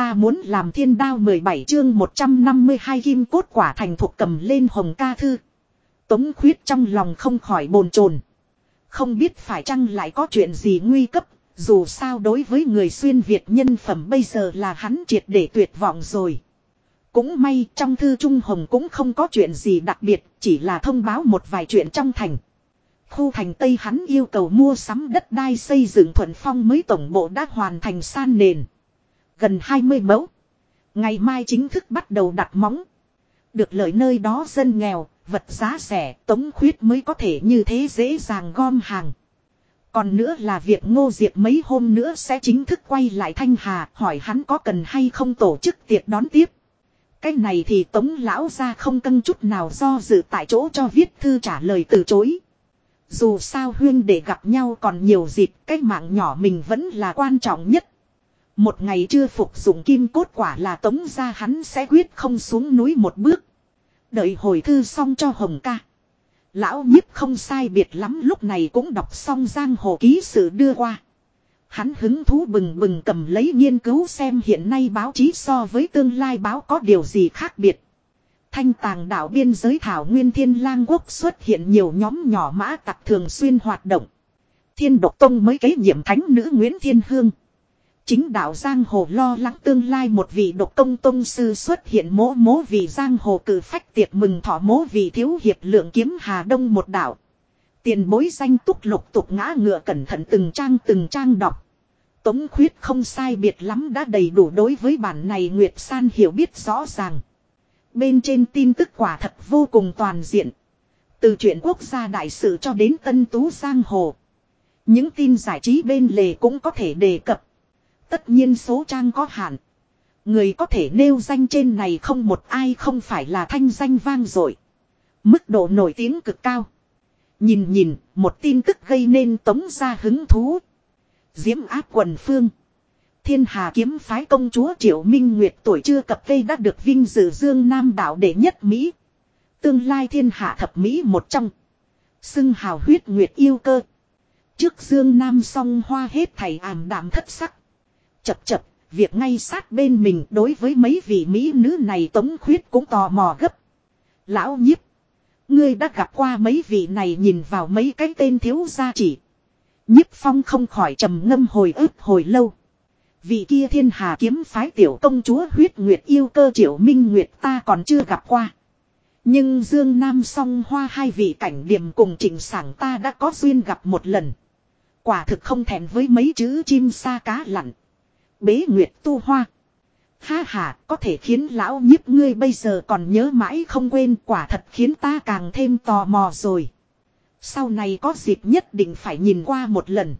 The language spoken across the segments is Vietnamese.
ta muốn làm thiên đao 17 chương 152 kim cốt quả thành thuộc cầm lên hồng ca thư. Tống khuyết trong lòng không khỏi bồn chồn Không biết phải chăng lại có chuyện gì nguy cấp, dù sao đối với người xuyên Việt nhân phẩm bây giờ là hắn triệt để tuyệt vọng rồi. Cũng may trong thư Trung Hồng cũng không có chuyện gì đặc biệt, chỉ là thông báo một vài chuyện trong thành. Khu thành Tây hắn yêu cầu mua sắm đất đai xây dựng thuận phong mới tổng bộ đã hoàn thành san nền. Gần 20 mẫu. Ngày mai chính thức bắt đầu đặt móng. Được lợi nơi đó dân nghèo, vật giá rẻ, tống khuyết mới có thể như thế dễ dàng gom hàng. Còn nữa là việc ngô diệp mấy hôm nữa sẽ chính thức quay lại Thanh Hà hỏi hắn có cần hay không tổ chức tiệc đón tiếp. Cái này thì tống lão ra không cân chút nào do dự tại chỗ cho viết thư trả lời từ chối. Dù sao huyên để gặp nhau còn nhiều dịp cái mạng nhỏ mình vẫn là quan trọng nhất. Một ngày chưa phục dụng kim cốt quả là tống ra hắn sẽ quyết không xuống núi một bước. Đợi hồi thư xong cho Hồng ca. Lão nhiếp không sai biệt lắm lúc này cũng đọc xong giang hồ ký sự đưa qua. Hắn hứng thú bừng bừng cầm lấy nghiên cứu xem hiện nay báo chí so với tương lai báo có điều gì khác biệt. Thanh tàng đảo biên giới thảo nguyên thiên lang quốc xuất hiện nhiều nhóm nhỏ mã tặc thường xuyên hoạt động. Thiên độc tông mới kế nhiệm thánh nữ Nguyễn Thiên Hương. Chính đạo Giang Hồ lo lắng tương lai một vị độc công tông sư xuất hiện mỗ mố vì Giang Hồ cử phách tiệc mừng thọ mố vì thiếu hiệp lượng kiếm Hà Đông một đạo. Tiền bối danh túc lục tục ngã ngựa cẩn thận từng trang từng trang đọc. Tống khuyết không sai biệt lắm đã đầy đủ đối với bản này Nguyệt San hiểu biết rõ ràng. Bên trên tin tức quả thật vô cùng toàn diện. Từ chuyện quốc gia đại sự cho đến tân tú giang hồ. Những tin giải trí bên lề cũng có thể đề cập. Tất nhiên số trang có hạn. Người có thể nêu danh trên này không một ai không phải là thanh danh vang dội Mức độ nổi tiếng cực cao. Nhìn nhìn, một tin tức gây nên tống ra hứng thú. Diễm áp quần phương. Thiên Hà kiếm phái công chúa Triệu Minh Nguyệt tuổi chưa cập cây đã được vinh dự Dương Nam đảo đệ nhất Mỹ. Tương lai thiên hạ thập Mỹ một trong. Xưng hào huyết nguyệt yêu cơ. Trước Dương Nam song hoa hết thầy ảm đạm thất sắc. Chập chập, việc ngay sát bên mình đối với mấy vị Mỹ nữ này tống khuyết cũng tò mò gấp. Lão nhiếp. Ngươi đã gặp qua mấy vị này nhìn vào mấy cái tên thiếu gia chỉ. Nhiếp phong không khỏi trầm ngâm hồi ức hồi lâu. Vị kia thiên hà kiếm phái tiểu công chúa huyết nguyệt yêu cơ triệu minh nguyệt ta còn chưa gặp qua. Nhưng Dương Nam song hoa hai vị cảnh điểm cùng trình sảng ta đã có duyên gặp một lần. Quả thực không thèm với mấy chữ chim sa cá lặn. Bế nguyệt tu hoa. Ha ha, có thể khiến lão nhiếp ngươi bây giờ còn nhớ mãi không quên quả thật khiến ta càng thêm tò mò rồi. Sau này có dịp nhất định phải nhìn qua một lần.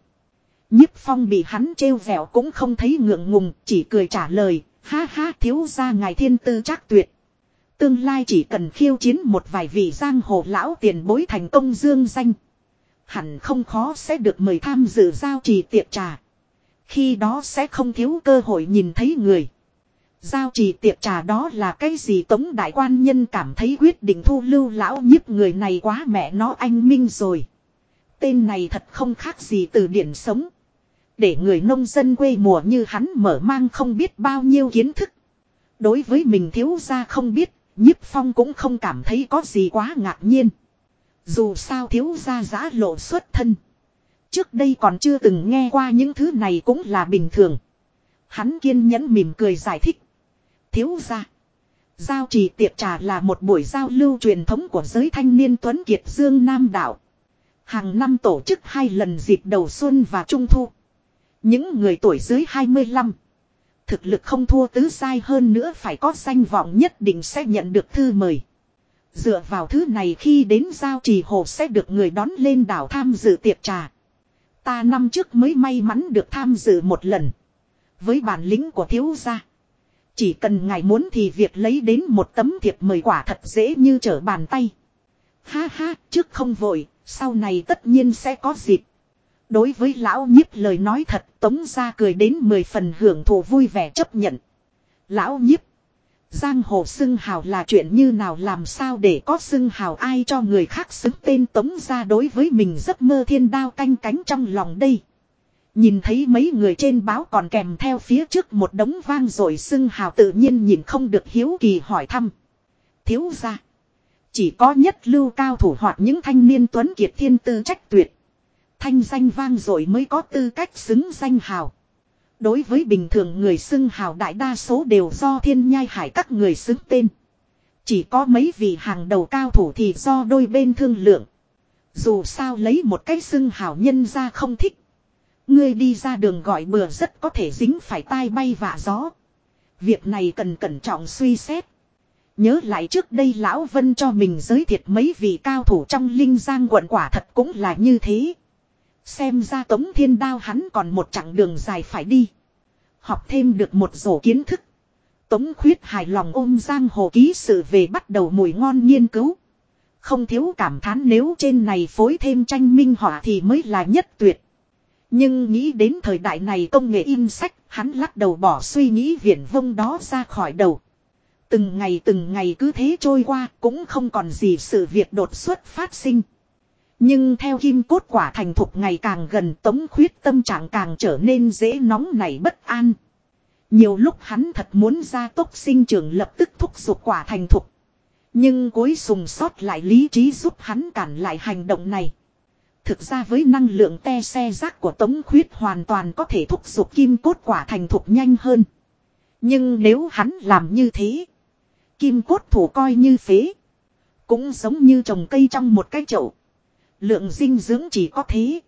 Nhiếp phong bị hắn trêu vẹo cũng không thấy ngượng ngùng, chỉ cười trả lời, ha ha thiếu ra ngài thiên tư chắc tuyệt. Tương lai chỉ cần khiêu chiến một vài vị giang hồ lão tiền bối thành công dương danh. Hẳn không khó sẽ được mời tham dự giao trì tiệc trà. Khi đó sẽ không thiếu cơ hội nhìn thấy người. Giao trì tiệc trà đó là cái gì tống đại quan nhân cảm thấy quyết định thu lưu lão nhiếp người này quá mẹ nó anh minh rồi. Tên này thật không khác gì từ điển sống. Để người nông dân quê mùa như hắn mở mang không biết bao nhiêu kiến thức. Đối với mình thiếu ra không biết, nhiếp phong cũng không cảm thấy có gì quá ngạc nhiên. Dù sao thiếu ra giã lộ xuất thân. Trước đây còn chưa từng nghe qua những thứ này cũng là bình thường. Hắn kiên nhẫn mỉm cười giải thích. Thiếu ra. Giao trì tiệc trà là một buổi giao lưu truyền thống của giới thanh niên Tuấn Kiệt Dương Nam Đạo. Hàng năm tổ chức hai lần dịp đầu xuân và trung thu. Những người tuổi dưới 25. Thực lực không thua tứ sai hơn nữa phải có danh vọng nhất định sẽ nhận được thư mời. Dựa vào thứ này khi đến giao trì hồ sẽ được người đón lên đảo tham dự tiệc trà. Ta năm trước mới may mắn được tham dự một lần. Với bản lĩnh của thiếu gia. Chỉ cần ngài muốn thì việc lấy đến một tấm thiệp mời quả thật dễ như trở bàn tay. Ha ha, trước không vội, sau này tất nhiên sẽ có dịp. Đối với lão nhiếp lời nói thật tống ra cười đến mười phần hưởng thụ vui vẻ chấp nhận. Lão nhiếp. Giang hồ xưng hào là chuyện như nào, làm sao để có xưng hào, ai cho người khác xứng tên tống ra đối với mình giấc mơ thiên đao canh cánh trong lòng đây. Nhìn thấy mấy người trên báo còn kèm theo phía trước một đống vang rồi xưng hào tự nhiên nhìn không được hiếu kỳ hỏi thăm. Thiếu ra. Chỉ có nhất lưu cao thủ hoặc những thanh niên tuấn kiệt thiên tư trách tuyệt. Thanh danh vang rồi mới có tư cách xứng danh hào. Đối với bình thường người xưng hào đại đa số đều do thiên nhai hải các người xứng tên. Chỉ có mấy vị hàng đầu cao thủ thì do đôi bên thương lượng. Dù sao lấy một cái xưng hào nhân ra không thích. Ngươi đi ra đường gọi bừa rất có thể dính phải tai bay vạ gió. Việc này cần cẩn trọng suy xét. Nhớ lại trước đây Lão Vân cho mình giới thiệt mấy vị cao thủ trong linh giang quận quả thật cũng là như thế. Xem ra tống thiên đao hắn còn một chặng đường dài phải đi. Học thêm được một rổ kiến thức. Tống khuyết hài lòng ôm giang hồ ký sự về bắt đầu mùi ngon nghiên cứu. Không thiếu cảm thán nếu trên này phối thêm tranh minh họa thì mới là nhất tuyệt. Nhưng nghĩ đến thời đại này công nghệ in sách, hắn lắc đầu bỏ suy nghĩ viển vông đó ra khỏi đầu. Từng ngày từng ngày cứ thế trôi qua cũng không còn gì sự việc đột xuất phát sinh. Nhưng theo kim cốt quả thành thục ngày càng gần tống khuyết tâm trạng càng trở nên dễ nóng nảy bất an. Nhiều lúc hắn thật muốn ra tốc sinh trưởng lập tức thúc giục quả thành thục. Nhưng cuối sùng sót lại lý trí giúp hắn cản lại hành động này. Thực ra với năng lượng te xe rác của Tống Khuyết hoàn toàn có thể thúc giục kim cốt quả thành thục nhanh hơn. Nhưng nếu hắn làm như thế, kim cốt thủ coi như phế. Cũng giống như trồng cây trong một cái chậu. Lượng dinh dưỡng chỉ có thế.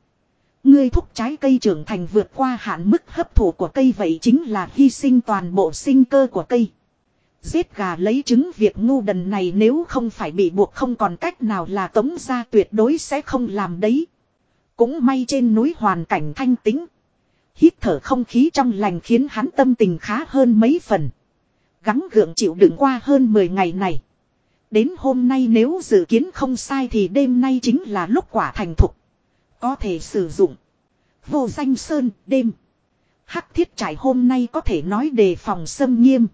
Ngươi thúc trái cây trưởng thành vượt qua hạn mức hấp thụ của cây vậy chính là hy sinh toàn bộ sinh cơ của cây. Giết gà lấy trứng việc ngu đần này nếu không phải bị buộc không còn cách nào là tống ra tuyệt đối sẽ không làm đấy. Cũng may trên núi hoàn cảnh thanh tĩnh. Hít thở không khí trong lành khiến hắn tâm tình khá hơn mấy phần. Gắng gượng chịu đựng qua hơn 10 ngày này. Đến hôm nay nếu dự kiến không sai thì đêm nay chính là lúc quả thành thục. Có thể sử dụng. Vô danh sơn, đêm. Hắc thiết trải hôm nay có thể nói đề phòng xâm nghiêm.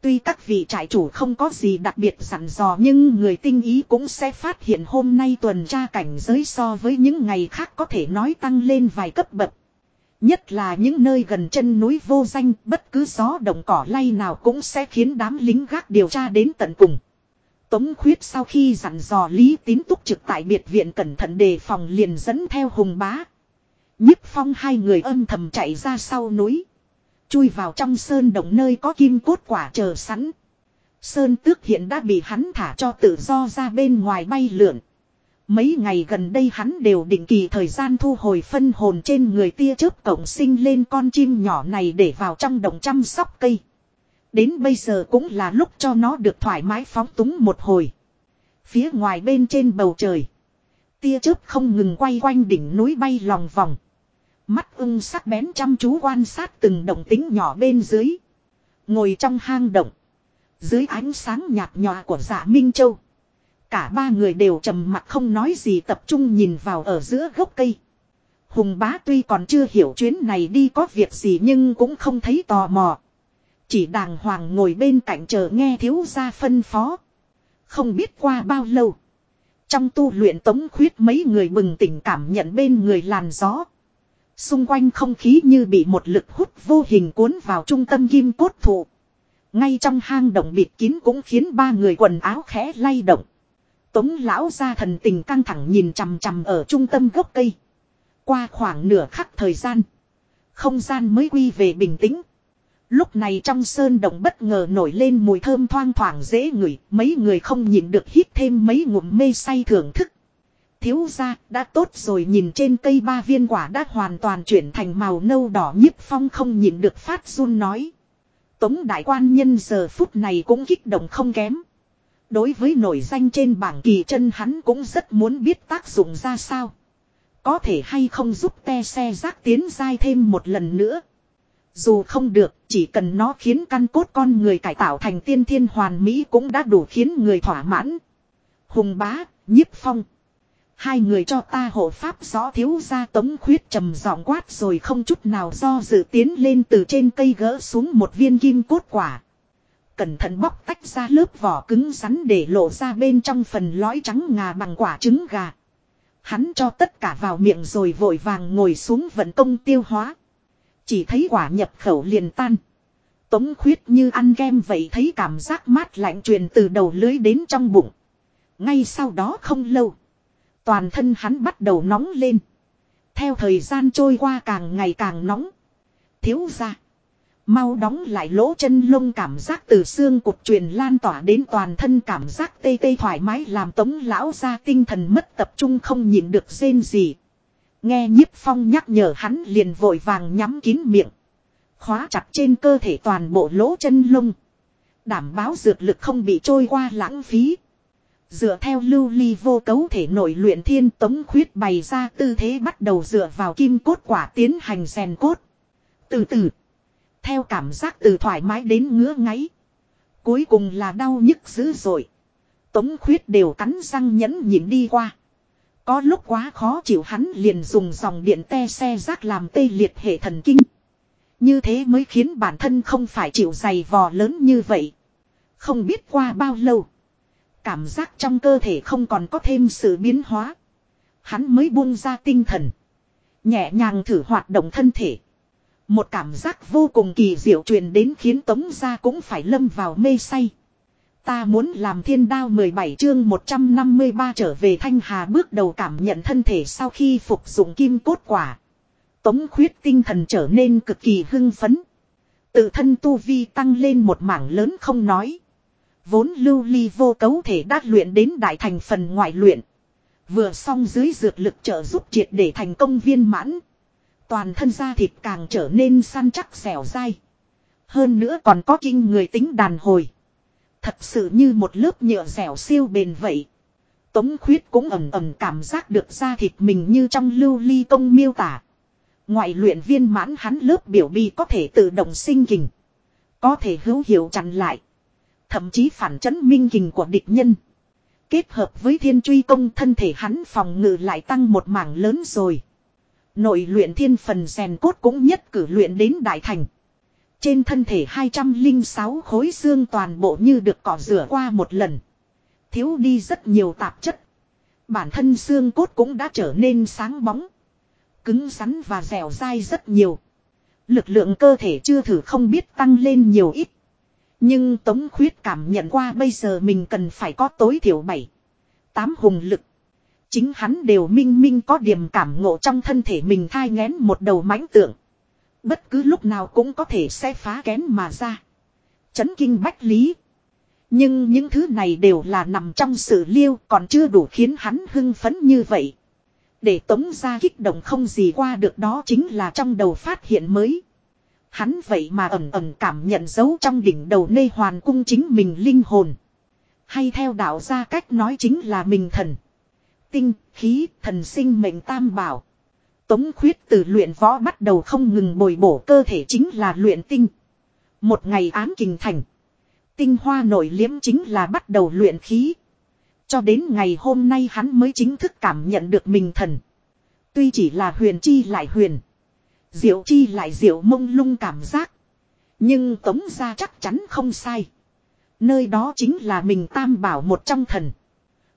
Tuy các vị trại chủ không có gì đặc biệt sẵn dò nhưng người tinh ý cũng sẽ phát hiện hôm nay tuần tra cảnh giới so với những ngày khác có thể nói tăng lên vài cấp bậc. Nhất là những nơi gần chân núi vô danh bất cứ gió động cỏ lay nào cũng sẽ khiến đám lính gác điều tra đến tận cùng. Tống khuyết sau khi dặn dò Lý tín túc trực tại biệt viện cẩn thận đề phòng liền dẫn theo hùng bá. Nhất phong hai người âm thầm chạy ra sau núi. Chui vào trong sơn động nơi có kim cốt quả chờ sẵn. Sơn tước hiện đã bị hắn thả cho tự do ra bên ngoài bay lượn. Mấy ngày gần đây hắn đều định kỳ thời gian thu hồi phân hồn trên người tia chớp cộng sinh lên con chim nhỏ này để vào trong đồng chăm sóc cây. Đến bây giờ cũng là lúc cho nó được thoải mái phóng túng một hồi. Phía ngoài bên trên bầu trời. Tia chớp không ngừng quay quanh đỉnh núi bay lòng vòng. Mắt ưng sắc bén chăm chú quan sát từng động tính nhỏ bên dưới. Ngồi trong hang động. Dưới ánh sáng nhạt nhòa của dạ Minh Châu. Cả ba người đều trầm mặt không nói gì tập trung nhìn vào ở giữa gốc cây. Hùng bá tuy còn chưa hiểu chuyến này đi có việc gì nhưng cũng không thấy tò mò. Chỉ đàng hoàng ngồi bên cạnh chờ nghe thiếu gia phân phó. Không biết qua bao lâu. Trong tu luyện tống khuyết mấy người bừng tỉnh cảm nhận bên người làn gió. Xung quanh không khí như bị một lực hút vô hình cuốn vào trung tâm kim cốt thụ. Ngay trong hang động bịt kín cũng khiến ba người quần áo khẽ lay động. Tống lão ra thần tình căng thẳng nhìn chằm chằm ở trung tâm gốc cây. Qua khoảng nửa khắc thời gian. Không gian mới quy về bình tĩnh. Lúc này trong sơn động bất ngờ nổi lên mùi thơm thoang thoảng dễ ngửi. Mấy người không nhìn được hít thêm mấy ngụm mê say thưởng thức. Thiếu ra đã tốt rồi, nhìn trên cây ba viên quả đã hoàn toàn chuyển thành màu nâu đỏ nhiếp phong không nhìn được phát run nói. Tống đại quan nhân giờ phút này cũng kích động không kém. Đối với nổi danh trên bảng kỳ chân hắn cũng rất muốn biết tác dụng ra sao. Có thể hay không giúp te xe rác tiến dai thêm một lần nữa. Dù không được, chỉ cần nó khiến căn cốt con người cải tạo thành tiên thiên hoàn mỹ cũng đã đủ khiến người thỏa mãn. Hùng bá, nhiếp phong. Hai người cho ta hộ pháp rõ thiếu ra tống khuyết trầm giọng quát rồi không chút nào do dự tiến lên từ trên cây gỡ xuống một viên kim cốt quả. Cẩn thận bóc tách ra lớp vỏ cứng rắn để lộ ra bên trong phần lõi trắng ngà bằng quả trứng gà. Hắn cho tất cả vào miệng rồi vội vàng ngồi xuống vận công tiêu hóa. Chỉ thấy quả nhập khẩu liền tan. Tống khuyết như ăn kem vậy thấy cảm giác mát lạnh truyền từ đầu lưới đến trong bụng. Ngay sau đó không lâu. Toàn thân hắn bắt đầu nóng lên. Theo thời gian trôi qua càng ngày càng nóng. Thiếu ra. Mau đóng lại lỗ chân lông cảm giác từ xương cục truyền lan tỏa đến toàn thân cảm giác tê tê thoải mái làm tống lão ra tinh thần mất tập trung không nhịn được rên gì. Nghe nhiếp phong nhắc nhở hắn liền vội vàng nhắm kín miệng. Khóa chặt trên cơ thể toàn bộ lỗ chân lông. Đảm bảo dược lực không bị trôi qua lãng phí. Dựa theo lưu ly vô cấu thể nội luyện thiên tống khuyết bày ra tư thế bắt đầu dựa vào kim cốt quả tiến hành rèn cốt. Từ từ. Theo cảm giác từ thoải mái đến ngứa ngáy. Cuối cùng là đau nhức dữ dội. Tống khuyết đều cắn răng nhẫn nhịn đi qua. Có lúc quá khó chịu hắn liền dùng dòng điện te xe rác làm tê liệt hệ thần kinh. Như thế mới khiến bản thân không phải chịu dày vò lớn như vậy. Không biết qua bao lâu. Cảm giác trong cơ thể không còn có thêm sự biến hóa. Hắn mới buông ra tinh thần. Nhẹ nhàng thử hoạt động thân thể. Một cảm giác vô cùng kỳ diệu truyền đến khiến Tống gia cũng phải lâm vào mê say. Ta muốn làm thiên đao 17 chương 153 trở về Thanh Hà bước đầu cảm nhận thân thể sau khi phục dụng kim cốt quả. Tống khuyết tinh thần trở nên cực kỳ hưng phấn. Tự thân tu vi tăng lên một mảng lớn không nói. Vốn lưu ly vô cấu thể đã luyện đến đại thành phần ngoại luyện. Vừa xong dưới dược lực trợ giúp triệt để thành công viên mãn. Toàn thân da thịt càng trở nên săn chắc xẻo dai. Hơn nữa còn có kinh người tính đàn hồi. Thật sự như một lớp nhựa dẻo siêu bền vậy. Tống khuyết cũng ẩm ẩm cảm giác được da thịt mình như trong lưu ly công miêu tả. Ngoại luyện viên mãn hắn lớp biểu bi có thể tự động sinh kình. Có thể hữu hiệu chặn lại. Thậm chí phản chấn minh kình của địch nhân. Kết hợp với thiên truy công thân thể hắn phòng ngự lại tăng một mảng lớn rồi. Nội luyện thiên phần rèn cốt cũng nhất cử luyện đến đại thành. Trên thân thể 206 khối xương toàn bộ như được cỏ rửa qua một lần. Thiếu đi rất nhiều tạp chất. Bản thân xương cốt cũng đã trở nên sáng bóng. Cứng rắn và dẻo dai rất nhiều. Lực lượng cơ thể chưa thử không biết tăng lên nhiều ít. Nhưng Tống Khuyết cảm nhận qua bây giờ mình cần phải có tối thiểu 7. 8 hùng lực. Chính hắn đều minh minh có điểm cảm ngộ trong thân thể mình thai ngén một đầu mãnh tượng. Bất cứ lúc nào cũng có thể sẽ phá kén mà ra. Chấn kinh bách lý. Nhưng những thứ này đều là nằm trong sự liêu còn chưa đủ khiến hắn hưng phấn như vậy. Để tống ra kích động không gì qua được đó chính là trong đầu phát hiện mới. Hắn vậy mà ẩm ẩm cảm nhận dấu trong đỉnh đầu nê hoàn cung chính mình linh hồn. Hay theo đạo ra cách nói chính là mình thần. Tinh, khí, thần sinh mệnh tam bảo. Tống khuyết từ luyện võ bắt đầu không ngừng bồi bổ cơ thể chính là luyện tinh. Một ngày án kình thành. Tinh hoa nổi liếm chính là bắt đầu luyện khí. Cho đến ngày hôm nay hắn mới chính thức cảm nhận được mình thần. Tuy chỉ là huyền chi lại huyền. Diệu chi lại diệu mông lung cảm giác. Nhưng tống ra chắc chắn không sai. Nơi đó chính là mình tam bảo một trong thần.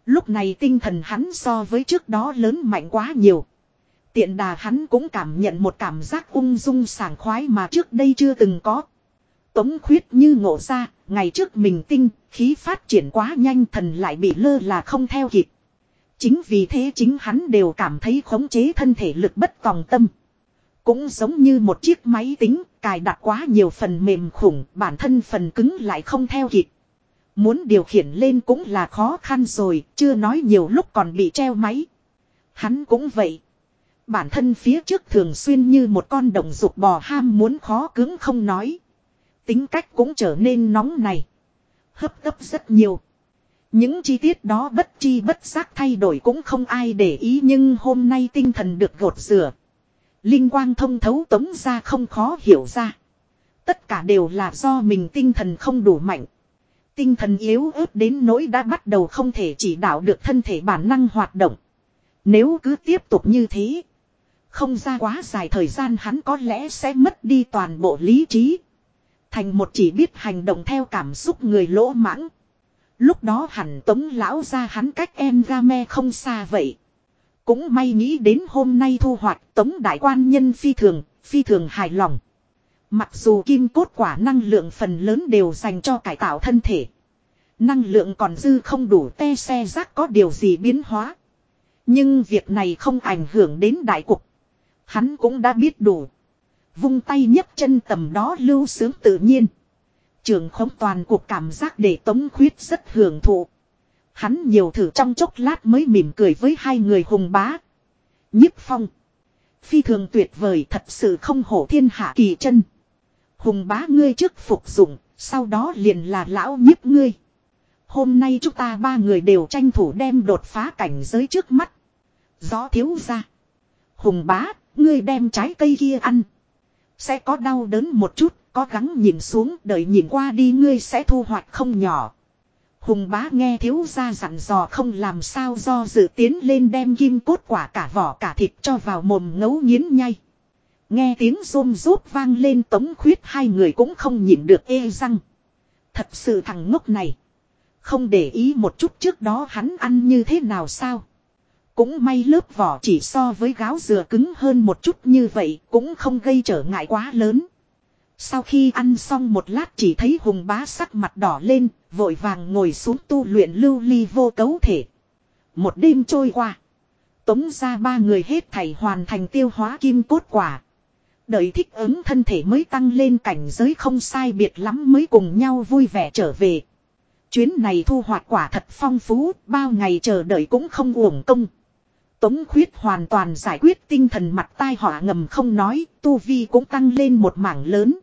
Lúc này tinh thần hắn so với trước đó lớn mạnh quá nhiều. Tiện đà hắn cũng cảm nhận một cảm giác ung dung sảng khoái mà trước đây chưa từng có. Tống khuyết như ngộ ra, ngày trước mình tinh, khí phát triển quá nhanh thần lại bị lơ là không theo kịp. Chính vì thế chính hắn đều cảm thấy khống chế thân thể lực bất tòng tâm. Cũng giống như một chiếc máy tính, cài đặt quá nhiều phần mềm khủng, bản thân phần cứng lại không theo kịp. Muốn điều khiển lên cũng là khó khăn rồi, chưa nói nhiều lúc còn bị treo máy. Hắn cũng vậy. Bản thân phía trước thường xuyên như một con đồng dục bò ham muốn khó cứng không nói. Tính cách cũng trở nên nóng này. Hấp tấp rất nhiều. Những chi tiết đó bất chi bất giác thay đổi cũng không ai để ý nhưng hôm nay tinh thần được gột rửa. Linh quang thông thấu tống ra không khó hiểu ra. Tất cả đều là do mình tinh thần không đủ mạnh. Tinh thần yếu ớt đến nỗi đã bắt đầu không thể chỉ đạo được thân thể bản năng hoạt động. Nếu cứ tiếp tục như thế. Không ra quá dài thời gian hắn có lẽ sẽ mất đi toàn bộ lý trí. Thành một chỉ biết hành động theo cảm xúc người lỗ mãng. Lúc đó hẳn tống lão ra hắn cách em ga me không xa vậy. Cũng may nghĩ đến hôm nay thu hoạch tống đại quan nhân phi thường, phi thường hài lòng. Mặc dù kim cốt quả năng lượng phần lớn đều dành cho cải tạo thân thể. Năng lượng còn dư không đủ te xe rác có điều gì biến hóa. Nhưng việc này không ảnh hưởng đến đại cục. Hắn cũng đã biết đủ. Vung tay nhấc chân tầm đó lưu sướng tự nhiên. Trường khống toàn cuộc cảm giác để tống khuyết rất hưởng thụ. Hắn nhiều thử trong chốc lát mới mỉm cười với hai người hùng bá. nhiếp phong. Phi thường tuyệt vời thật sự không hổ thiên hạ kỳ chân. Hùng bá ngươi trước phục dụng, sau đó liền là lão nhiếp ngươi. Hôm nay chúng ta ba người đều tranh thủ đem đột phá cảnh giới trước mắt. Gió thiếu ra. Hùng bá, ngươi đem trái cây kia ăn. Sẽ có đau đớn một chút, có gắng nhìn xuống, đợi nhìn qua đi ngươi sẽ thu hoạch không nhỏ. Hùng bá nghe thiếu gia dặn dò không làm sao do dự tiến lên đem kim cốt quả cả vỏ cả thịt cho vào mồm ngấu nghiến nhai. Nghe tiếng rôm rút vang lên tống khuyết hai người cũng không nhịn được ê răng. Thật sự thằng ngốc này. Không để ý một chút trước đó hắn ăn như thế nào sao. Cũng may lớp vỏ chỉ so với gáo dừa cứng hơn một chút như vậy cũng không gây trở ngại quá lớn. Sau khi ăn xong một lát chỉ thấy hùng bá sắc mặt đỏ lên, vội vàng ngồi xuống tu luyện lưu ly vô cấu thể. Một đêm trôi qua. Tống ra ba người hết thảy hoàn thành tiêu hóa kim cốt quả. Đợi thích ứng thân thể mới tăng lên cảnh giới không sai biệt lắm mới cùng nhau vui vẻ trở về. Chuyến này thu hoạch quả thật phong phú, bao ngày chờ đợi cũng không uổng công. Tống khuyết hoàn toàn giải quyết tinh thần mặt tai họa ngầm không nói, tu vi cũng tăng lên một mảng lớn.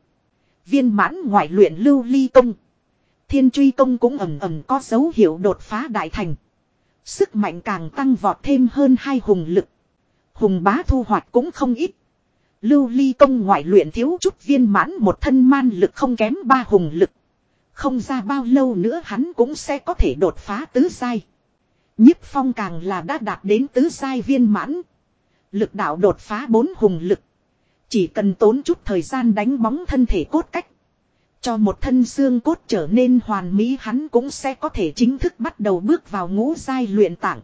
Viên mãn ngoại luyện lưu ly công. Thiên truy công cũng ẩm ẩm có dấu hiệu đột phá đại thành. Sức mạnh càng tăng vọt thêm hơn hai hùng lực. Hùng bá thu hoạch cũng không ít. Lưu ly công ngoại luyện thiếu chút viên mãn một thân man lực không kém ba hùng lực. Không ra bao lâu nữa hắn cũng sẽ có thể đột phá tứ sai. Nhiếp phong càng là đã đạt đến tứ sai viên mãn. Lực đạo đột phá bốn hùng lực. Chỉ cần tốn chút thời gian đánh bóng thân thể cốt cách. Cho một thân xương cốt trở nên hoàn mỹ hắn cũng sẽ có thể chính thức bắt đầu bước vào ngũ giai luyện tạng.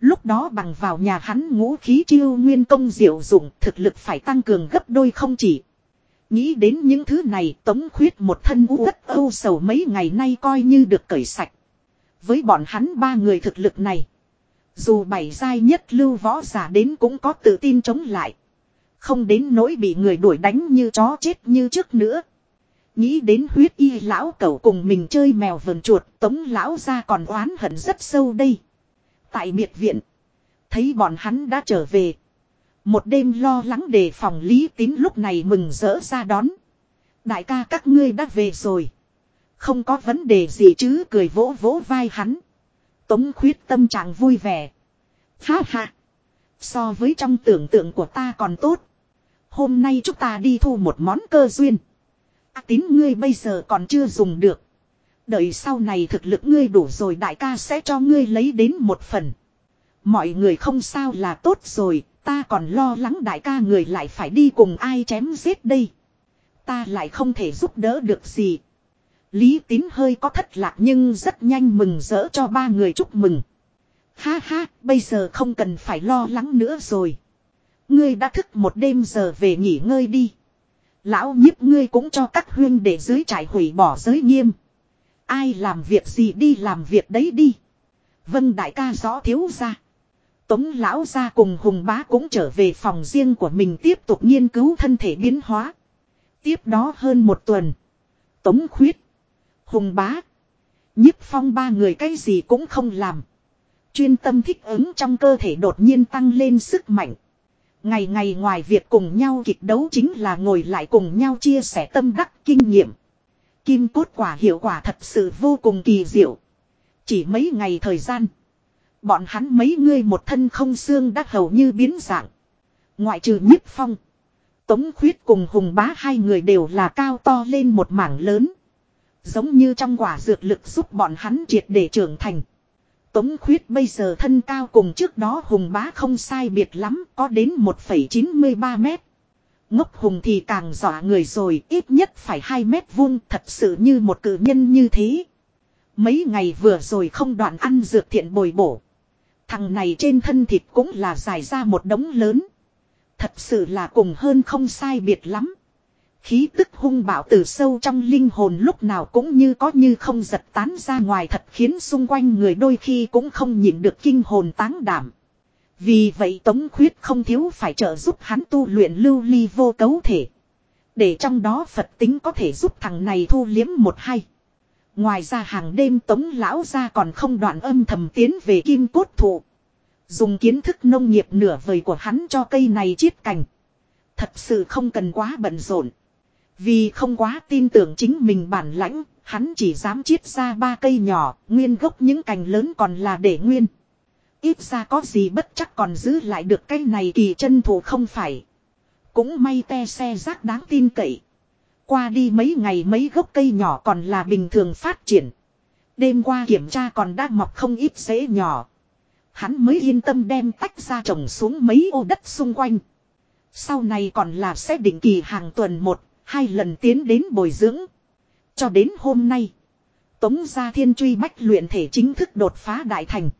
Lúc đó bằng vào nhà hắn ngũ khí chiêu nguyên công diệu dụng, thực lực phải tăng cường gấp đôi không chỉ. Nghĩ đến những thứ này, tống khuyết một thân u ất âu sầu mấy ngày nay coi như được cởi sạch. Với bọn hắn ba người thực lực này. Dù bảy giai nhất lưu võ giả đến cũng có tự tin chống lại. Không đến nỗi bị người đuổi đánh như chó chết như trước nữa. Nghĩ đến huyết y lão cẩu cùng mình chơi mèo vườn chuột, tống lão ra còn oán hận rất sâu đây. Tại biệt viện. Thấy bọn hắn đã trở về. Một đêm lo lắng đề phòng lý tín lúc này mừng rỡ ra đón. Đại ca các ngươi đã về rồi. Không có vấn đề gì chứ cười vỗ vỗ vai hắn. Tống khuyết tâm trạng vui vẻ. Ha ha. So với trong tưởng tượng của ta còn tốt. Hôm nay chúng ta đi thu một món cơ duyên. À, tín ngươi bây giờ còn chưa dùng được. Đợi sau này thực lực ngươi đủ rồi đại ca sẽ cho ngươi lấy đến một phần. Mọi người không sao là tốt rồi, ta còn lo lắng đại ca người lại phải đi cùng ai chém giết đây. Ta lại không thể giúp đỡ được gì. Lý tín hơi có thất lạc nhưng rất nhanh mừng rỡ cho ba người chúc mừng. Ha ha, bây giờ không cần phải lo lắng nữa rồi. Ngươi đã thức một đêm giờ về nghỉ ngơi đi. Lão nhiếp ngươi cũng cho các huyên để dưới trải hủy bỏ giới nghiêm. Ai làm việc gì đi làm việc đấy đi. Vân đại ca rõ thiếu ra. Tống lão ra cùng hùng bá cũng trở về phòng riêng của mình tiếp tục nghiên cứu thân thể biến hóa. Tiếp đó hơn một tuần. Tống khuyết. Hùng bá. nhiếp phong ba người cái gì cũng không làm. Chuyên tâm thích ứng trong cơ thể đột nhiên tăng lên sức mạnh. Ngày ngày ngoài việc cùng nhau kịch đấu chính là ngồi lại cùng nhau chia sẻ tâm đắc kinh nghiệm. Kim cốt quả hiệu quả thật sự vô cùng kỳ diệu. Chỉ mấy ngày thời gian. Bọn hắn mấy người một thân không xương đã hầu như biến dạng. Ngoại trừ nhiếp phong. Tống khuyết cùng hùng bá hai người đều là cao to lên một mảng lớn. Giống như trong quả dược lực giúp bọn hắn triệt để trưởng thành. Tống khuyết bây giờ thân cao cùng trước đó hùng bá không sai biệt lắm có đến 1,93 mét. Ngốc hùng thì càng dọa người rồi ít nhất phải 2 mét vuông thật sự như một cử nhân như thế. Mấy ngày vừa rồi không đoạn ăn dược thiện bồi bổ. Thằng này trên thân thịt cũng là dài ra một đống lớn. Thật sự là cùng hơn không sai biệt lắm. Khí tức hung bạo từ sâu trong linh hồn lúc nào cũng như có như không giật tán ra ngoài thật khiến xung quanh người đôi khi cũng không nhịn được kinh hồn táng đảm. Vì vậy Tống Khuyết không thiếu phải trợ giúp hắn tu luyện lưu ly vô cấu thể. Để trong đó Phật tính có thể giúp thằng này thu liếm một hay. Ngoài ra hàng đêm Tống Lão ra còn không đoạn âm thầm tiến về kim cốt thụ. Dùng kiến thức nông nghiệp nửa vời của hắn cho cây này chiết cành. Thật sự không cần quá bận rộn. Vì không quá tin tưởng chính mình bản lãnh, hắn chỉ dám chiết ra ba cây nhỏ, nguyên gốc những cành lớn còn là để nguyên. Ít ra có gì bất chắc còn giữ lại được cây này kỳ chân thủ không phải. Cũng may te xe rác đáng tin cậy. Qua đi mấy ngày mấy gốc cây nhỏ còn là bình thường phát triển. Đêm qua kiểm tra còn đang mọc không ít rễ nhỏ. Hắn mới yên tâm đem tách ra trồng xuống mấy ô đất xung quanh. Sau này còn là sẽ định kỳ hàng tuần một, hai lần tiến đến bồi dưỡng. Cho đến hôm nay, Tống Gia Thiên truy bách luyện thể chính thức đột phá đại thành.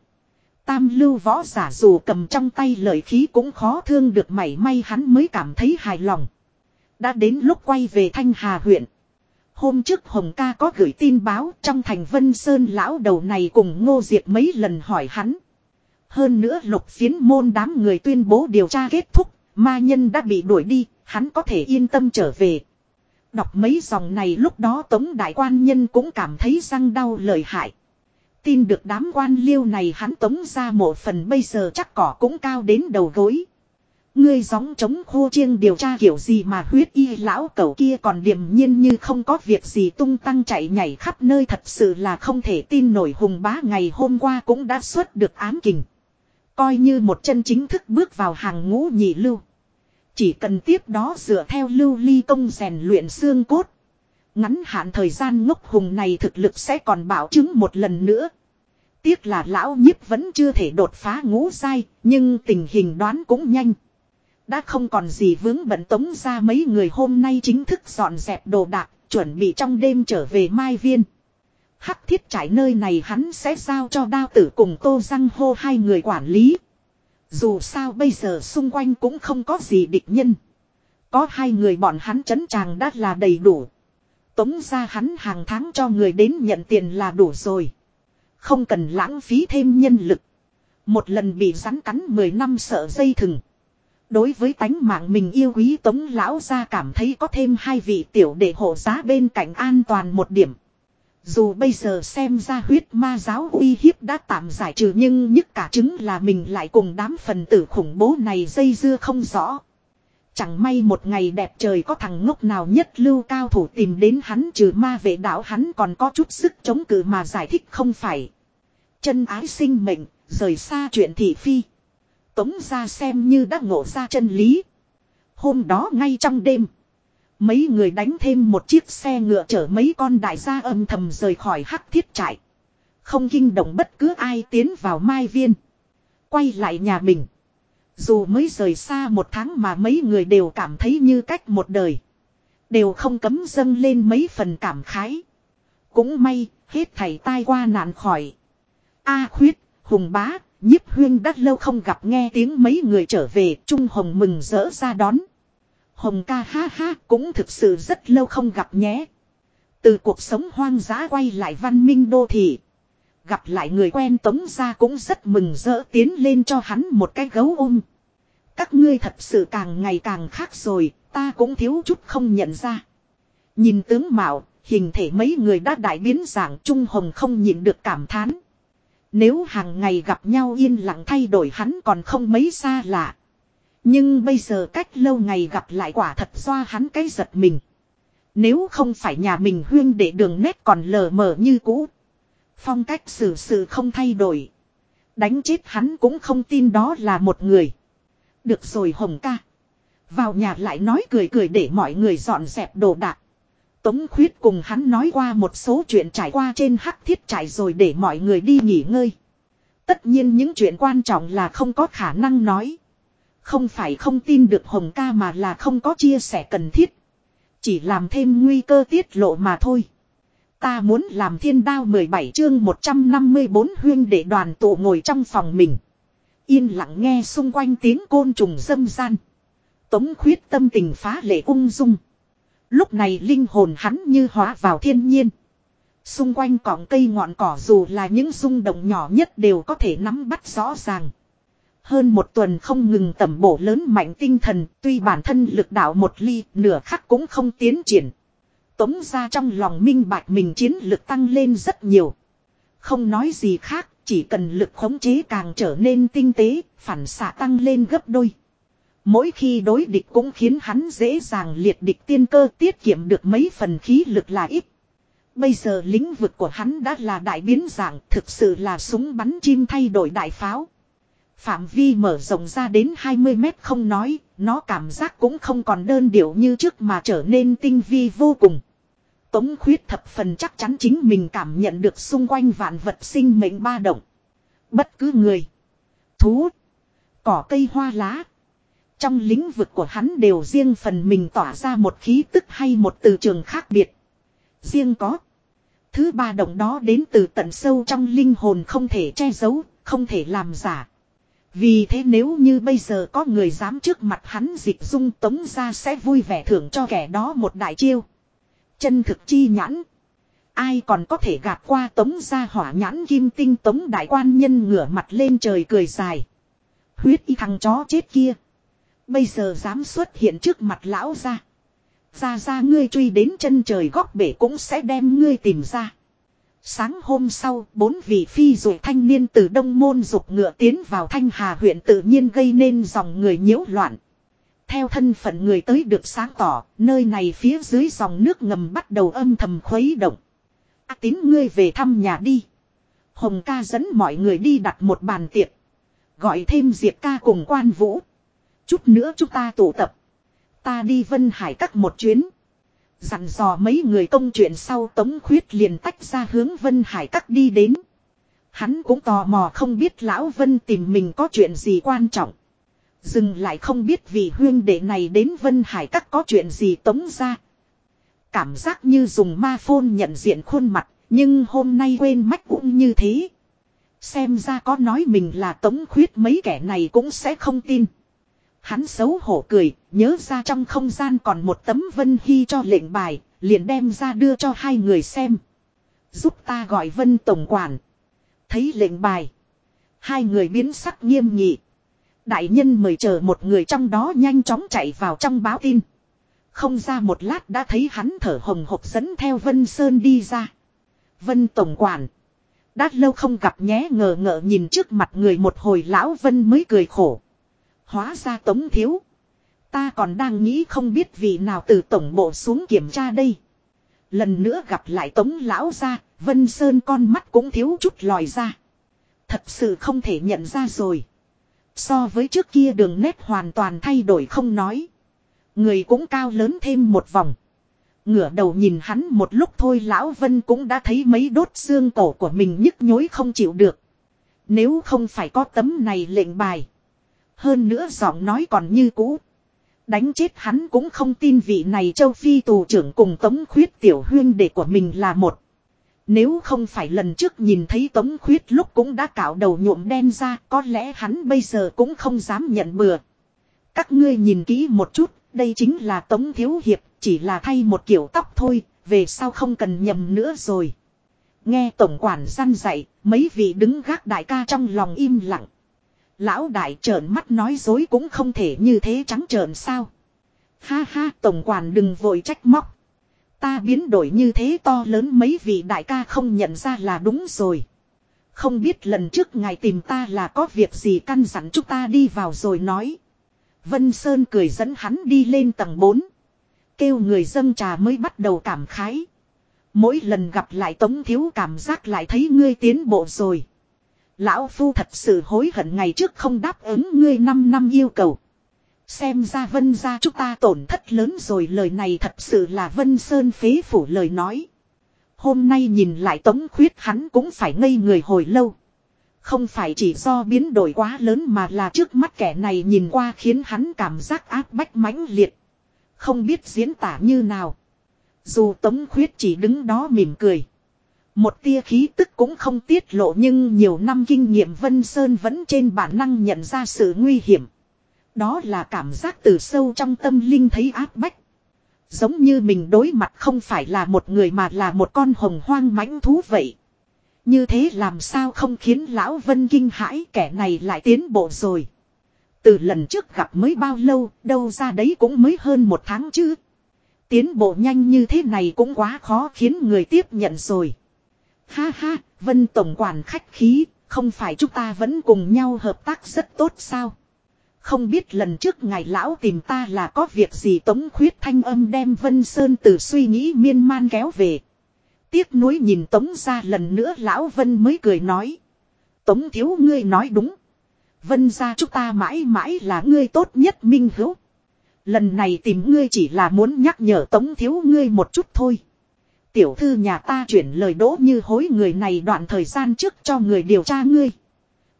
Tam lưu võ giả dù cầm trong tay lợi khí cũng khó thương được mảy may hắn mới cảm thấy hài lòng. Đã đến lúc quay về Thanh Hà huyện. Hôm trước Hồng ca có gửi tin báo trong thành Vân Sơn lão đầu này cùng Ngô Diệp mấy lần hỏi hắn. Hơn nữa lục phiến môn đám người tuyên bố điều tra kết thúc, ma nhân đã bị đuổi đi, hắn có thể yên tâm trở về. Đọc mấy dòng này lúc đó Tống Đại Quan Nhân cũng cảm thấy răng đau lời hại. Tin được đám quan liêu này hắn tống ra một phần bây giờ chắc cỏ cũng cao đến đầu gối. Ngươi gióng chống khô chiêng điều tra kiểu gì mà huyết y lão cẩu kia còn điềm nhiên như không có việc gì tung tăng chạy nhảy khắp nơi thật sự là không thể tin nổi hùng bá ngày hôm qua cũng đã xuất được ám kình. Coi như một chân chính thức bước vào hàng ngũ nhị lưu. Chỉ cần tiếp đó dựa theo lưu ly công rèn luyện xương cốt. Ngắn hạn thời gian ngốc hùng này thực lực sẽ còn bảo chứng một lần nữa. Tiếc là lão nhiếp vẫn chưa thể đột phá ngũ dai, nhưng tình hình đoán cũng nhanh. Đã không còn gì vướng bận tống ra mấy người hôm nay chính thức dọn dẹp đồ đạc, chuẩn bị trong đêm trở về Mai Viên. Hắc thiết trải nơi này hắn sẽ giao cho đao tử cùng tô răng hô hai người quản lý. Dù sao bây giờ xung quanh cũng không có gì địch nhân. Có hai người bọn hắn chấn tràng đã là đầy đủ. Tống ra hắn hàng tháng cho người đến nhận tiền là đủ rồi. Không cần lãng phí thêm nhân lực. Một lần bị rắn cắn 10 năm sợ dây thừng. Đối với tánh mạng mình yêu quý tống lão ra cảm thấy có thêm hai vị tiểu để hộ giá bên cạnh an toàn một điểm. Dù bây giờ xem ra huyết ma giáo uy hiếp đã tạm giải trừ nhưng nhất cả chứng là mình lại cùng đám phần tử khủng bố này dây dưa không rõ. Chẳng may một ngày đẹp trời có thằng ngốc nào nhất lưu cao thủ tìm đến hắn trừ ma vệ đạo hắn còn có chút sức chống cự mà giải thích không phải. Chân ái sinh mệnh, rời xa chuyện thị phi. Tống ra xem như đã ngộ ra chân lý. Hôm đó ngay trong đêm. Mấy người đánh thêm một chiếc xe ngựa chở mấy con đại gia âm thầm rời khỏi hắc thiết trại. Không kinh động bất cứ ai tiến vào mai viên. Quay lại nhà mình. Dù mới rời xa một tháng mà mấy người đều cảm thấy như cách một đời. Đều không cấm dâng lên mấy phần cảm khái. Cũng may, hết thầy tai qua nạn khỏi. A khuyết, hùng bá, nhiếp huyên đã lâu không gặp nghe tiếng mấy người trở về, Trung Hồng mừng rỡ ra đón. Hồng ca ha ha cũng thực sự rất lâu không gặp nhé. Từ cuộc sống hoang dã quay lại văn minh đô thị. Gặp lại người quen tống ra cũng rất mừng rỡ tiến lên cho hắn một cái gấu ôm. Các ngươi thật sự càng ngày càng khác rồi, ta cũng thiếu chút không nhận ra. Nhìn tướng mạo, hình thể mấy người đã đại biến dạng Trung Hồng không nhịn được cảm thán. Nếu hàng ngày gặp nhau yên lặng thay đổi hắn còn không mấy xa lạ. Nhưng bây giờ cách lâu ngày gặp lại quả thật do hắn cái giật mình. Nếu không phải nhà mình huyên để đường nét còn lờ mờ như cũ. Phong cách xử sự không thay đổi. Đánh chết hắn cũng không tin đó là một người. Được rồi Hồng ca. Vào nhà lại nói cười cười để mọi người dọn dẹp đồ đạc. Tống khuyết cùng hắn nói qua một số chuyện trải qua trên hắc thiết trải rồi để mọi người đi nghỉ ngơi. Tất nhiên những chuyện quan trọng là không có khả năng nói. Không phải không tin được Hồng ca mà là không có chia sẻ cần thiết. Chỉ làm thêm nguy cơ tiết lộ mà thôi. Ta muốn làm thiên đao 17 chương 154 huyên để đoàn tụ ngồi trong phòng mình. Yên lặng nghe xung quanh tiếng côn trùng dâm gian. Tống khuyết tâm tình phá lệ ung dung. Lúc này linh hồn hắn như hóa vào thiên nhiên. Xung quanh cỏng cây ngọn cỏ dù là những rung động nhỏ nhất đều có thể nắm bắt rõ ràng. Hơn một tuần không ngừng tẩm bổ lớn mạnh tinh thần, tuy bản thân lực đạo một ly, nửa khắc cũng không tiến triển. Tống ra trong lòng minh bạch mình chiến lực tăng lên rất nhiều. Không nói gì khác, chỉ cần lực khống chế càng trở nên tinh tế, phản xạ tăng lên gấp đôi. Mỗi khi đối địch cũng khiến hắn dễ dàng liệt địch tiên cơ tiết kiệm được mấy phần khí lực là ít. Bây giờ lĩnh vực của hắn đã là đại biến dạng thực sự là súng bắn chim thay đổi đại pháo. Phạm vi mở rộng ra đến 20 mét không nói, nó cảm giác cũng không còn đơn điệu như trước mà trở nên tinh vi vô cùng. Tống khuyết thập phần chắc chắn chính mình cảm nhận được xung quanh vạn vật sinh mệnh ba động. Bất cứ người, thú, cỏ cây hoa lá. Trong lĩnh vực của hắn đều riêng phần mình tỏa ra một khí tức hay một từ trường khác biệt. Riêng có. Thứ ba động đó đến từ tận sâu trong linh hồn không thể che giấu, không thể làm giả. Vì thế nếu như bây giờ có người dám trước mặt hắn dịch dung tống ra sẽ vui vẻ thưởng cho kẻ đó một đại chiêu. Chân thực chi nhãn. Ai còn có thể gạt qua tống ra hỏa nhãn kim tinh tống đại quan nhân ngửa mặt lên trời cười dài. Huyết y thằng chó chết kia. Bây giờ dám xuất hiện trước mặt lão ra. Ra ra ngươi truy đến chân trời góc bể cũng sẽ đem ngươi tìm ra. Sáng hôm sau, bốn vị phi dụ thanh niên từ Đông Môn dục ngựa tiến vào Thanh Hà huyện tự nhiên gây nên dòng người nhiễu loạn. Theo thân phận người tới được sáng tỏ, nơi này phía dưới dòng nước ngầm bắt đầu âm thầm khuấy động. À, tín ngươi về thăm nhà đi. Hồng ca dẫn mọi người đi đặt một bàn tiệc. Gọi thêm Diệp ca cùng quan vũ. Chút nữa chúng ta tụ tập. Ta đi Vân Hải các một chuyến. Dặn dò mấy người công chuyện sau Tống Khuyết liền tách ra hướng Vân Hải cắt đi đến. Hắn cũng tò mò không biết Lão Vân tìm mình có chuyện gì quan trọng. Dừng lại không biết vì huyên đệ này đến Vân Hải cắt có chuyện gì tống ra. Cảm giác như dùng ma phôn nhận diện khuôn mặt, nhưng hôm nay quên mách cũng như thế. Xem ra có nói mình là tống khuyết mấy kẻ này cũng sẽ không tin. Hắn xấu hổ cười, nhớ ra trong không gian còn một tấm Vân Hy cho lệnh bài, liền đem ra đưa cho hai người xem. Giúp ta gọi Vân Tổng Quản. Thấy lệnh bài. Hai người biến sắc nghiêm nghị. Đại nhân mời chờ một người trong đó nhanh chóng chạy vào trong báo tin. Không ra một lát đã thấy hắn thở hồng hộc dẫn theo Vân Sơn đi ra. Vân Tổng Quản. Đã lâu không gặp nhé ngờ ngợ nhìn trước mặt người một hồi lão Vân mới cười khổ. Hóa ra tống thiếu. Ta còn đang nghĩ không biết vì nào từ tổng bộ xuống kiểm tra đây. Lần nữa gặp lại tống lão ra, Vân Sơn con mắt cũng thiếu chút lòi ra. Thật sự không thể nhận ra rồi. So với trước kia đường nét hoàn toàn thay đổi không nói. Người cũng cao lớn thêm một vòng. Ngửa đầu nhìn hắn một lúc thôi lão Vân cũng đã thấy mấy đốt xương cổ của mình nhức nhối không chịu được. Nếu không phải có tấm này lệnh bài. Hơn nữa giọng nói còn như cũ. Đánh chết hắn cũng không tin vị này châu phi tù trưởng cùng tống khuyết tiểu huyên đệ của mình là một. Nếu không phải lần trước nhìn thấy tống khuyết lúc cũng đã cạo đầu nhuộm đen ra có lẽ hắn bây giờ cũng không dám nhận bừa. Các ngươi nhìn kỹ một chút, đây chính là tống thiếu hiệp, chỉ là thay một kiểu tóc thôi, về sau không cần nhầm nữa rồi. Nghe tổng quản gian dạy, mấy vị đứng gác đại ca trong lòng im lặng. Lão đại trợn mắt nói dối cũng không thể như thế trắng trợn sao. Ha ha, tổng quản đừng vội trách móc. Ta biến đổi như thế to lớn mấy vị đại ca không nhận ra là đúng rồi. Không biết lần trước ngài tìm ta là có việc gì căn dặn chúng ta đi vào rồi nói. Vân Sơn cười dẫn hắn đi lên tầng 4. Kêu người dân trà mới bắt đầu cảm khái. Mỗi lần gặp lại Tống Thiếu cảm giác lại thấy ngươi tiến bộ rồi. Lão Phu thật sự hối hận ngày trước không đáp ứng ngươi 5 năm yêu cầu. Xem ra vân ra chúng ta tổn thất lớn rồi, lời này thật sự là vân sơn phế phủ lời nói. Hôm nay nhìn lại tống khuyết hắn cũng phải ngây người hồi lâu. Không phải chỉ do biến đổi quá lớn mà là trước mắt kẻ này nhìn qua khiến hắn cảm giác áp bách mãnh liệt. Không biết diễn tả như nào. Dù tống khuyết chỉ đứng đó mỉm cười. Một tia khí tức cũng không tiết lộ nhưng nhiều năm kinh nghiệm Vân Sơn vẫn trên bản năng nhận ra sự nguy hiểm. Đó là cảm giác từ sâu trong tâm linh thấy áp bách. Giống như mình đối mặt không phải là một người mà là một con hồng hoang mãnh thú vậy. Như thế làm sao không khiến lão Vân kinh hãi kẻ này lại tiến bộ rồi. Từ lần trước gặp mới bao lâu, đâu ra đấy cũng mới hơn một tháng chứ. Tiến bộ nhanh như thế này cũng quá khó khiến người tiếp nhận rồi. Ha ha, Vân Tổng quản khách khí, không phải chúng ta vẫn cùng nhau hợp tác rất tốt sao? Không biết lần trước ngài lão tìm ta là có việc gì tống khuyết thanh âm đem Vân Sơn từ suy nghĩ miên man kéo về. Tiếc nuối nhìn tống ra lần nữa lão Vân mới cười nói. Tống thiếu ngươi nói đúng. Vân ra chúng ta mãi mãi là ngươi tốt nhất minh hữu. Lần này tìm ngươi chỉ là muốn nhắc nhở tống thiếu ngươi một chút thôi. Tiểu thư nhà ta chuyển lời đỗ như hối người này đoạn thời gian trước cho người điều tra ngươi.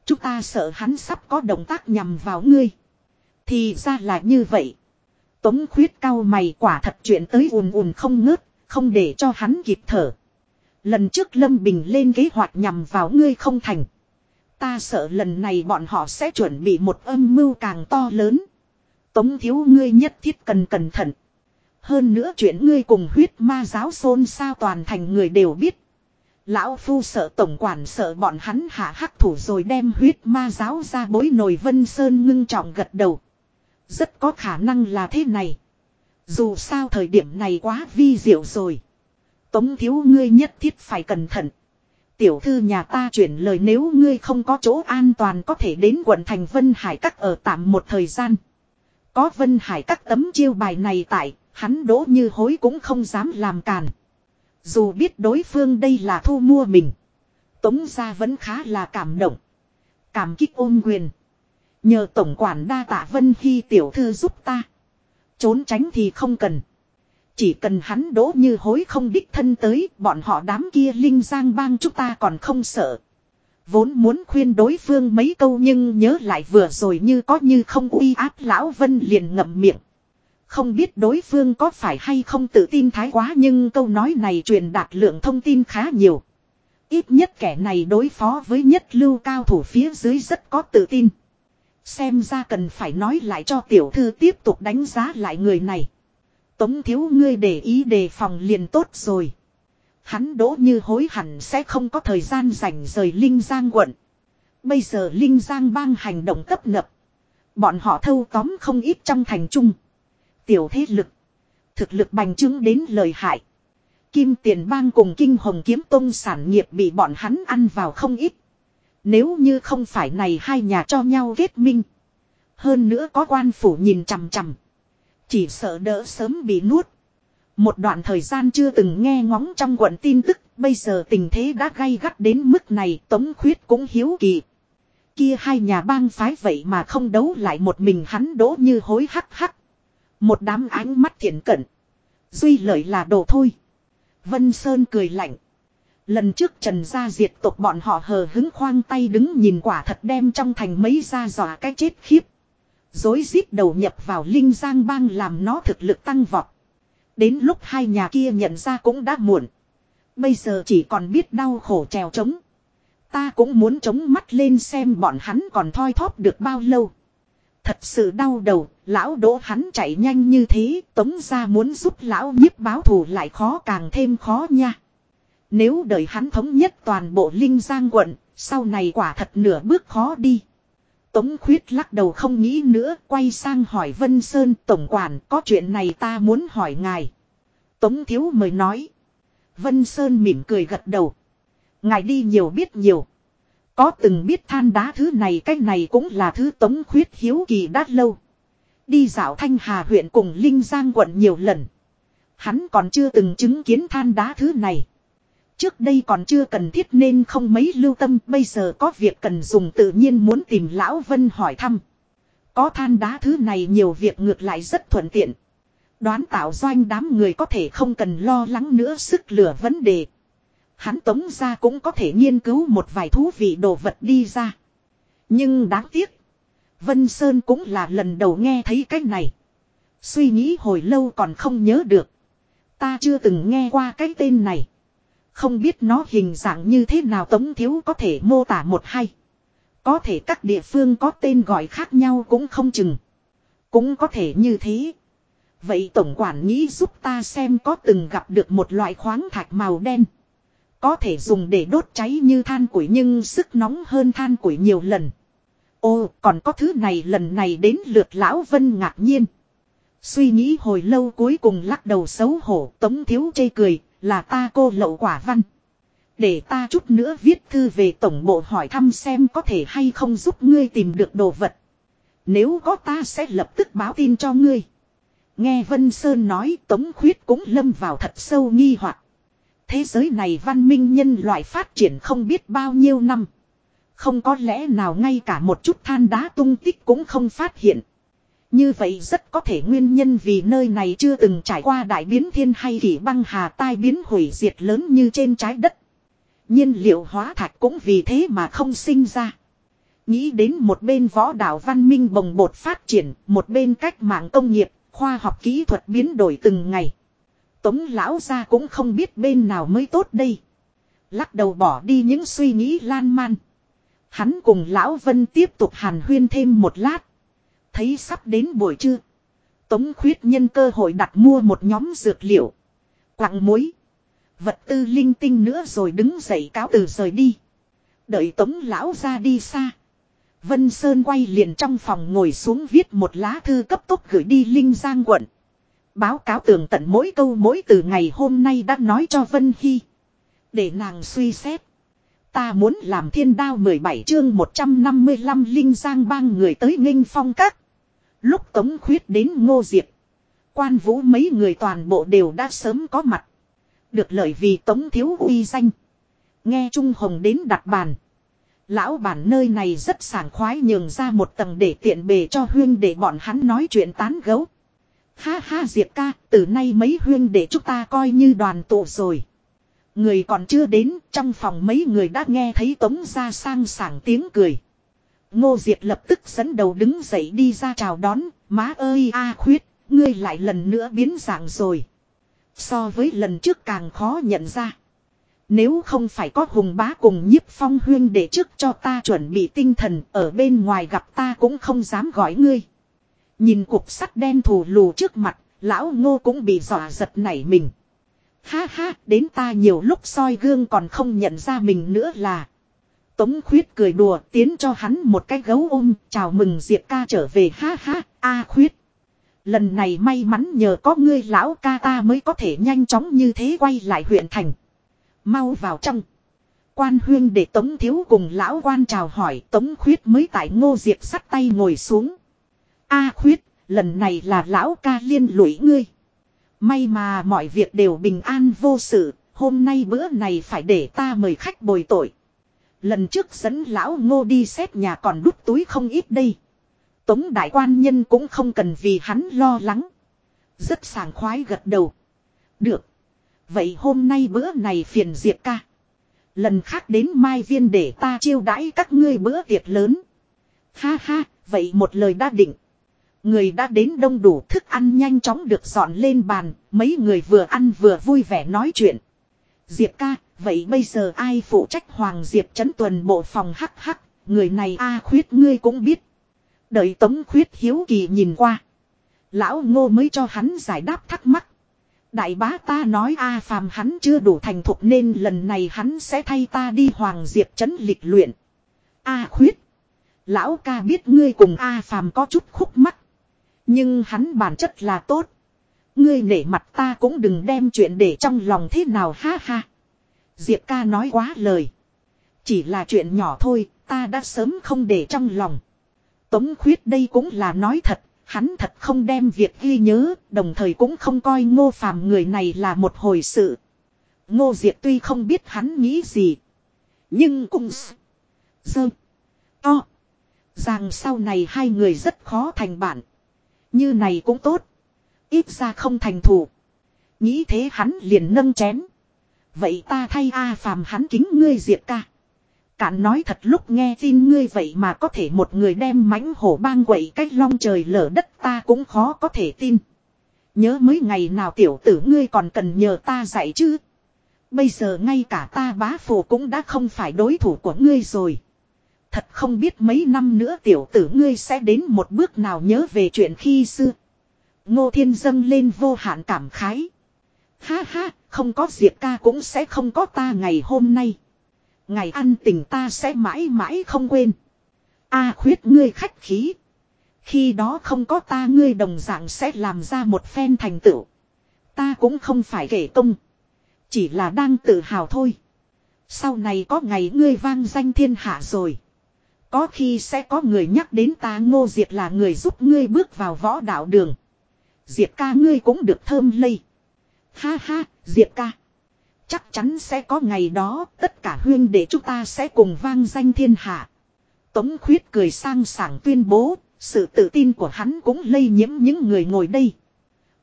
Chúng ta sợ hắn sắp có động tác nhằm vào ngươi. Thì ra là như vậy. Tống khuyết cao mày quả thật chuyện tới ùn ùn không ngớt, không để cho hắn kịp thở. Lần trước Lâm Bình lên kế hoạch nhằm vào ngươi không thành. Ta sợ lần này bọn họ sẽ chuẩn bị một âm mưu càng to lớn. Tống thiếu ngươi nhất thiết cần cẩn thận. Hơn nữa chuyện ngươi cùng huyết ma giáo xôn sao toàn thành người đều biết. Lão Phu sợ tổng quản sợ bọn hắn hạ hắc thủ rồi đem huyết ma giáo ra bối nồi vân sơn ngưng trọng gật đầu. Rất có khả năng là thế này. Dù sao thời điểm này quá vi diệu rồi. Tống thiếu ngươi nhất thiết phải cẩn thận. Tiểu thư nhà ta chuyển lời nếu ngươi không có chỗ an toàn có thể đến quận thành Vân Hải Các ở tạm một thời gian. Có Vân Hải Các tấm chiêu bài này tại, hắn đỗ như hối cũng không dám làm càn. Dù biết đối phương đây là thu mua mình. Tống gia vẫn khá là cảm động. Cảm kích ôm quyền. Nhờ tổng quản đa tạ Vân Hy tiểu thư giúp ta. Trốn tránh thì không cần. Chỉ cần hắn đỗ như hối không đích thân tới, bọn họ đám kia linh giang bang chúng ta còn không sợ. Vốn muốn khuyên đối phương mấy câu nhưng nhớ lại vừa rồi như có như không uy áp lão Vân liền ngậm miệng. Không biết đối phương có phải hay không tự tin thái quá nhưng câu nói này truyền đạt lượng thông tin khá nhiều. Ít nhất kẻ này đối phó với nhất lưu cao thủ phía dưới rất có tự tin. Xem ra cần phải nói lại cho tiểu thư tiếp tục đánh giá lại người này. Tống thiếu ngươi để ý đề phòng liền tốt rồi. Hắn đỗ như hối hẳn sẽ không có thời gian rảnh rời Linh Giang quận. Bây giờ Linh Giang bang hành động cấp nập. Bọn họ thâu tóm không ít trong thành trung. Tiểu thế lực. Thực lực bành trướng đến lời hại. Kim tiền bang cùng kinh hồng kiếm tông sản nghiệp bị bọn hắn ăn vào không ít. Nếu như không phải này hai nhà cho nhau kết minh. Hơn nữa có quan phủ nhìn chằm chằm. Chỉ sợ đỡ sớm bị nuốt. Một đoạn thời gian chưa từng nghe ngóng trong quận tin tức, bây giờ tình thế đã gay gắt đến mức này, Tống Khuyết cũng hiếu kỳ. Kia hai nhà bang phái vậy mà không đấu lại một mình hắn đỗ như hối hắc hắc. Một đám ánh mắt thiện cận. Duy lợi là đồ thôi. Vân Sơn cười lạnh. Lần trước trần gia diệt tộc bọn họ hờ hứng khoang tay đứng nhìn quả thật đem trong thành mấy gia dọa cái chết khiếp. Dối rít đầu nhập vào Linh Giang bang làm nó thực lực tăng vọt. Đến lúc hai nhà kia nhận ra cũng đã muộn. Bây giờ chỉ còn biết đau khổ trèo trống. Ta cũng muốn chống mắt lên xem bọn hắn còn thoi thóp được bao lâu. Thật sự đau đầu, lão đỗ hắn chạy nhanh như thế, tống ra muốn giúp lão nhiếp báo thù lại khó càng thêm khó nha. Nếu đợi hắn thống nhất toàn bộ Linh Giang quận, sau này quả thật nửa bước khó đi. Tống khuyết lắc đầu không nghĩ nữa, quay sang hỏi Vân Sơn Tổng quản có chuyện này ta muốn hỏi ngài. Tống thiếu mời nói. Vân Sơn mỉm cười gật đầu. Ngài đi nhiều biết nhiều. Có từng biết than đá thứ này, cái này cũng là thứ tống khuyết hiếu kỳ đã lâu. Đi dạo Thanh Hà huyện cùng Linh Giang quận nhiều lần. Hắn còn chưa từng chứng kiến than đá thứ này. Trước đây còn chưa cần thiết nên không mấy lưu tâm, bây giờ có việc cần dùng tự nhiên muốn tìm Lão Vân hỏi thăm. Có than đá thứ này nhiều việc ngược lại rất thuận tiện. Đoán tạo doanh đám người có thể không cần lo lắng nữa, sức lửa vấn đề. Hắn tống ra cũng có thể nghiên cứu một vài thú vị đồ vật đi ra. Nhưng đáng tiếc. Vân Sơn cũng là lần đầu nghe thấy cách này. Suy nghĩ hồi lâu còn không nhớ được. Ta chưa từng nghe qua cái tên này. Không biết nó hình dạng như thế nào Tống Thiếu có thể mô tả một hay. Có thể các địa phương có tên gọi khác nhau cũng không chừng. Cũng có thể như thế. Vậy tổng quản nghĩ giúp ta xem có từng gặp được một loại khoáng thạch màu đen. Có thể dùng để đốt cháy như than củi nhưng sức nóng hơn than củi nhiều lần. Ô, còn có thứ này lần này đến lượt lão vân ngạc nhiên. Suy nghĩ hồi lâu cuối cùng lắc đầu xấu hổ, tống thiếu chê cười, là ta cô lậu quả văn. Để ta chút nữa viết thư về tổng bộ hỏi thăm xem có thể hay không giúp ngươi tìm được đồ vật. Nếu có ta sẽ lập tức báo tin cho ngươi. Nghe Vân Sơn nói, Tống Khuyết cũng lâm vào thật sâu nghi hoặc. Thế giới này văn minh nhân loại phát triển không biết bao nhiêu năm. Không có lẽ nào ngay cả một chút than đá tung tích cũng không phát hiện. Như vậy rất có thể nguyên nhân vì nơi này chưa từng trải qua đại biến thiên hay kỷ băng hà tai biến hủy diệt lớn như trên trái đất. nhiên liệu hóa thạch cũng vì thế mà không sinh ra. Nghĩ đến một bên võ đạo văn minh bồng bột phát triển, một bên cách mạng công nghiệp, khoa học kỹ thuật biến đổi từng ngày. Tống lão ra cũng không biết bên nào mới tốt đây. Lắc đầu bỏ đi những suy nghĩ lan man. Hắn cùng lão Vân tiếp tục hàn huyên thêm một lát. Thấy sắp đến buổi trưa. Tống khuyết nhân cơ hội đặt mua một nhóm dược liệu. Quặng muối. Vật tư linh tinh nữa rồi đứng dậy cáo từ rời đi. Đợi tống lão ra đi xa. Vân Sơn quay liền trong phòng ngồi xuống viết một lá thư cấp tốc gửi đi Linh Giang quận. Báo cáo tường tận mỗi câu mỗi từ ngày hôm nay đã nói cho Vân Hy. Để nàng suy xét. Ta muốn làm thiên đao 17 chương 155 Linh Giang bang người tới nghênh phong các. Lúc Tống Khuyết đến Ngô Diệp. Quan vũ mấy người toàn bộ đều đã sớm có mặt. Được lợi vì Tống Thiếu uy danh. Nghe Trung Hồng đến đặt bàn. Lão bản nơi này rất sảng khoái nhường ra một tầng để tiện bề cho huyên để bọn hắn nói chuyện tán gấu. Ha ha Diệp ca, từ nay mấy huyên để chúng ta coi như đoàn tụ rồi. Người còn chưa đến, trong phòng mấy người đã nghe thấy tống ra sang sảng tiếng cười. Ngô Diệp lập tức dẫn đầu đứng dậy đi ra chào đón, má ơi a khuyết, ngươi lại lần nữa biến dạng rồi. So với lần trước càng khó nhận ra. Nếu không phải có hùng bá cùng nhiếp phong huyên để trước cho ta chuẩn bị tinh thần ở bên ngoài gặp ta cũng không dám gọi ngươi. Nhìn cục sắt đen thù lù trước mặt, lão ngô cũng bị dọa giật nảy mình. Ha ha, đến ta nhiều lúc soi gương còn không nhận ra mình nữa là. Tống khuyết cười đùa tiến cho hắn một cái gấu ôm, chào mừng Diệp ca trở về ha ha, a khuyết. Lần này may mắn nhờ có ngươi lão ca ta mới có thể nhanh chóng như thế quay lại huyện thành. Mau vào trong. Quan huyên để Tống Thiếu cùng lão quan chào hỏi Tống Khuyết mới tại ngô diệp sắt tay ngồi xuống. A Khuyết, lần này là lão ca liên lụy ngươi. May mà mọi việc đều bình an vô sự, hôm nay bữa này phải để ta mời khách bồi tội. Lần trước dẫn lão ngô đi xét nhà còn đút túi không ít đây. Tống đại quan nhân cũng không cần vì hắn lo lắng. Rất sảng khoái gật đầu. Được. Vậy hôm nay bữa này phiền Diệp ca. Lần khác đến Mai Viên để ta chiêu đãi các ngươi bữa tiệc lớn. Ha ha, vậy một lời đã định. Người đã đến đông đủ thức ăn nhanh chóng được dọn lên bàn, mấy người vừa ăn vừa vui vẻ nói chuyện. Diệp ca, vậy bây giờ ai phụ trách Hoàng Diệp chấn tuần bộ phòng hắc hắc, người này a khuyết ngươi cũng biết. Đợi tống khuyết hiếu kỳ nhìn qua. Lão ngô mới cho hắn giải đáp thắc mắc. Đại bá ta nói A phàm hắn chưa đủ thành thục nên lần này hắn sẽ thay ta đi Hoàng Diệp chấn lịch luyện. A khuyết. Lão ca biết ngươi cùng A phàm có chút khúc mắc. Nhưng hắn bản chất là tốt. Ngươi nể mặt ta cũng đừng đem chuyện để trong lòng thế nào ha ha. Diệp ca nói quá lời. Chỉ là chuyện nhỏ thôi, ta đã sớm không để trong lòng. Tống khuyết đây cũng là nói thật, Hắn thật không đem việc ghi nhớ, đồng thời cũng không coi ngô phàm người này là một hồi sự. Ngô Diệp tuy không biết hắn nghĩ gì. Nhưng cũng dơ. To. Rằng sau này hai người rất khó thành bạn. Như này cũng tốt. Ít ra không thành thủ. Nghĩ thế hắn liền nâng chén. Vậy ta thay A phàm hắn kính ngươi diệt ca. Cạn nói thật lúc nghe tin ngươi vậy mà có thể một người đem mãnh hổ bang quậy cách long trời lở đất ta cũng khó có thể tin. Nhớ mấy ngày nào tiểu tử ngươi còn cần nhờ ta dạy chứ. Bây giờ ngay cả ta bá phụ cũng đã không phải đối thủ của ngươi rồi. Thật không biết mấy năm nữa tiểu tử ngươi sẽ đến một bước nào nhớ về chuyện khi xưa. Ngô Thiên dâng lên vô hạn cảm khái. Ha ha, không có Diệp ca cũng sẽ không có ta ngày hôm nay. Ngày ăn tình ta sẽ mãi mãi không quên. A khuyết ngươi khách khí. Khi đó không có ta ngươi đồng dạng sẽ làm ra một phen thành tựu. Ta cũng không phải kể công. Chỉ là đang tự hào thôi. Sau này có ngày ngươi vang danh thiên hạ rồi. Có khi sẽ có người nhắc đến ta ngô diệt là người giúp ngươi bước vào võ đạo đường. Diệt ca ngươi cũng được thơm lây. Ha ha, Diệt ca. Chắc chắn sẽ có ngày đó, tất cả huyên để chúng ta sẽ cùng vang danh thiên hạ. Tống khuyết cười sang sảng tuyên bố, sự tự tin của hắn cũng lây nhiễm những người ngồi đây.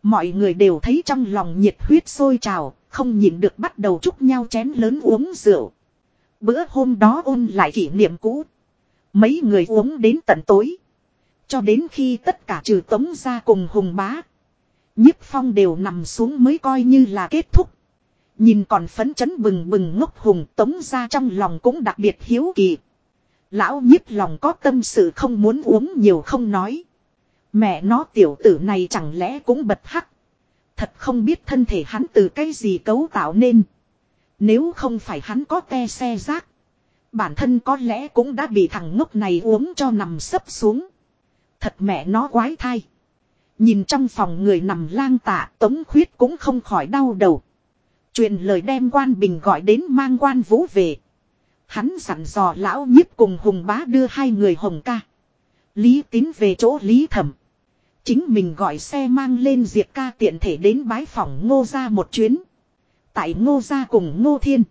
Mọi người đều thấy trong lòng nhiệt huyết sôi trào, không nhìn được bắt đầu chúc nhau chén lớn uống rượu. Bữa hôm đó ôn lại kỷ niệm cũ. Mấy người uống đến tận tối. Cho đến khi tất cả trừ tống ra cùng hùng bá. nhiếp phong đều nằm xuống mới coi như là kết thúc. Nhìn còn phấn chấn bừng bừng ngốc hùng tống ra trong lòng cũng đặc biệt hiếu kỳ. Lão nhiếp lòng có tâm sự không muốn uống nhiều không nói. Mẹ nó tiểu tử này chẳng lẽ cũng bật hắc. Thật không biết thân thể hắn từ cái gì cấu tạo nên. Nếu không phải hắn có te xe rác. Bản thân có lẽ cũng đã bị thằng ngốc này uống cho nằm sấp xuống. Thật mẹ nó quái thai. Nhìn trong phòng người nằm lang tạ tống khuyết cũng không khỏi đau đầu. truyền lời đem quan bình gọi đến mang quan vũ về. Hắn sẵn dò lão nhiếp cùng hùng bá đưa hai người hồng ca. Lý tín về chỗ lý thẩm. Chính mình gọi xe mang lên diệt ca tiện thể đến bái phòng ngô ra một chuyến. Tại ngô ra cùng ngô thiên.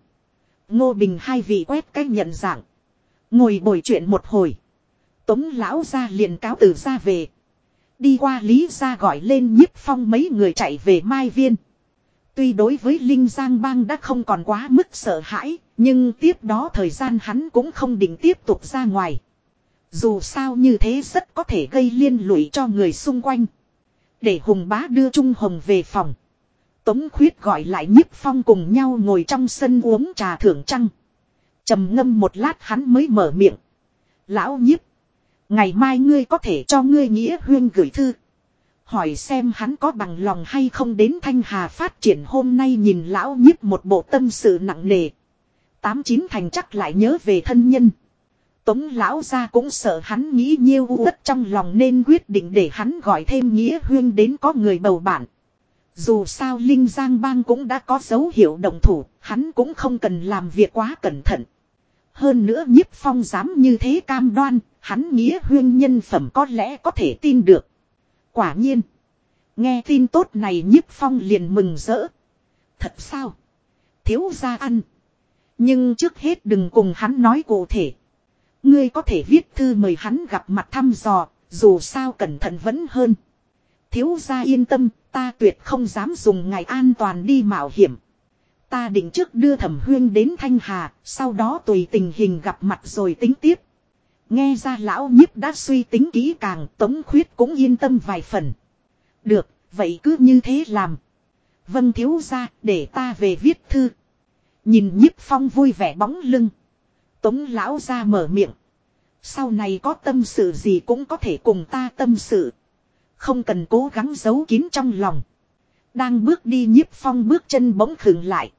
Ngô bình hai vị quét cách nhận dạng. Ngồi bồi chuyện một hồi. Tống lão ra liền cáo từ ra về. Đi qua lý ra gọi lên nhiếp phong mấy người chạy về mai viên. Tuy đối với Linh Giang Bang đã không còn quá mức sợ hãi, nhưng tiếp đó thời gian hắn cũng không định tiếp tục ra ngoài. Dù sao như thế rất có thể gây liên lụy cho người xung quanh. Để Hùng Bá đưa Trung Hồng về phòng. Tống Khuyết gọi lại nhiếp phong cùng nhau ngồi trong sân uống trà thưởng trăng. trầm ngâm một lát hắn mới mở miệng. Lão nhiếp. Ngày mai ngươi có thể cho ngươi nghĩa huyên gửi thư. Hỏi xem hắn có bằng lòng hay không đến Thanh Hà phát triển hôm nay nhìn lão nhiếp một bộ tâm sự nặng nề. Tám chín thành chắc lại nhớ về thân nhân. Tống lão ra cũng sợ hắn nghĩ nhiêu đất trong lòng nên quyết định để hắn gọi thêm nghĩa huyên đến có người bầu bạn. Dù sao Linh Giang Bang cũng đã có dấu hiệu đồng thủ, hắn cũng không cần làm việc quá cẩn thận. Hơn nữa nhiếp phong dám như thế cam đoan, hắn nghĩa huyên nhân phẩm có lẽ có thể tin được. Quả nhiên. Nghe tin tốt này nhiếp phong liền mừng rỡ. Thật sao? Thiếu ra ăn. Nhưng trước hết đừng cùng hắn nói cụ thể. Ngươi có thể viết thư mời hắn gặp mặt thăm dò, dù sao cẩn thận vẫn hơn. Thiếu gia yên tâm, ta tuyệt không dám dùng ngày an toàn đi mạo hiểm. Ta định trước đưa thẩm huyên đến Thanh Hà, sau đó tùy tình hình gặp mặt rồi tính tiếp. Nghe ra lão nhiếp đã suy tính kỹ càng, tống khuyết cũng yên tâm vài phần. Được, vậy cứ như thế làm. Vâng thiếu ra, để ta về viết thư. Nhìn nhiếp phong vui vẻ bóng lưng. Tống lão ra mở miệng. Sau này có tâm sự gì cũng có thể cùng ta tâm sự. Không cần cố gắng giấu kín trong lòng. Đang bước đi nhiếp phong bước chân bỗng khựng lại.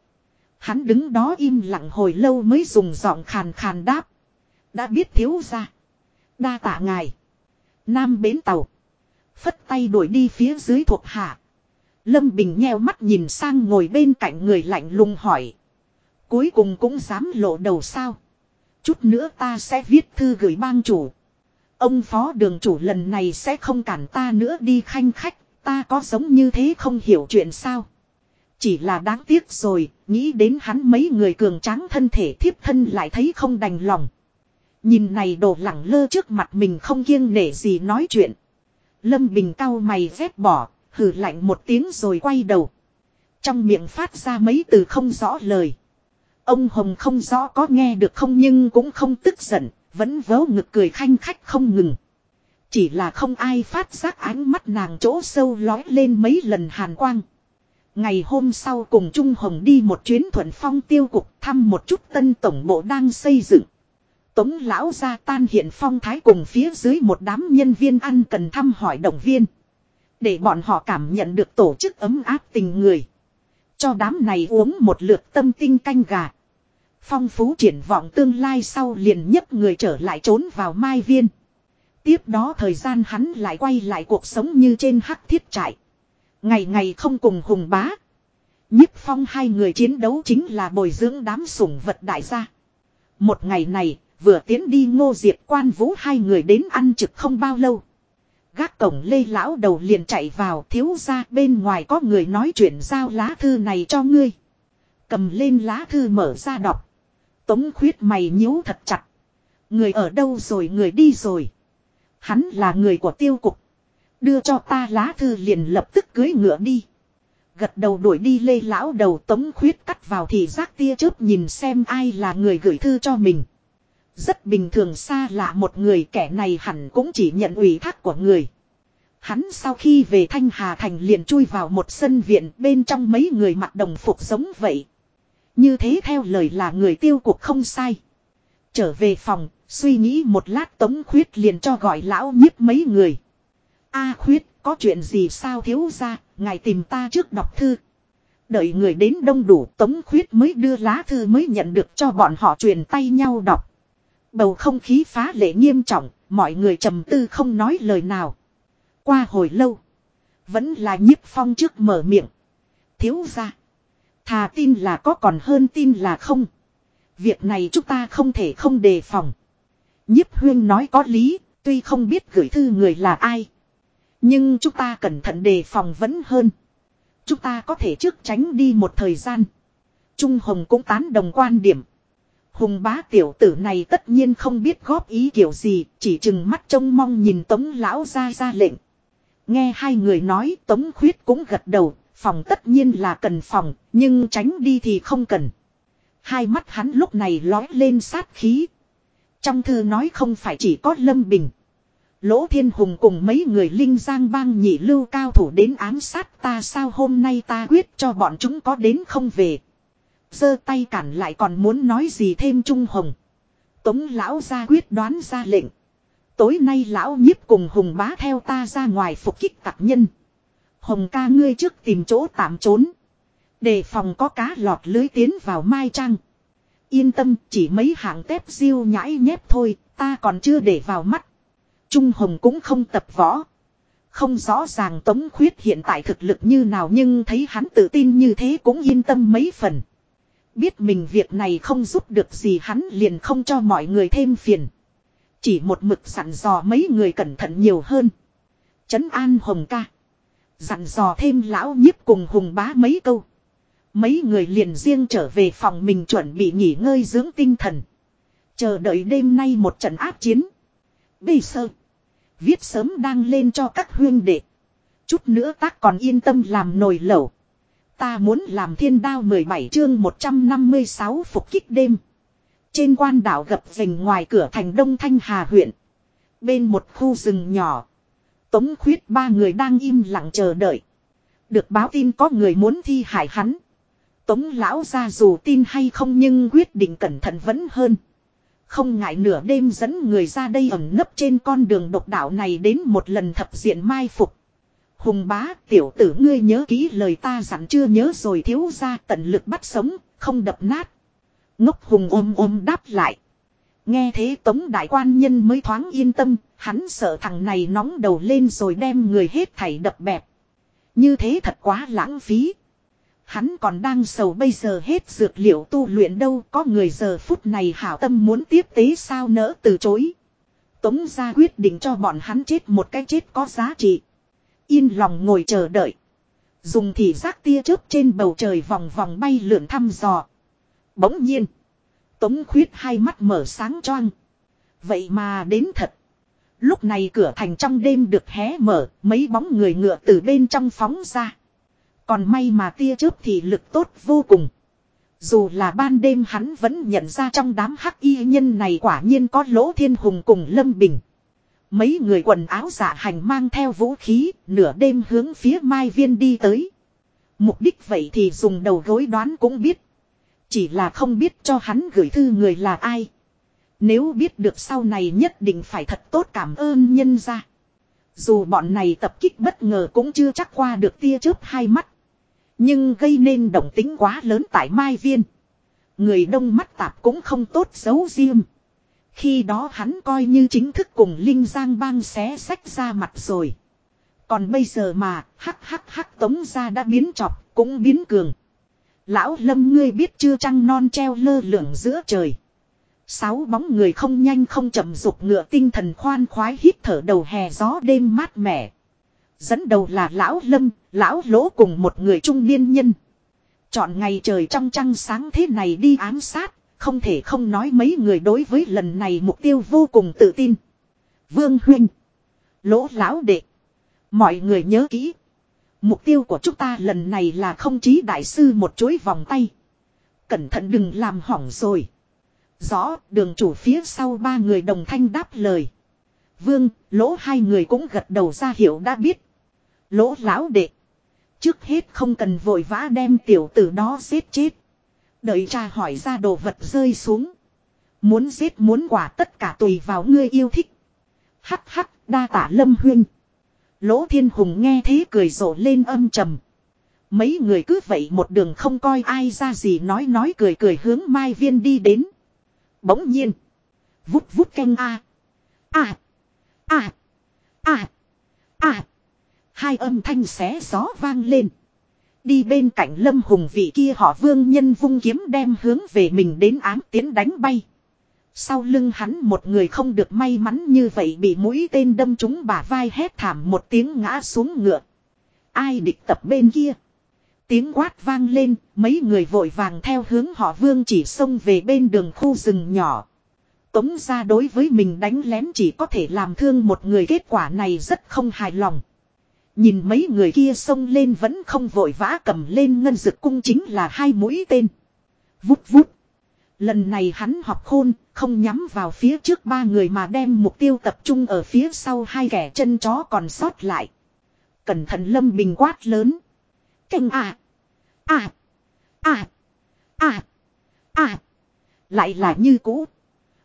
Hắn đứng đó im lặng hồi lâu mới dùng giọng khàn khàn đáp. Đã biết thiếu ra. Đa tạ ngài. Nam bến tàu. Phất tay đuổi đi phía dưới thuộc hạ. Lâm Bình nheo mắt nhìn sang ngồi bên cạnh người lạnh lùng hỏi. Cuối cùng cũng dám lộ đầu sao. Chút nữa ta sẽ viết thư gửi bang chủ. Ông phó đường chủ lần này sẽ không cản ta nữa đi khanh khách. Ta có giống như thế không hiểu chuyện sao. Chỉ là đáng tiếc rồi, nghĩ đến hắn mấy người cường tráng thân thể thiếp thân lại thấy không đành lòng. Nhìn này đồ lẳng lơ trước mặt mình không kiêng nể gì nói chuyện. Lâm Bình cao mày dép bỏ, hử lạnh một tiếng rồi quay đầu. Trong miệng phát ra mấy từ không rõ lời. Ông Hồng không rõ có nghe được không nhưng cũng không tức giận, vẫn vớ ngực cười khanh khách không ngừng. Chỉ là không ai phát giác ánh mắt nàng chỗ sâu lói lên mấy lần hàn quang. Ngày hôm sau cùng Trung Hồng đi một chuyến thuận phong tiêu cục thăm một chút tân tổng bộ đang xây dựng. Tống lão ra tan hiện phong thái cùng phía dưới một đám nhân viên ăn cần thăm hỏi động viên. Để bọn họ cảm nhận được tổ chức ấm áp tình người. Cho đám này uống một lượt tâm tinh canh gà. Phong phú triển vọng tương lai sau liền nhấc người trở lại trốn vào mai viên. Tiếp đó thời gian hắn lại quay lại cuộc sống như trên hắc thiết trại. Ngày ngày không cùng hùng bá. Nhiếp phong hai người chiến đấu chính là bồi dưỡng đám sủng vật đại gia. Một ngày này, vừa tiến đi ngô diệp quan vũ hai người đến ăn trực không bao lâu. Gác cổng lê lão đầu liền chạy vào thiếu ra bên ngoài có người nói chuyện giao lá thư này cho ngươi. Cầm lên lá thư mở ra đọc. Tống khuyết mày nhíu thật chặt. Người ở đâu rồi, người đi rồi. Hắn là người của tiêu cục. Đưa cho ta lá thư liền lập tức cưới ngựa đi. Gật đầu đuổi đi lê lão đầu tống khuyết cắt vào thì giác tia chớp nhìn xem ai là người gửi thư cho mình. Rất bình thường xa lạ một người, kẻ này hẳn cũng chỉ nhận ủy thác của người. Hắn sau khi về Thanh Hà Thành liền chui vào một sân viện, bên trong mấy người mặc đồng phục giống vậy. Như thế theo lời là người tiêu cuộc không sai. Trở về phòng, suy nghĩ một lát tống khuyết liền cho gọi lão nhiếp mấy người. A khuyết, có chuyện gì sao thiếu ra, ngài tìm ta trước đọc thư. Đợi người đến đông đủ tống khuyết mới đưa lá thư mới nhận được cho bọn họ truyền tay nhau đọc. Bầu không khí phá lệ nghiêm trọng, mọi người trầm tư không nói lời nào. Qua hồi lâu, vẫn là nhiếp phong trước mở miệng. Thiếu ra. Thà tin là có còn hơn tin là không. Việc này chúng ta không thể không đề phòng. Nhiếp huyên nói có lý, tuy không biết gửi thư người là ai. Nhưng chúng ta cẩn thận đề phòng vẫn hơn. Chúng ta có thể trước tránh đi một thời gian. Trung Hồng cũng tán đồng quan điểm. Hùng bá tiểu tử này tất nhiên không biết góp ý kiểu gì, chỉ chừng mắt trông mong nhìn tống lão ra ra lệnh. Nghe hai người nói tống khuyết cũng gật đầu, phòng tất nhiên là cần phòng, nhưng tránh đi thì không cần. Hai mắt hắn lúc này lói lên sát khí. Trong thư nói không phải chỉ có Lâm Bình. Lỗ Thiên Hùng cùng mấy người linh giang bang nhị lưu cao thủ đến ám sát ta sao hôm nay ta quyết cho bọn chúng có đến không về. giơ tay cản lại còn muốn nói gì thêm Trung Hồng. Tống lão ra quyết đoán ra lệnh. Tối nay lão nhiếp cùng Hùng bá theo ta ra ngoài phục kích tạc nhân. Hồng ca ngươi trước tìm chỗ tạm trốn. Đề phòng có cá lọt lưới tiến vào mai trăng. Yên tâm chỉ mấy hạng tép diêu nhãi nhép thôi, ta còn chưa để vào mắt. Trung Hồng cũng không tập võ. Không rõ ràng Tống Khuyết hiện tại thực lực như nào nhưng thấy hắn tự tin như thế cũng yên tâm mấy phần. Biết mình việc này không giúp được gì hắn liền không cho mọi người thêm phiền. Chỉ một mực sẵn dò mấy người cẩn thận nhiều hơn. Trấn an Hồng ca. Dặn dò thêm lão nhiếp cùng hùng bá mấy câu. Mấy người liền riêng trở về phòng mình chuẩn bị nghỉ ngơi dưỡng tinh thần. Chờ đợi đêm nay một trận áp chiến. Bây sơ. Viết sớm đang lên cho các huyên đệ. Chút nữa tác còn yên tâm làm nồi lẩu. Ta muốn làm thiên đao 17 chương 156 phục kích đêm. Trên quan đảo gập rình ngoài cửa thành Đông Thanh Hà huyện. Bên một khu rừng nhỏ. Tống khuyết ba người đang im lặng chờ đợi. Được báo tin có người muốn thi hại hắn. Tống lão ra dù tin hay không nhưng quyết định cẩn thận vẫn hơn. Không ngại nửa đêm dẫn người ra đây ẩn nấp trên con đường độc đạo này đến một lần thập diện mai phục. Hùng bá tiểu tử ngươi nhớ kỹ lời ta dặn chưa nhớ rồi thiếu ra tận lực bắt sống, không đập nát. Ngốc hùng ôm ôm đáp lại. Nghe thế tống đại quan nhân mới thoáng yên tâm, hắn sợ thằng này nóng đầu lên rồi đem người hết thảy đập bẹp. Như thế thật quá lãng phí. Hắn còn đang sầu bây giờ hết dược liệu tu luyện đâu, có người giờ phút này hảo tâm muốn tiếp tế sao nỡ từ chối. Tống ra quyết định cho bọn hắn chết một cái chết có giá trị. Yên lòng ngồi chờ đợi. Dùng thì giác tia chớp trên bầu trời vòng vòng bay lượn thăm dò. Bỗng nhiên. Tống khuyết hai mắt mở sáng choang. Vậy mà đến thật. Lúc này cửa thành trong đêm được hé mở, mấy bóng người ngựa từ bên trong phóng ra. Còn may mà tia chớp thì lực tốt vô cùng. Dù là ban đêm hắn vẫn nhận ra trong đám hắc y nhân này quả nhiên có lỗ thiên hùng cùng lâm bình. Mấy người quần áo giả hành mang theo vũ khí, nửa đêm hướng phía Mai Viên đi tới. Mục đích vậy thì dùng đầu gối đoán cũng biết. Chỉ là không biết cho hắn gửi thư người là ai. Nếu biết được sau này nhất định phải thật tốt cảm ơn nhân ra. Dù bọn này tập kích bất ngờ cũng chưa chắc qua được tia chớp hai mắt. Nhưng gây nên động tính quá lớn tại Mai Viên. Người đông mắt tạp cũng không tốt xấu riêng. Khi đó hắn coi như chính thức cùng Linh Giang bang xé sách ra mặt rồi. Còn bây giờ mà, hắc hắc hắc tống ra đã biến chọc, cũng biến cường. Lão lâm ngươi biết chưa trăng non treo lơ lửng giữa trời. Sáu bóng người không nhanh không chậm dục ngựa tinh thần khoan khoái hít thở đầu hè gió đêm mát mẻ. Dẫn đầu là lão lâm, lão lỗ cùng một người trung niên nhân. Chọn ngày trời trong trăng sáng thế này đi ám sát, không thể không nói mấy người đối với lần này mục tiêu vô cùng tự tin. Vương Huynh, lỗ lão đệ, mọi người nhớ kỹ. Mục tiêu của chúng ta lần này là không chí đại sư một chuỗi vòng tay. Cẩn thận đừng làm hỏng rồi. Rõ, đường chủ phía sau ba người đồng thanh đáp lời. Vương, lỗ hai người cũng gật đầu ra hiểu đã biết. Lỗ lão đệ. Trước hết không cần vội vã đem tiểu tử đó giết chết. Đợi cha hỏi ra đồ vật rơi xuống. Muốn giết muốn quả tất cả tùy vào ngươi yêu thích. Hắc hắc, đa tả lâm huyên. Lỗ thiên hùng nghe thế cười rộ lên âm trầm. Mấy người cứ vậy một đường không coi ai ra gì nói nói cười cười hướng Mai Viên đi đến. Bỗng nhiên. Vút vút canh a a a a a Hai âm thanh xé gió vang lên. Đi bên cạnh lâm hùng vị kia họ vương nhân vung kiếm đem hướng về mình đến ám tiến đánh bay. Sau lưng hắn một người không được may mắn như vậy bị mũi tên đâm trúng bả vai hét thảm một tiếng ngã xuống ngựa. Ai địch tập bên kia. Tiếng quát vang lên, mấy người vội vàng theo hướng họ vương chỉ xông về bên đường khu rừng nhỏ. Tống ra đối với mình đánh lén chỉ có thể làm thương một người kết quả này rất không hài lòng. Nhìn mấy người kia xông lên vẫn không vội vã cầm lên ngân dực cung chính là hai mũi tên. Vút vút. Lần này hắn học khôn, không nhắm vào phía trước ba người mà đem mục tiêu tập trung ở phía sau hai kẻ chân chó còn sót lại. Cẩn thận lâm bình quát lớn. Canh à. À. À. À. À. Lại là như cũ.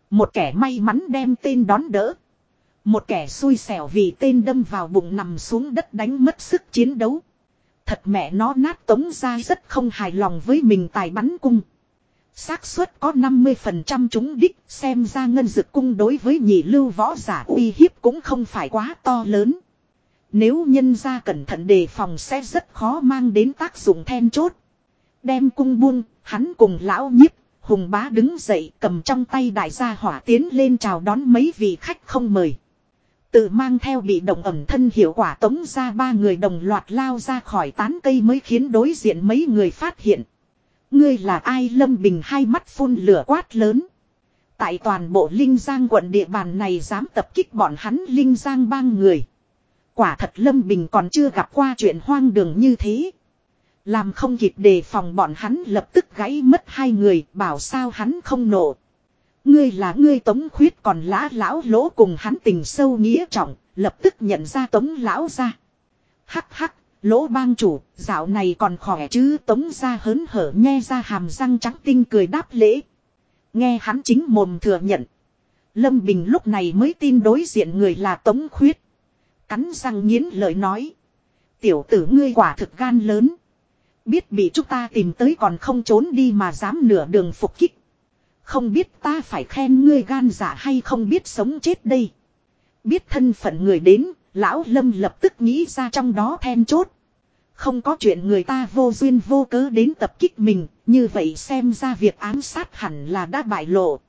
Một kẻ may mắn đem tên đón đỡ. Một kẻ xui xẻo vì tên đâm vào bụng nằm xuống đất đánh mất sức chiến đấu. Thật mẹ nó nát tống ra rất không hài lòng với mình tài bắn cung. xác suất có 50% chúng đích, xem ra ngân dực cung đối với nhị lưu võ giả uy hiếp cũng không phải quá to lớn. Nếu nhân ra cẩn thận đề phòng sẽ rất khó mang đến tác dụng then chốt. Đem cung buông, hắn cùng lão nhiếp, hùng bá đứng dậy cầm trong tay đại gia hỏa tiến lên chào đón mấy vị khách không mời. Tự mang theo bị động ẩm thân hiệu quả tống ra ba người đồng loạt lao ra khỏi tán cây mới khiến đối diện mấy người phát hiện. Ngươi là ai Lâm Bình hai mắt phun lửa quát lớn. Tại toàn bộ Linh Giang quận địa bàn này dám tập kích bọn hắn Linh Giang bang người. Quả thật Lâm Bình còn chưa gặp qua chuyện hoang đường như thế. Làm không kịp đề phòng bọn hắn lập tức gãy mất hai người bảo sao hắn không nổ. Ngươi là ngươi tống khuyết còn lã lão lỗ cùng hắn tình sâu nghĩa trọng, lập tức nhận ra tống lão ra. Hắc hắc, lỗ bang chủ, dạo này còn khỏe chứ tống ra hớn hở nghe ra hàm răng trắng tinh cười đáp lễ. Nghe hắn chính mồm thừa nhận. Lâm Bình lúc này mới tin đối diện người là tống khuyết. Cắn răng nghiến lời nói. Tiểu tử ngươi quả thực gan lớn. Biết bị chúng ta tìm tới còn không trốn đi mà dám nửa đường phục kích. Không biết ta phải khen ngươi gan dạ hay không biết sống chết đây. Biết thân phận người đến, lão lâm lập tức nghĩ ra trong đó then chốt. Không có chuyện người ta vô duyên vô cớ đến tập kích mình, như vậy xem ra việc ám sát hẳn là đã bại lộ.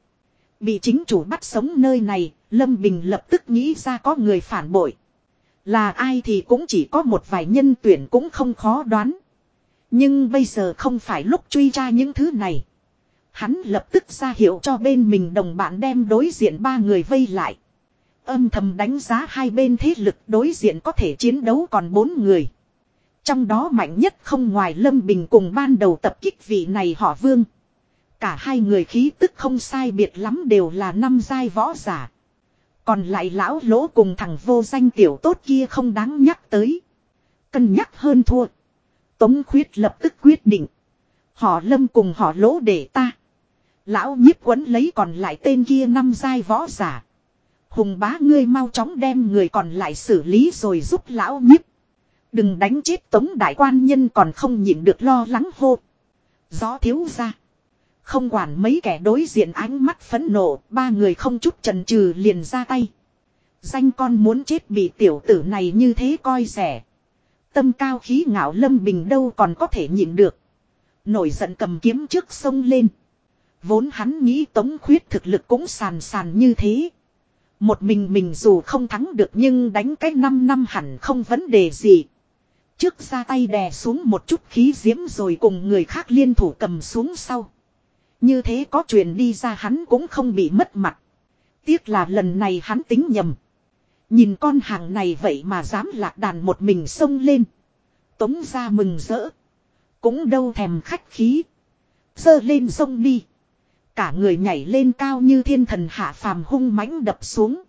Bị chính chủ bắt sống nơi này, Lâm Bình lập tức nghĩ ra có người phản bội. Là ai thì cũng chỉ có một vài nhân tuyển cũng không khó đoán. Nhưng bây giờ không phải lúc truy tra những thứ này. Hắn lập tức ra hiệu cho bên mình đồng bạn đem đối diện ba người vây lại. Âm thầm đánh giá hai bên thế lực đối diện có thể chiến đấu còn bốn người. Trong đó mạnh nhất không ngoài Lâm Bình cùng ban đầu tập kích vị này họ vương. Cả hai người khí tức không sai biệt lắm đều là năm giai võ giả. Còn lại lão lỗ cùng thằng vô danh tiểu tốt kia không đáng nhắc tới. Cân nhắc hơn thua. Tống khuyết lập tức quyết định. Họ lâm cùng họ lỗ để ta. Lão nhiếp quấn lấy còn lại tên kia năm giai võ giả. Hùng bá ngươi mau chóng đem người còn lại xử lý rồi giúp lão nhiếp. Đừng đánh chết tống đại quan nhân còn không nhịn được lo lắng hô. Gió thiếu ra. Không quản mấy kẻ đối diện ánh mắt phẫn nộ, ba người không chút chần chừ liền ra tay. Danh con muốn chết bị tiểu tử này như thế coi rẻ. Tâm cao khí ngạo lâm bình đâu còn có thể nhịn được. Nổi giận cầm kiếm trước sông lên. Vốn hắn nghĩ tống khuyết thực lực cũng sàn sàn như thế. Một mình mình dù không thắng được nhưng đánh cái 5 năm hẳn không vấn đề gì. Trước ra tay đè xuống một chút khí diễm rồi cùng người khác liên thủ cầm xuống sau. Như thế có chuyện đi ra hắn cũng không bị mất mặt. Tiếc là lần này hắn tính nhầm. Nhìn con hàng này vậy mà dám lạc đàn một mình xông lên. Tống ra mừng rỡ. Cũng đâu thèm khách khí. Dơ lên sông đi. Cả người nhảy lên cao như thiên thần hạ phàm hung mãnh đập xuống.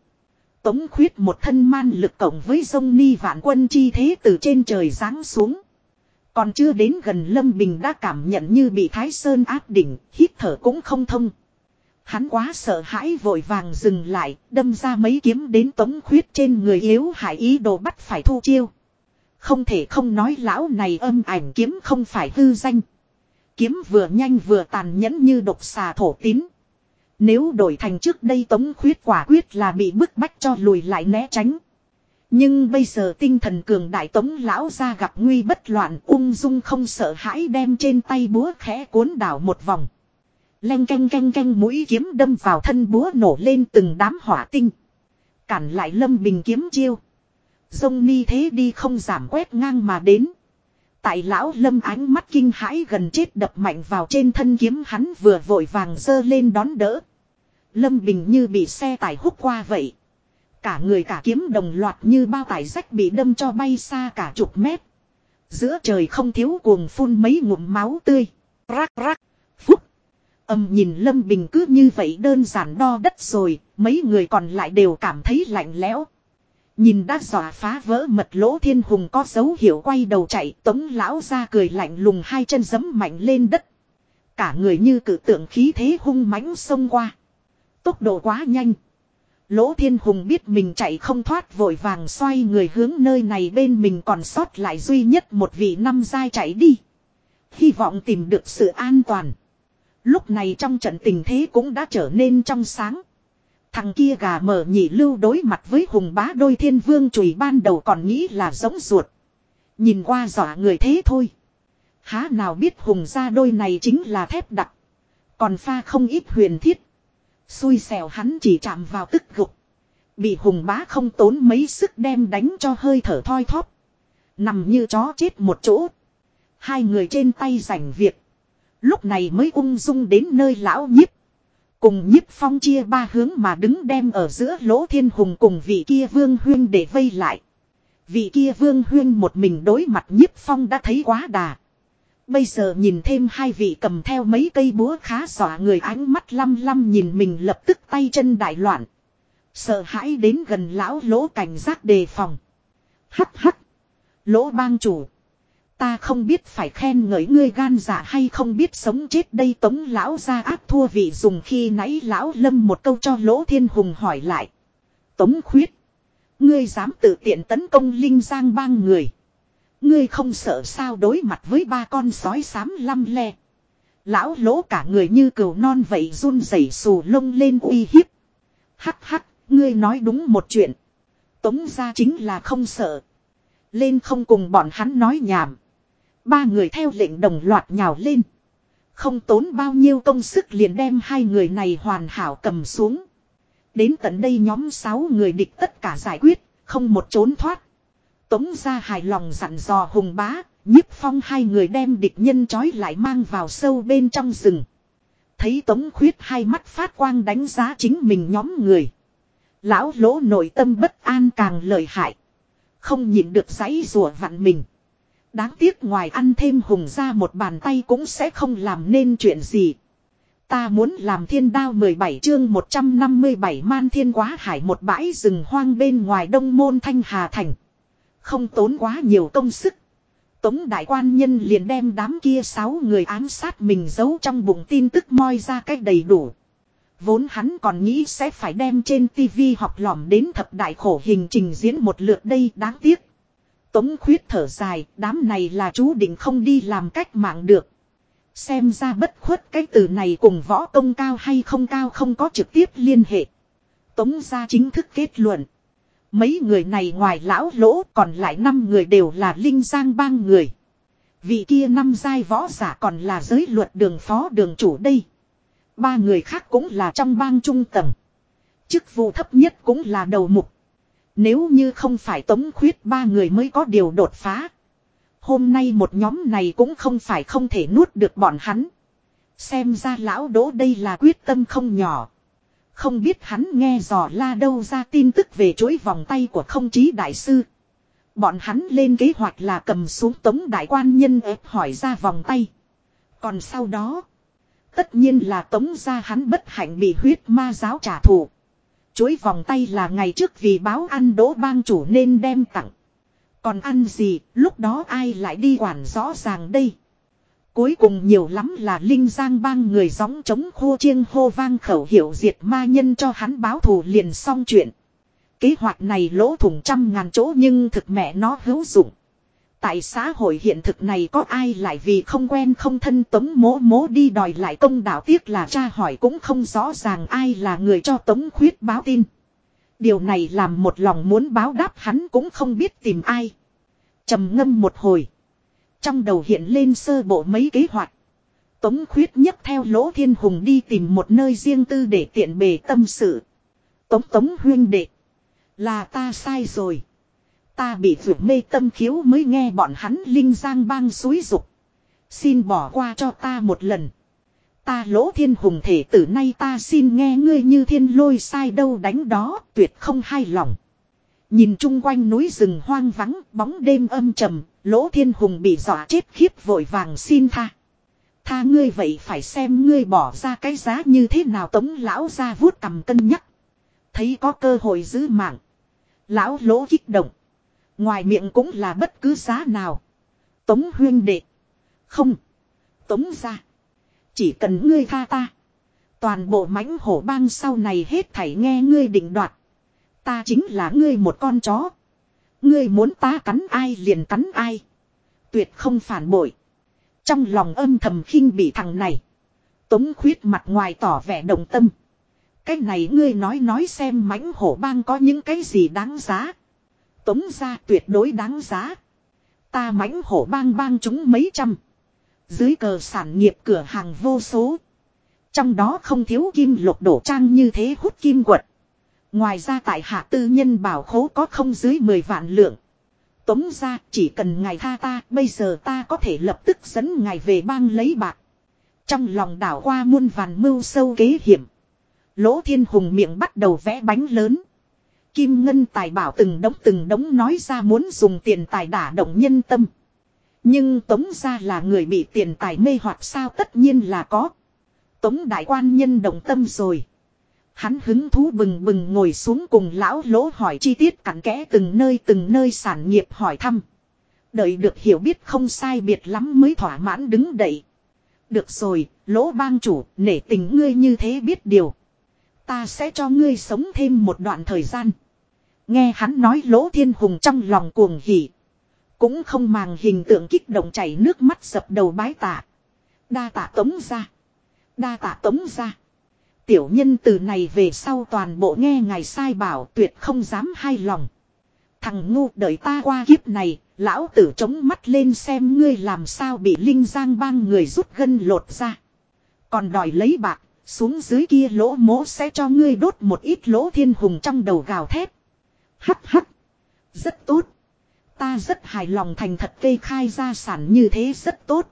Tống khuyết một thân man lực cộng với sông ni vạn quân chi thế từ trên trời giáng xuống. Còn chưa đến gần Lâm Bình đã cảm nhận như bị Thái Sơn áp đỉnh, hít thở cũng không thông. Hắn quá sợ hãi vội vàng dừng lại, đâm ra mấy kiếm đến tống khuyết trên người yếu hại ý đồ bắt phải thu chiêu. Không thể không nói lão này âm ảnh kiếm không phải hư danh. Kiếm vừa nhanh vừa tàn nhẫn như độc xà thổ tín. Nếu đổi thành trước đây tống khuyết quả quyết là bị bức bách cho lùi lại né tránh. Nhưng bây giờ tinh thần cường đại tống lão ra gặp nguy bất loạn, ung dung không sợ hãi đem trên tay búa khẽ cuốn đảo một vòng. Leng canh canh canh mũi kiếm đâm vào thân búa nổ lên từng đám hỏa tinh. Cản lại lâm bình kiếm chiêu. Dông ni thế đi không giảm quét ngang mà đến. Tại lão lâm ánh mắt kinh hãi gần chết đập mạnh vào trên thân kiếm hắn vừa vội vàng dơ lên đón đỡ. Lâm bình như bị xe tải hút qua vậy. Cả người cả kiếm đồng loạt như bao tải rách bị đâm cho bay xa cả chục mét. Giữa trời không thiếu cuồng phun mấy ngụm máu tươi. Rắc rắc. Phúc. Âm nhìn Lâm Bình cứ như vậy đơn giản đo đất rồi. Mấy người còn lại đều cảm thấy lạnh lẽo. Nhìn đã dọa phá vỡ mật lỗ thiên hùng có dấu hiệu quay đầu chạy. Tống lão ra cười lạnh lùng hai chân giấm mạnh lên đất. Cả người như cử tượng khí thế hung mãnh xông qua. Tốc độ quá nhanh. Lỗ Thiên Hùng biết mình chạy không thoát vội vàng xoay người hướng nơi này bên mình còn sót lại duy nhất một vị năm giai chạy đi. Hy vọng tìm được sự an toàn. Lúc này trong trận tình thế cũng đã trở nên trong sáng. Thằng kia gà mở nhị lưu đối mặt với hùng bá đôi thiên vương chùy ban đầu còn nghĩ là giống ruột. Nhìn qua dọa người thế thôi. Há nào biết hùng ra đôi này chính là thép đặc. Còn pha không ít huyền thiết. Xui xẻo hắn chỉ chạm vào tức gục. Bị hùng bá không tốn mấy sức đem đánh cho hơi thở thoi thóp. Nằm như chó chết một chỗ. Hai người trên tay rảnh việc. Lúc này mới ung dung đến nơi lão nhiếp. Cùng nhiếp phong chia ba hướng mà đứng đem ở giữa lỗ thiên hùng cùng vị kia vương huyên để vây lại. Vị kia vương huyên một mình đối mặt nhiếp phong đã thấy quá đà. Bây giờ nhìn thêm hai vị cầm theo mấy cây búa khá xỏa người ánh mắt lăm lăm nhìn mình lập tức tay chân đại loạn. Sợ hãi đến gần lão lỗ cảnh giác đề phòng. Hắc hắc. Lỗ bang chủ. Ta không biết phải khen ngợi ngươi gan dạ hay không biết sống chết đây tống lão ra áp thua vị dùng khi nãy lão lâm một câu cho lỗ thiên hùng hỏi lại. Tống khuyết. Ngươi dám tự tiện tấn công linh giang bang người. Ngươi không sợ sao đối mặt với ba con sói xám lăm le. Lão lỗ cả người như cừu non vậy run rẩy xù lông lên uy hiếp. Hắc hắc, ngươi nói đúng một chuyện. Tống ra chính là không sợ. Lên không cùng bọn hắn nói nhảm. Ba người theo lệnh đồng loạt nhào lên. Không tốn bao nhiêu công sức liền đem hai người này hoàn hảo cầm xuống. Đến tận đây nhóm sáu người địch tất cả giải quyết, không một trốn thoát. Tống ra hài lòng dặn dò hùng bá, nhiếp phong hai người đem địch nhân trói lại mang vào sâu bên trong rừng. Thấy tống khuyết hai mắt phát quang đánh giá chính mình nhóm người. Lão lỗ nội tâm bất an càng lợi hại. Không nhịn được giấy rùa vặn mình. Đáng tiếc ngoài ăn thêm hùng ra một bàn tay cũng sẽ không làm nên chuyện gì. Ta muốn làm thiên đao 17 chương 157 man thiên quá hải một bãi rừng hoang bên ngoài đông môn thanh hà thành. Không tốn quá nhiều công sức. Tống đại quan nhân liền đem đám kia sáu người ám sát mình giấu trong bụng tin tức moi ra cách đầy đủ. Vốn hắn còn nghĩ sẽ phải đem trên tivi học lỏm đến thập đại khổ hình trình diễn một lượt đây đáng tiếc. Tống khuyết thở dài, đám này là chú định không đi làm cách mạng được. Xem ra bất khuất cái từ này cùng võ công cao hay không cao không có trực tiếp liên hệ. Tống ra chính thức kết luận. Mấy người này ngoài lão lỗ, còn lại năm người đều là linh giang bang người. Vị kia năm giai võ giả còn là giới luật đường phó đường chủ đây. Ba người khác cũng là trong bang trung tầng. Chức vụ thấp nhất cũng là đầu mục. Nếu như không phải tống khuyết, ba người mới có điều đột phá. Hôm nay một nhóm này cũng không phải không thể nuốt được bọn hắn. Xem ra lão đỗ đây là quyết tâm không nhỏ. Không biết hắn nghe dò la đâu ra tin tức về chuỗi vòng tay của không chí đại sư. Bọn hắn lên kế hoạch là cầm xuống tống đại quan nhân ép hỏi ra vòng tay. Còn sau đó. Tất nhiên là tống ra hắn bất hạnh bị huyết ma giáo trả thù. Chuỗi vòng tay là ngày trước vì báo ăn đỗ bang chủ nên đem tặng. Còn ăn gì, lúc đó ai lại đi quản rõ ràng đây. Cuối cùng nhiều lắm là Linh Giang bang người gióng chống khô chiêng hô vang khẩu hiệu diệt ma nhân cho hắn báo thù liền xong chuyện. Kế hoạch này lỗ thủng trăm ngàn chỗ nhưng thực mẹ nó hữu dụng. Tại xã hội hiện thực này có ai lại vì không quen không thân tống mố mố đi đòi lại công đạo tiếc là cha hỏi cũng không rõ ràng ai là người cho tống khuyết báo tin. Điều này làm một lòng muốn báo đáp hắn cũng không biết tìm ai. trầm ngâm một hồi. Trong đầu hiện lên sơ bộ mấy kế hoạch. Tống khuyết nhất theo lỗ thiên hùng đi tìm một nơi riêng tư để tiện bề tâm sự. Tống tống huyên đệ. Là ta sai rồi. Ta bị vượt mê tâm khiếu mới nghe bọn hắn linh giang bang suối dục. Xin bỏ qua cho ta một lần. Ta lỗ thiên hùng thể tử nay ta xin nghe ngươi như thiên lôi sai đâu đánh đó, tuyệt không hay lòng. Nhìn chung quanh núi rừng hoang vắng, bóng đêm âm trầm lỗ thiên hùng bị dọa chết khiếp vội vàng xin tha. Tha ngươi vậy phải xem ngươi bỏ ra cái giá như thế nào tống lão ra vuốt cầm cân nhắc. Thấy có cơ hội giữ mạng. Lão lỗ kích động. Ngoài miệng cũng là bất cứ giá nào. Tống huyên đệ. Không. Tống ra. Chỉ cần ngươi tha ta. Toàn bộ mãnh hổ bang sau này hết thảy nghe ngươi định đoạt. Ta chính là ngươi một con chó. Ngươi muốn ta cắn ai liền cắn ai. Tuyệt không phản bội. Trong lòng âm thầm khinh bị thằng này. Tống khuyết mặt ngoài tỏ vẻ đồng tâm. Cái này ngươi nói nói xem mãnh hổ bang có những cái gì đáng giá. Tống ra tuyệt đối đáng giá. Ta mãnh hổ bang bang chúng mấy trăm. Dưới cờ sản nghiệp cửa hàng vô số. Trong đó không thiếu kim lục đổ trang như thế hút kim quật. Ngoài ra tại hạ tư nhân bảo khố có không dưới 10 vạn lượng. Tống ra, chỉ cần ngài tha ta, bây giờ ta có thể lập tức dẫn ngài về bang lấy bạc. Trong lòng đảo qua muôn vàn mưu sâu kế hiểm. Lỗ thiên hùng miệng bắt đầu vẽ bánh lớn. Kim Ngân tài bảo từng đống từng đống nói ra muốn dùng tiền tài đả động nhân tâm. Nhưng Tống ra là người bị tiền tài mê hoặc sao tất nhiên là có. Tống đại quan nhân động tâm rồi. Hắn hứng thú bừng bừng ngồi xuống cùng lão lỗ hỏi chi tiết cặn kẽ từng nơi từng nơi sản nghiệp hỏi thăm. Đợi được hiểu biết không sai biệt lắm mới thỏa mãn đứng dậy. Được rồi, lỗ bang chủ, nể tình ngươi như thế biết điều. Ta sẽ cho ngươi sống thêm một đoạn thời gian. Nghe hắn nói lỗ thiên hùng trong lòng cuồng hỉ. Cũng không màng hình tượng kích động chảy nước mắt sập đầu bái tạ. Đa tạ tống ra. Đa tạ tống ra. Tiểu nhân từ này về sau toàn bộ nghe ngài sai bảo tuyệt không dám hai lòng. Thằng ngu đợi ta qua kiếp này, lão tử chống mắt lên xem ngươi làm sao bị linh giang bang người rút gân lột ra. Còn đòi lấy bạc, xuống dưới kia lỗ mỗ sẽ cho ngươi đốt một ít lỗ thiên hùng trong đầu gào thét. Hắc hắc. Rất tốt. Ta rất hài lòng thành thật kê khai gia sản như thế rất tốt.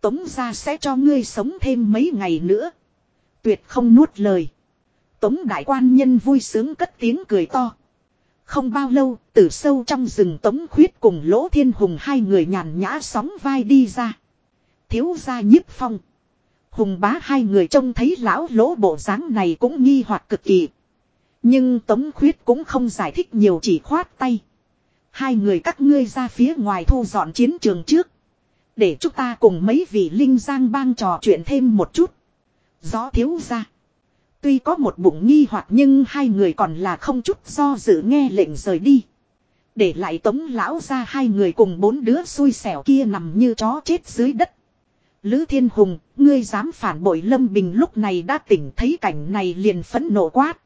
Tống gia sẽ cho ngươi sống thêm mấy ngày nữa. Tuyệt không nuốt lời. Tống đại quan nhân vui sướng cất tiếng cười to. Không bao lâu, từ sâu trong rừng tống khuyết cùng lỗ thiên hùng hai người nhàn nhã sóng vai đi ra. Thiếu gia nhiếp phong. Hùng bá hai người trông thấy lão lỗ bộ dáng này cũng nghi hoặc cực kỳ. Nhưng Tống Khuyết cũng không giải thích nhiều chỉ khoát tay. Hai người các ngươi ra phía ngoài thu dọn chiến trường trước. Để chúng ta cùng mấy vị linh giang bang trò chuyện thêm một chút. Gió thiếu ra. Tuy có một bụng nghi hoặc nhưng hai người còn là không chút do dự nghe lệnh rời đi. Để lại tống lão ra hai người cùng bốn đứa xui xẻo kia nằm như chó chết dưới đất. Lữ Thiên Hùng, ngươi dám phản bội Lâm Bình lúc này đã tỉnh thấy cảnh này liền phẫn nộ quát.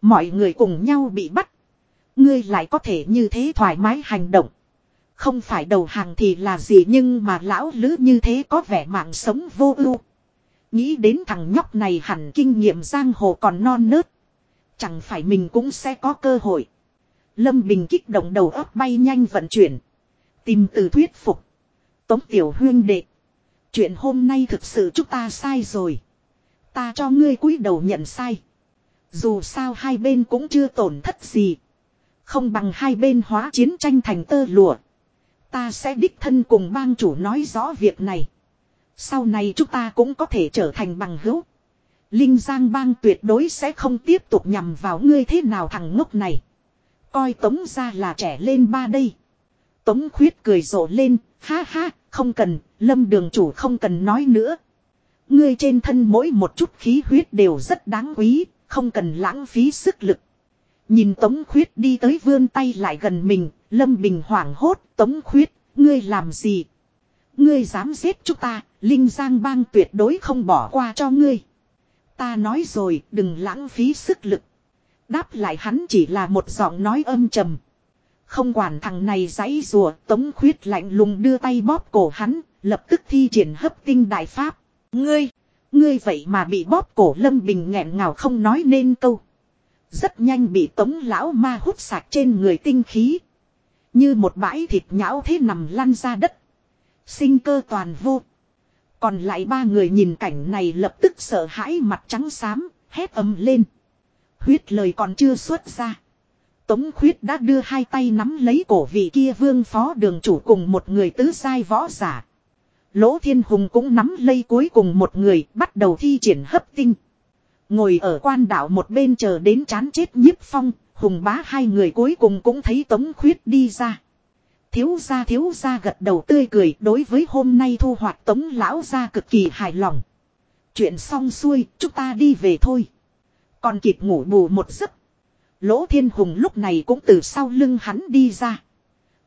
Mọi người cùng nhau bị bắt. Ngươi lại có thể như thế thoải mái hành động. Không phải đầu hàng thì là gì nhưng mà lão lữ như thế có vẻ mạng sống vô ưu. Nghĩ đến thằng nhóc này hẳn kinh nghiệm giang hồ còn non nớt. Chẳng phải mình cũng sẽ có cơ hội. Lâm Bình kích động đầu óc bay nhanh vận chuyển. Tìm từ thuyết phục. Tống tiểu huyên đệ. Chuyện hôm nay thực sự chúng ta sai rồi. Ta cho ngươi cúi đầu nhận sai. Dù sao hai bên cũng chưa tổn thất gì. Không bằng hai bên hóa chiến tranh thành tơ lụa. Ta sẽ đích thân cùng bang chủ nói rõ việc này. Sau này chúng ta cũng có thể trở thành bằng hữu. Linh Giang bang tuyệt đối sẽ không tiếp tục nhằm vào ngươi thế nào thằng ngốc này. Coi Tống ra là trẻ lên ba đây. Tống khuyết cười rộ lên, ha ha, không cần, lâm đường chủ không cần nói nữa. Ngươi trên thân mỗi một chút khí huyết đều rất đáng quý, không cần lãng phí sức lực. Nhìn Tống khuyết đi tới vươn tay lại gần mình, lâm bình hoảng hốt, Tống khuyết, ngươi làm gì? Ngươi dám giết chúng ta, Linh Giang bang tuyệt đối không bỏ qua cho ngươi. Ta nói rồi, đừng lãng phí sức lực. Đáp lại hắn chỉ là một giọng nói âm trầm. Không quản thằng này giãy rùa, tống khuyết lạnh lùng đưa tay bóp cổ hắn, lập tức thi triển hấp tinh đại pháp. Ngươi, ngươi vậy mà bị bóp cổ lâm bình nghẹn ngào không nói nên câu. Rất nhanh bị tống lão ma hút sạch trên người tinh khí. Như một bãi thịt nhão thế nằm lăn ra đất. Sinh cơ toàn vô. Còn lại ba người nhìn cảnh này lập tức sợ hãi mặt trắng xám, hét ầm lên. Huyết lời còn chưa xuất ra. Tống khuyết đã đưa hai tay nắm lấy cổ vị kia vương phó đường chủ cùng một người tứ sai võ giả. Lỗ thiên hùng cũng nắm lấy cuối cùng một người bắt đầu thi triển hấp tinh. Ngồi ở quan đảo một bên chờ đến chán chết nhiếp phong, hùng bá hai người cuối cùng cũng thấy tống khuyết đi ra. Thiếu gia thiếu gia gật đầu tươi cười đối với hôm nay thu hoạch tống lão gia cực kỳ hài lòng. Chuyện xong xuôi, chúng ta đi về thôi. Còn kịp ngủ bù một giấc. Lỗ thiên hùng lúc này cũng từ sau lưng hắn đi ra.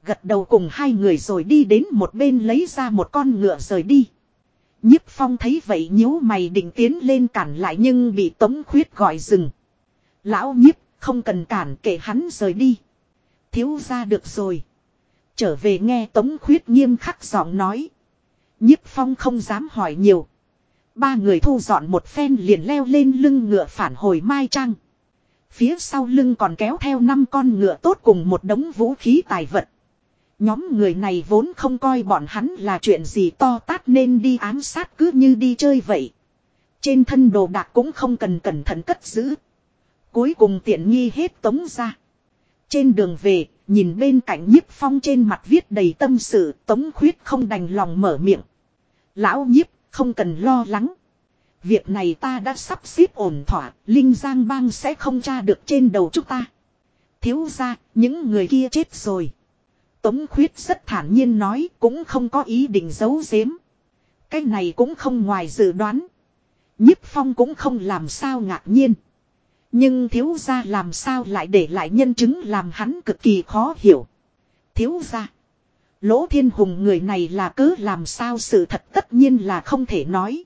Gật đầu cùng hai người rồi đi đến một bên lấy ra một con ngựa rời đi. Nhiếp phong thấy vậy nhíu mày định tiến lên cản lại nhưng bị tống khuyết gọi dừng. Lão nhiếp không cần cản kể hắn rời đi. Thiếu ra được rồi. Trở về nghe tống khuyết nghiêm khắc giọng nói. Nhiếp phong không dám hỏi nhiều. Ba người thu dọn một phen liền leo lên lưng ngựa phản hồi Mai Trang. Phía sau lưng còn kéo theo năm con ngựa tốt cùng một đống vũ khí tài vật. Nhóm người này vốn không coi bọn hắn là chuyện gì to tát nên đi ám sát cứ như đi chơi vậy. Trên thân đồ đạc cũng không cần cẩn thận cất giữ. Cuối cùng tiện nghi hết tống ra. Trên đường về, nhìn bên cạnh nhiếp phong trên mặt viết đầy tâm sự, tống khuyết không đành lòng mở miệng. Lão nhiếp, không cần lo lắng. Việc này ta đã sắp xếp ổn thỏa, Linh Giang Bang sẽ không tra được trên đầu chúng ta. Thiếu ra, những người kia chết rồi. Tống khuyết rất thản nhiên nói, cũng không có ý định giấu giếm. Cái này cũng không ngoài dự đoán. Nhiếp phong cũng không làm sao ngạc nhiên. Nhưng thiếu gia làm sao lại để lại nhân chứng làm hắn cực kỳ khó hiểu. Thiếu gia Lỗ thiên hùng người này là cứ làm sao sự thật tất nhiên là không thể nói.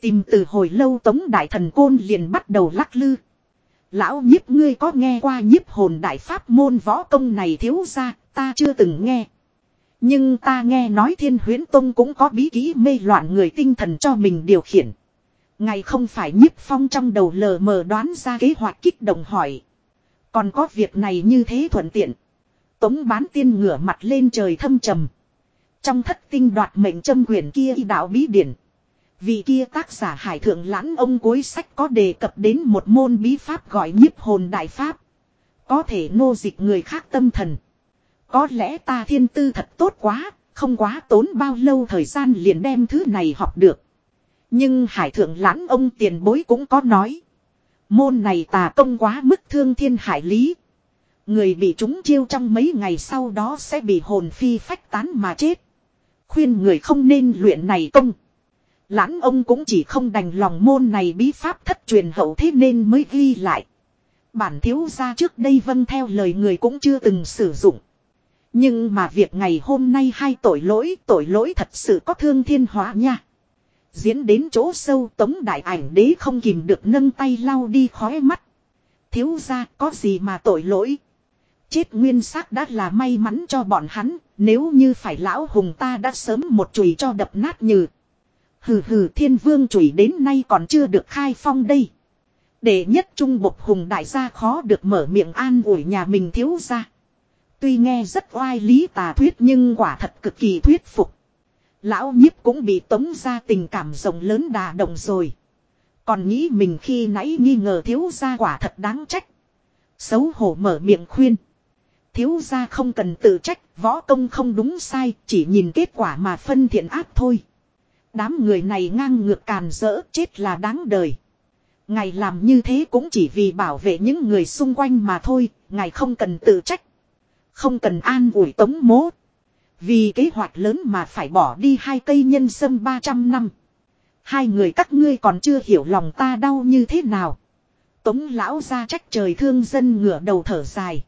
Tìm từ hồi lâu tống đại thần côn liền bắt đầu lắc lư. Lão nhiếp ngươi có nghe qua nhiếp hồn đại pháp môn võ công này thiếu ra, ta chưa từng nghe. Nhưng ta nghe nói thiên huyến tông cũng có bí kỹ mê loạn người tinh thần cho mình điều khiển. Ngày không phải nhiếp phong trong đầu lờ mờ đoán ra kế hoạch kích động hỏi. Còn có việc này như thế thuận tiện. Tống bán tiên ngửa mặt lên trời thâm trầm. Trong thất tinh đoạt mệnh châm quyền kia y đạo bí điển. Vì kia tác giả hải thượng lãn ông cuối sách có đề cập đến một môn bí pháp gọi nhiếp hồn đại pháp. Có thể nô dịch người khác tâm thần. Có lẽ ta thiên tư thật tốt quá, không quá tốn bao lâu thời gian liền đem thứ này học được. Nhưng hải thượng lãn ông tiền bối cũng có nói. Môn này tà công quá mức thương thiên hải lý. Người bị trúng chiêu trong mấy ngày sau đó sẽ bị hồn phi phách tán mà chết. Khuyên người không nên luyện này công. Lãn ông cũng chỉ không đành lòng môn này bí pháp thất truyền hậu thế nên mới ghi lại. Bản thiếu gia trước đây vâng theo lời người cũng chưa từng sử dụng. Nhưng mà việc ngày hôm nay hai tội lỗi, tội lỗi thật sự có thương thiên hóa nha. Diễn đến chỗ sâu tống đại ảnh đế không kìm được nâng tay lau đi khói mắt. Thiếu gia có gì mà tội lỗi. Chết nguyên xác đã là may mắn cho bọn hắn, nếu như phải lão hùng ta đã sớm một chùy cho đập nát như. Hừ hừ thiên vương chùy đến nay còn chưa được khai phong đây. Để nhất trung bộc hùng đại gia khó được mở miệng an ủi nhà mình thiếu ra. Tuy nghe rất oai lý tà thuyết nhưng quả thật cực kỳ thuyết phục. Lão nhiếp cũng bị tống ra tình cảm rộng lớn đà động rồi. Còn nghĩ mình khi nãy nghi ngờ thiếu gia quả thật đáng trách. Xấu hổ mở miệng khuyên. Thiếu gia không cần tự trách, võ công không đúng sai, chỉ nhìn kết quả mà phân thiện ác thôi. Đám người này ngang ngược càn rỡ, chết là đáng đời. Ngài làm như thế cũng chỉ vì bảo vệ những người xung quanh mà thôi, ngài không cần tự trách. Không cần an ủi tống mố. Vì kế hoạch lớn mà phải bỏ đi hai cây nhân sâm 300 năm. Hai người các ngươi còn chưa hiểu lòng ta đau như thế nào. Tống lão ra trách trời thương dân ngửa đầu thở dài.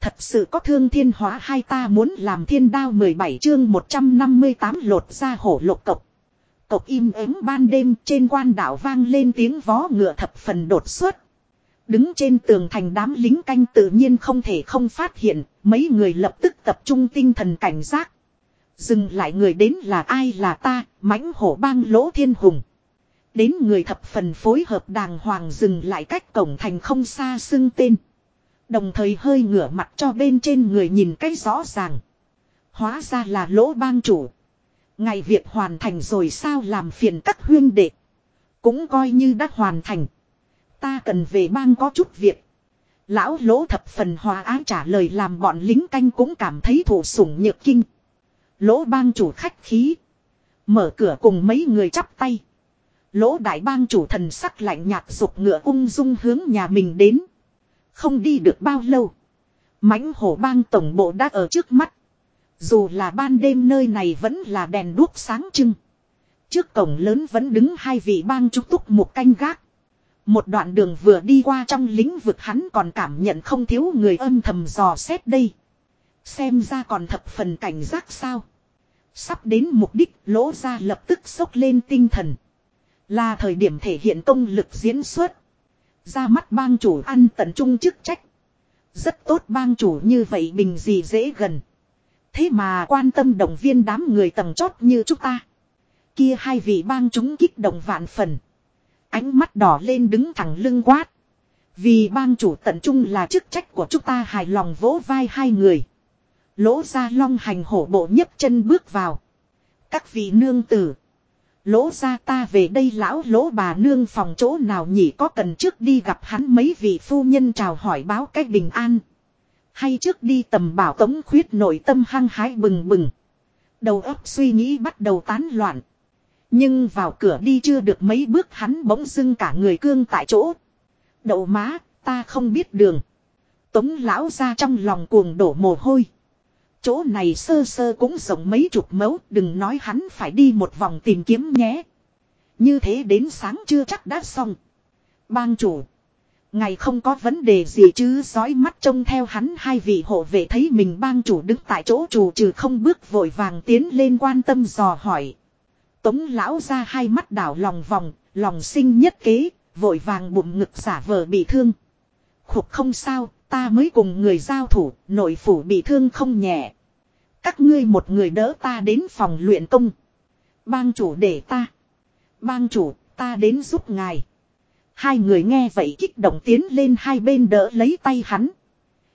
Thật sự có thương thiên hóa hai ta muốn làm thiên đao 17 chương 158 lột ra hổ lục cộc. Cộc im ắng ban đêm trên quan đảo vang lên tiếng vó ngựa thập phần đột xuất. Đứng trên tường thành đám lính canh tự nhiên không thể không phát hiện, mấy người lập tức tập trung tinh thần cảnh giác. Dừng lại người đến là ai là ta, mãnh hổ bang lỗ thiên hùng. Đến người thập phần phối hợp đàng hoàng dừng lại cách cổng thành không xa xưng tên. Đồng thời hơi ngửa mặt cho bên trên người nhìn cái rõ ràng. Hóa ra là lỗ bang chủ. Ngày việc hoàn thành rồi sao làm phiền các huyên đệ. Cũng coi như đã hoàn thành. Ta cần về bang có chút việc. Lão lỗ thập phần hòa ái trả lời làm bọn lính canh cũng cảm thấy thủ sủng nhược kinh. Lỗ bang chủ khách khí. Mở cửa cùng mấy người chắp tay. Lỗ đại bang chủ thần sắc lạnh nhạt rục ngựa ung dung hướng nhà mình đến. Không đi được bao lâu. mãnh hổ bang tổng bộ đã ở trước mắt. Dù là ban đêm nơi này vẫn là đèn đuốc sáng trưng. Trước cổng lớn vẫn đứng hai vị bang chú túc một canh gác. Một đoạn đường vừa đi qua trong lĩnh vực hắn còn cảm nhận không thiếu người âm thầm dò xét đây. Xem ra còn thập phần cảnh giác sao. Sắp đến mục đích, lỗ ra lập tức sốc lên tinh thần. Là thời điểm thể hiện công lực diễn xuất. Ra mắt bang chủ ăn tận trung chức trách. Rất tốt bang chủ như vậy bình gì dễ gần. Thế mà quan tâm động viên đám người tầng chót như chúng ta. Kia hai vị bang chúng kích động vạn phần. Ánh mắt đỏ lên đứng thẳng lưng quát. Vì bang chủ tận trung là chức trách của chúng ta hài lòng vỗ vai hai người. Lỗ ra long hành hổ bộ nhấp chân bước vào. Các vị nương tử. Lỗ ra ta về đây lão lỗ bà nương phòng chỗ nào nhỉ có cần trước đi gặp hắn mấy vị phu nhân chào hỏi báo cách bình an. Hay trước đi tầm bảo tống khuyết nội tâm hăng hái bừng bừng. Đầu óc suy nghĩ bắt đầu tán loạn. Nhưng vào cửa đi chưa được mấy bước hắn bỗng dưng cả người cương tại chỗ. Đậu má, ta không biết đường. Tống lão ra trong lòng cuồng đổ mồ hôi. Chỗ này sơ sơ cũng rộng mấy chục mẫu, đừng nói hắn phải đi một vòng tìm kiếm nhé. Như thế đến sáng chưa chắc đã xong. Bang chủ. Ngày không có vấn đề gì chứ dõi mắt trông theo hắn hai vị hộ vệ thấy mình bang chủ đứng tại chỗ chủ trừ không bước vội vàng tiến lên quan tâm dò hỏi. Tống lão ra hai mắt đảo lòng vòng, lòng sinh nhất kế, vội vàng bụng ngực giả vờ bị thương. Khục không sao, ta mới cùng người giao thủ, nội phủ bị thương không nhẹ. Các ngươi một người đỡ ta đến phòng luyện công. Bang chủ để ta. Bang chủ, ta đến giúp ngài. Hai người nghe vậy kích động tiến lên hai bên đỡ lấy tay hắn.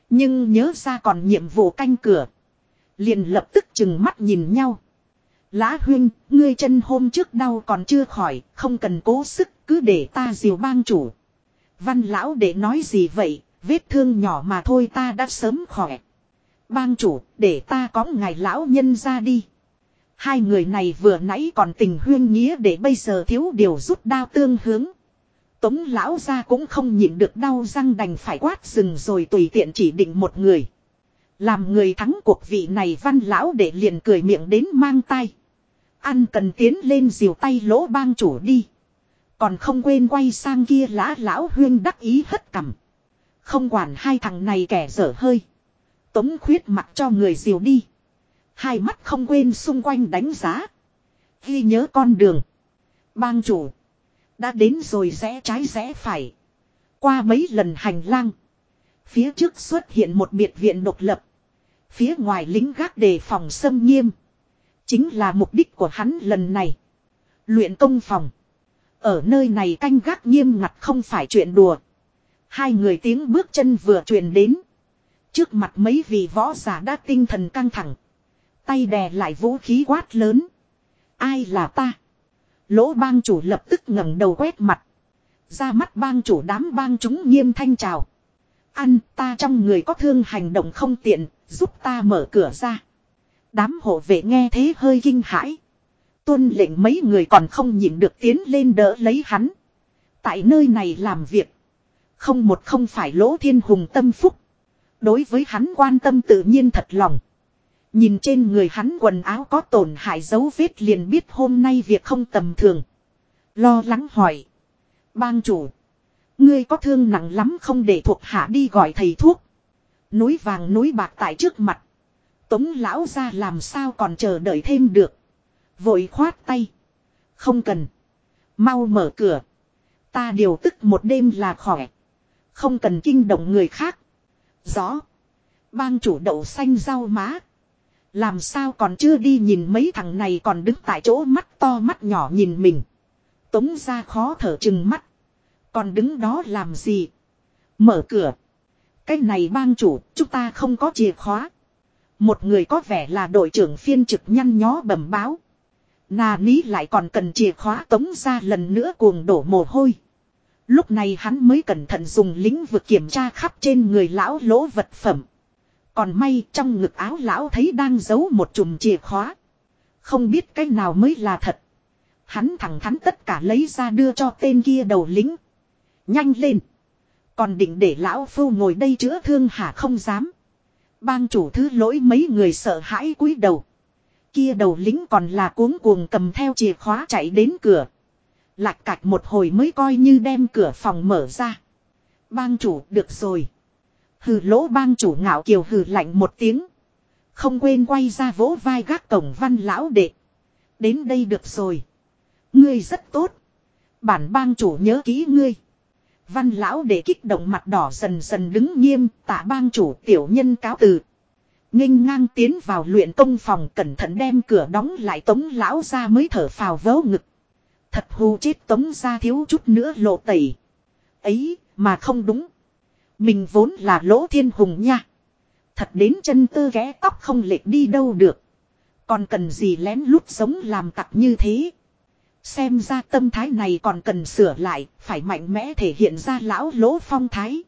Nhưng nhớ ra còn nhiệm vụ canh cửa. Liền lập tức chừng mắt nhìn nhau. Lá huyên, ngươi chân hôm trước đau còn chưa khỏi, không cần cố sức, cứ để ta diều bang chủ. Văn lão để nói gì vậy, vết thương nhỏ mà thôi ta đã sớm khỏe. Bang chủ, để ta có ngài lão nhân ra đi. Hai người này vừa nãy còn tình huyên nghĩa để bây giờ thiếu điều rút đao tương hướng. Tống lão ra cũng không nhịn được đau răng đành phải quát rừng rồi tùy tiện chỉ định một người. Làm người thắng cuộc vị này văn lão để liền cười miệng đến mang tay. Ăn cần tiến lên diều tay lỗ bang chủ đi. Còn không quên quay sang kia lã lão huyên đắc ý hất cằm. Không quản hai thằng này kẻ dở hơi. Tống khuyết mặt cho người diều đi. Hai mắt không quên xung quanh đánh giá. Ghi nhớ con đường. Bang chủ. Đã đến rồi rẽ trái rẽ phải. Qua mấy lần hành lang. Phía trước xuất hiện một biệt viện độc lập. Phía ngoài lính gác đề phòng xâm nghiêm. Chính là mục đích của hắn lần này. Luyện công phòng. Ở nơi này canh gác nghiêm ngặt không phải chuyện đùa. Hai người tiếng bước chân vừa truyền đến. Trước mặt mấy vị võ giả đã tinh thần căng thẳng. Tay đè lại vũ khí quát lớn. Ai là ta? Lỗ bang chủ lập tức ngẩng đầu quét mặt. Ra mắt bang chủ đám bang chúng nghiêm thanh trào. Ăn ta trong người có thương hành động không tiện, giúp ta mở cửa ra. Đám hộ vệ nghe thế hơi kinh hãi. Tuân lệnh mấy người còn không nhịn được tiến lên đỡ lấy hắn. Tại nơi này làm việc. Không một không phải lỗ thiên hùng tâm phúc. Đối với hắn quan tâm tự nhiên thật lòng. Nhìn trên người hắn quần áo có tổn hại dấu vết liền biết hôm nay việc không tầm thường. Lo lắng hỏi. Bang chủ. Ngươi có thương nặng lắm không để thuộc hạ đi gọi thầy thuốc. Núi vàng núi bạc tại trước mặt. Tống lão ra làm sao còn chờ đợi thêm được. Vội khoát tay. Không cần. Mau mở cửa. Ta điều tức một đêm là khỏe. Không cần kinh động người khác. Gió. Bang chủ đậu xanh rau má. Làm sao còn chưa đi nhìn mấy thằng này còn đứng tại chỗ mắt to mắt nhỏ nhìn mình. Tống ra khó thở chừng mắt. Còn đứng đó làm gì? Mở cửa. Cái này bang chủ, chúng ta không có chìa khóa. Một người có vẻ là đội trưởng phiên trực nhăn nhó bẩm báo. Nà ní lại còn cần chìa khóa tống ra lần nữa cuồng đổ mồ hôi. Lúc này hắn mới cẩn thận dùng lĩnh vực kiểm tra khắp trên người lão lỗ vật phẩm. Còn may trong ngực áo lão thấy đang giấu một chùm chìa khóa. Không biết cái nào mới là thật. Hắn thẳng thắn tất cả lấy ra đưa cho tên kia đầu lính. Nhanh lên. Còn định để lão phu ngồi đây chữa thương hả không dám. Bang chủ thứ lỗi mấy người sợ hãi cúi đầu. Kia đầu lính còn là cuống cuồng cầm theo chìa khóa chạy đến cửa. Lạc cạch một hồi mới coi như đem cửa phòng mở ra. Bang chủ, được rồi. Hừ, lỗ bang chủ ngạo kiều hừ lạnh một tiếng. Không quên quay ra vỗ vai gác cổng văn lão đệ. Đến đây được rồi. Ngươi rất tốt. Bản bang chủ nhớ kỹ ngươi. Văn lão để kích động mặt đỏ dần dần đứng nghiêm, tạ bang chủ tiểu nhân cáo từ. nghênh ngang tiến vào luyện công phòng cẩn thận đem cửa đóng lại tống lão ra mới thở phào vớ ngực. Thật hù chết tống ra thiếu chút nữa lộ tẩy. Ấy, mà không đúng. Mình vốn là lỗ thiên hùng nha. Thật đến chân tư ghé tóc không lệch đi đâu được. Còn cần gì lén lút sống làm tặc như thế. Xem ra tâm thái này còn cần sửa lại, phải mạnh mẽ thể hiện ra lão lỗ phong thái.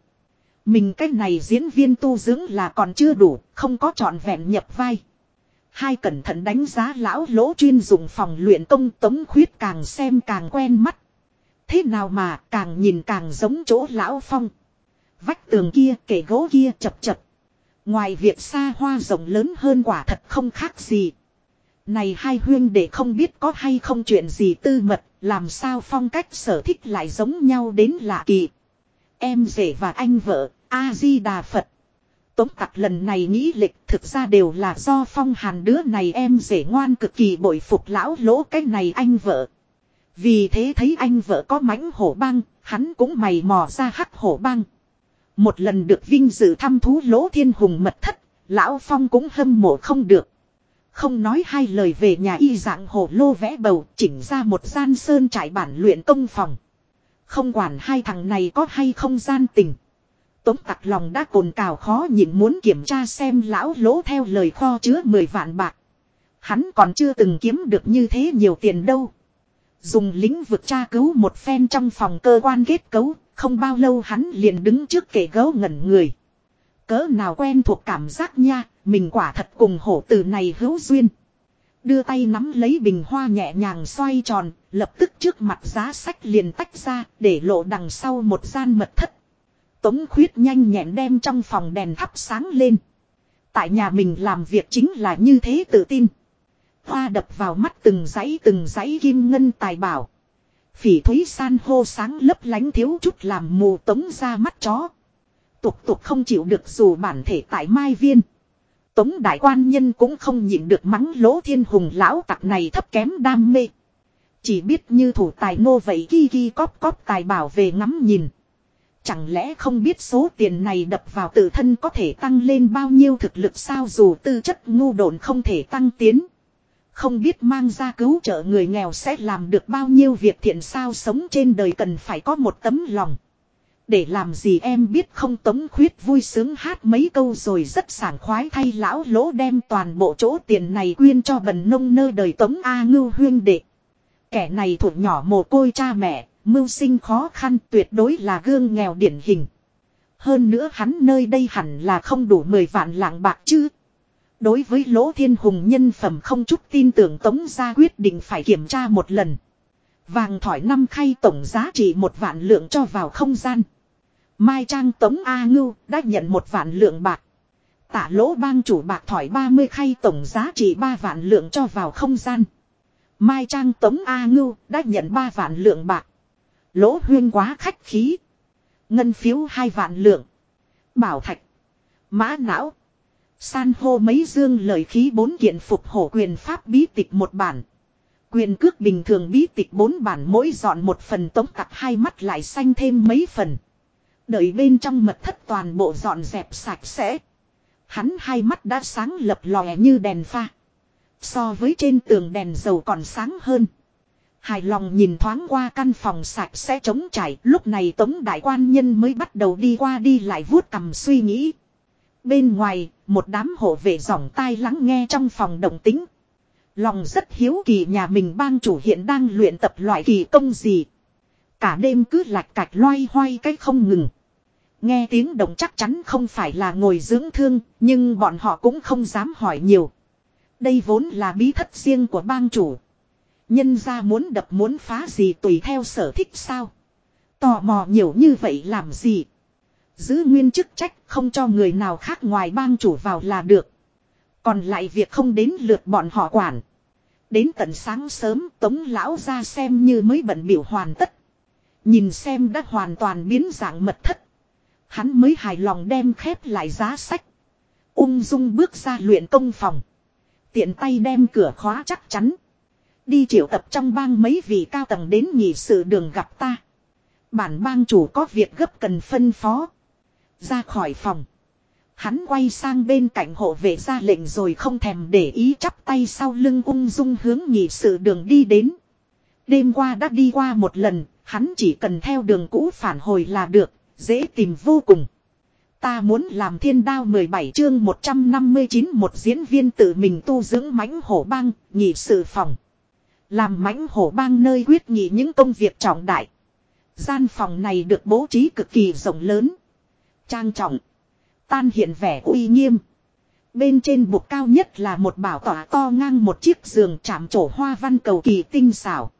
Mình cái này diễn viên tu dưỡng là còn chưa đủ, không có trọn vẹn nhập vai. Hai cẩn thận đánh giá lão lỗ chuyên dùng phòng luyện công tống khuyết càng xem càng quen mắt. Thế nào mà càng nhìn càng giống chỗ lão phong. Vách tường kia kể gỗ kia chập chập. Ngoài việc xa hoa rộng lớn hơn quả thật không khác gì. Này hai huyên để không biết có hay không chuyện gì tư mật, làm sao phong cách sở thích lại giống nhau đến lạ kỳ. Em rể và anh vợ, A-di-đà Phật. Tống tặc lần này nghĩ lịch thực ra đều là do phong hàn đứa này em rể ngoan cực kỳ bội phục lão lỗ cái này anh vợ. Vì thế thấy anh vợ có mãnh hổ băng, hắn cũng mày mò ra hắc hổ băng. Một lần được vinh dự thăm thú lỗ thiên hùng mật thất, lão phong cũng hâm mộ không được. Không nói hai lời về nhà y dạng hồ lô vẽ bầu chỉnh ra một gian sơn trải bản luyện công phòng. Không quản hai thằng này có hay không gian tình. Tống tặc lòng đã cồn cào khó nhịn muốn kiểm tra xem lão lỗ theo lời kho chứa 10 vạn bạc. Hắn còn chưa từng kiếm được như thế nhiều tiền đâu. Dùng lính vực tra cứu một phen trong phòng cơ quan kết cấu, không bao lâu hắn liền đứng trước kẻ gấu ngẩn người. Cỡ nào quen thuộc cảm giác nha, mình quả thật cùng hổ tử này hữu duyên. Đưa tay nắm lấy bình hoa nhẹ nhàng xoay tròn, lập tức trước mặt giá sách liền tách ra, để lộ đằng sau một gian mật thất. Tống khuyết nhanh nhẹn đem trong phòng đèn thắp sáng lên. Tại nhà mình làm việc chính là như thế tự tin. Hoa đập vào mắt từng dãy từng dãy kim ngân tài bảo. Phỉ thúy san hô sáng lấp lánh thiếu chút làm mù tống ra mắt chó. Tục tục không chịu được dù bản thể tại mai viên. Tống đại quan nhân cũng không nhịn được mắng lỗ thiên hùng lão tặc này thấp kém đam mê. Chỉ biết như thủ tài nô vậy ghi ghi cóp cóp tài bảo về ngắm nhìn. Chẳng lẽ không biết số tiền này đập vào tự thân có thể tăng lên bao nhiêu thực lực sao dù tư chất ngu độn không thể tăng tiến. Không biết mang ra cứu trợ người nghèo sẽ làm được bao nhiêu việc thiện sao sống trên đời cần phải có một tấm lòng. Để làm gì em biết không tống khuyết vui sướng hát mấy câu rồi rất sảng khoái thay lão lỗ đem toàn bộ chỗ tiền này quyên cho bần nông nơi đời tống A ngưu huyên đệ. Kẻ này thuộc nhỏ mồ côi cha mẹ, mưu sinh khó khăn tuyệt đối là gương nghèo điển hình. Hơn nữa hắn nơi đây hẳn là không đủ 10 vạn lạng bạc chứ. Đối với lỗ thiên hùng nhân phẩm không chút tin tưởng tống ra quyết định phải kiểm tra một lần. Vàng thỏi năm khay tổng giá trị một vạn lượng cho vào không gian. Mai Trang Tống A Ngưu đã nhận một vạn lượng bạc. Tả lỗ bang chủ bạc thỏi 30 khay tổng giá trị 3 vạn lượng cho vào không gian. Mai Trang Tống A Ngưu đã nhận 3 vạn lượng bạc. Lỗ huyên quá khách khí. Ngân phiếu 2 vạn lượng. Bảo thạch. Mã não. San hô mấy dương lời khí bốn kiện phục hổ quyền pháp bí tịch một bản. Quyền cước bình thường bí tịch bốn bản mỗi dọn một phần tống tặc hai mắt lại xanh thêm mấy phần. Đợi bên trong mật thất toàn bộ dọn dẹp sạch sẽ. Hắn hai mắt đã sáng lập lòe như đèn pha. So với trên tường đèn dầu còn sáng hơn. Hài lòng nhìn thoáng qua căn phòng sạch sẽ trống trải. Lúc này tống đại quan nhân mới bắt đầu đi qua đi lại vuốt cầm suy nghĩ. Bên ngoài, một đám hộ vệ giỏng tai lắng nghe trong phòng động tính. Lòng rất hiếu kỳ nhà mình bang chủ hiện đang luyện tập loại kỳ công gì. Cả đêm cứ lạch cạch loay hoay cách không ngừng. Nghe tiếng động chắc chắn không phải là ngồi dưỡng thương, nhưng bọn họ cũng không dám hỏi nhiều. Đây vốn là bí thất riêng của bang chủ. Nhân ra muốn đập muốn phá gì tùy theo sở thích sao. Tò mò nhiều như vậy làm gì. Giữ nguyên chức trách không cho người nào khác ngoài bang chủ vào là được. Còn lại việc không đến lượt bọn họ quản. Đến tận sáng sớm tống lão ra xem như mới bận biểu hoàn tất. Nhìn xem đã hoàn toàn biến dạng mật thất. Hắn mới hài lòng đem khép lại giá sách. Ung dung bước ra luyện công phòng. Tiện tay đem cửa khóa chắc chắn. Đi triệu tập trong bang mấy vị cao tầng đến nhị sự đường gặp ta. Bản bang chủ có việc gấp cần phân phó. Ra khỏi phòng. Hắn quay sang bên cạnh hộ vệ ra lệnh rồi không thèm để ý chắp tay sau lưng ung dung hướng nhị sự đường đi đến. Đêm qua đã đi qua một lần, hắn chỉ cần theo đường cũ phản hồi là được, dễ tìm vô cùng. Ta muốn làm thiên đao 17 chương 159 một diễn viên tự mình tu dưỡng mãnh hổ bang, nhị sự phòng. Làm mãnh hổ bang nơi quyết nghị những công việc trọng đại. Gian phòng này được bố trí cực kỳ rộng lớn. Trang trọng. Tan hiện vẻ uy nghiêm. Bên trên bục cao nhất là một bảo tỏa to ngang một chiếc giường chạm trổ hoa văn cầu kỳ tinh xảo.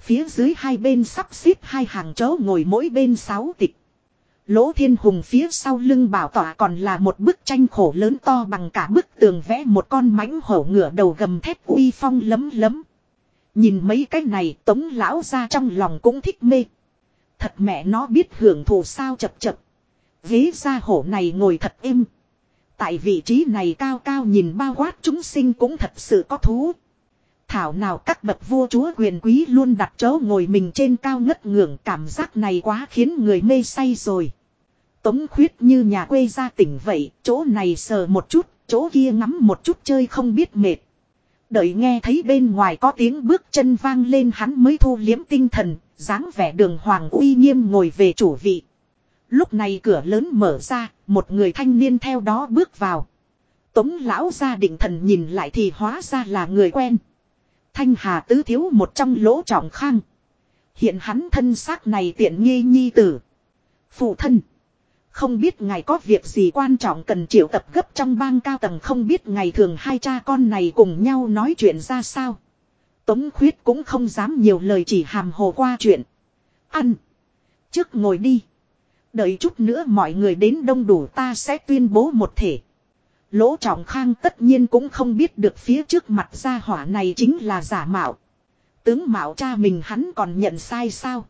Phía dưới hai bên sắp xếp hai hàng chỗ ngồi mỗi bên sáu tịch. Lỗ thiên hùng phía sau lưng bảo tỏa còn là một bức tranh khổ lớn to bằng cả bức tường vẽ một con mãnh hổ ngửa đầu gầm thép uy phong lấm lấm. Nhìn mấy cái này, tống lão ra trong lòng cũng thích mê. Thật mẹ nó biết hưởng thụ sao chập chập. Ghế ra hổ này ngồi thật êm. Tại vị trí này cao cao nhìn bao quát chúng sinh cũng thật sự có thú. Thảo nào các bậc vua chúa quyền quý luôn đặt chỗ ngồi mình trên cao ngất ngưỡng, cảm giác này quá khiến người mê say rồi. Tống khuyết như nhà quê ra tỉnh vậy, chỗ này sờ một chút, chỗ kia ngắm một chút chơi không biết mệt. Đợi nghe thấy bên ngoài có tiếng bước chân vang lên hắn mới thu liếm tinh thần, dáng vẻ đường hoàng uy nghiêm ngồi về chủ vị. Lúc này cửa lớn mở ra, một người thanh niên theo đó bước vào. Tống lão gia định thần nhìn lại thì hóa ra là người quen. Thanh hà tứ thiếu một trong lỗ trọng khang. Hiện hắn thân xác này tiện nghi nhi tử. Phụ thân. Không biết ngài có việc gì quan trọng cần triệu tập gấp trong bang cao tầng không biết ngày thường hai cha con này cùng nhau nói chuyện ra sao. Tống khuyết cũng không dám nhiều lời chỉ hàm hồ qua chuyện. Ăn. Trước ngồi đi. Đợi chút nữa mọi người đến đông đủ ta sẽ tuyên bố một thể. Lỗ trọng khang tất nhiên cũng không biết được phía trước mặt gia hỏa này chính là giả mạo. Tướng mạo cha mình hắn còn nhận sai sao.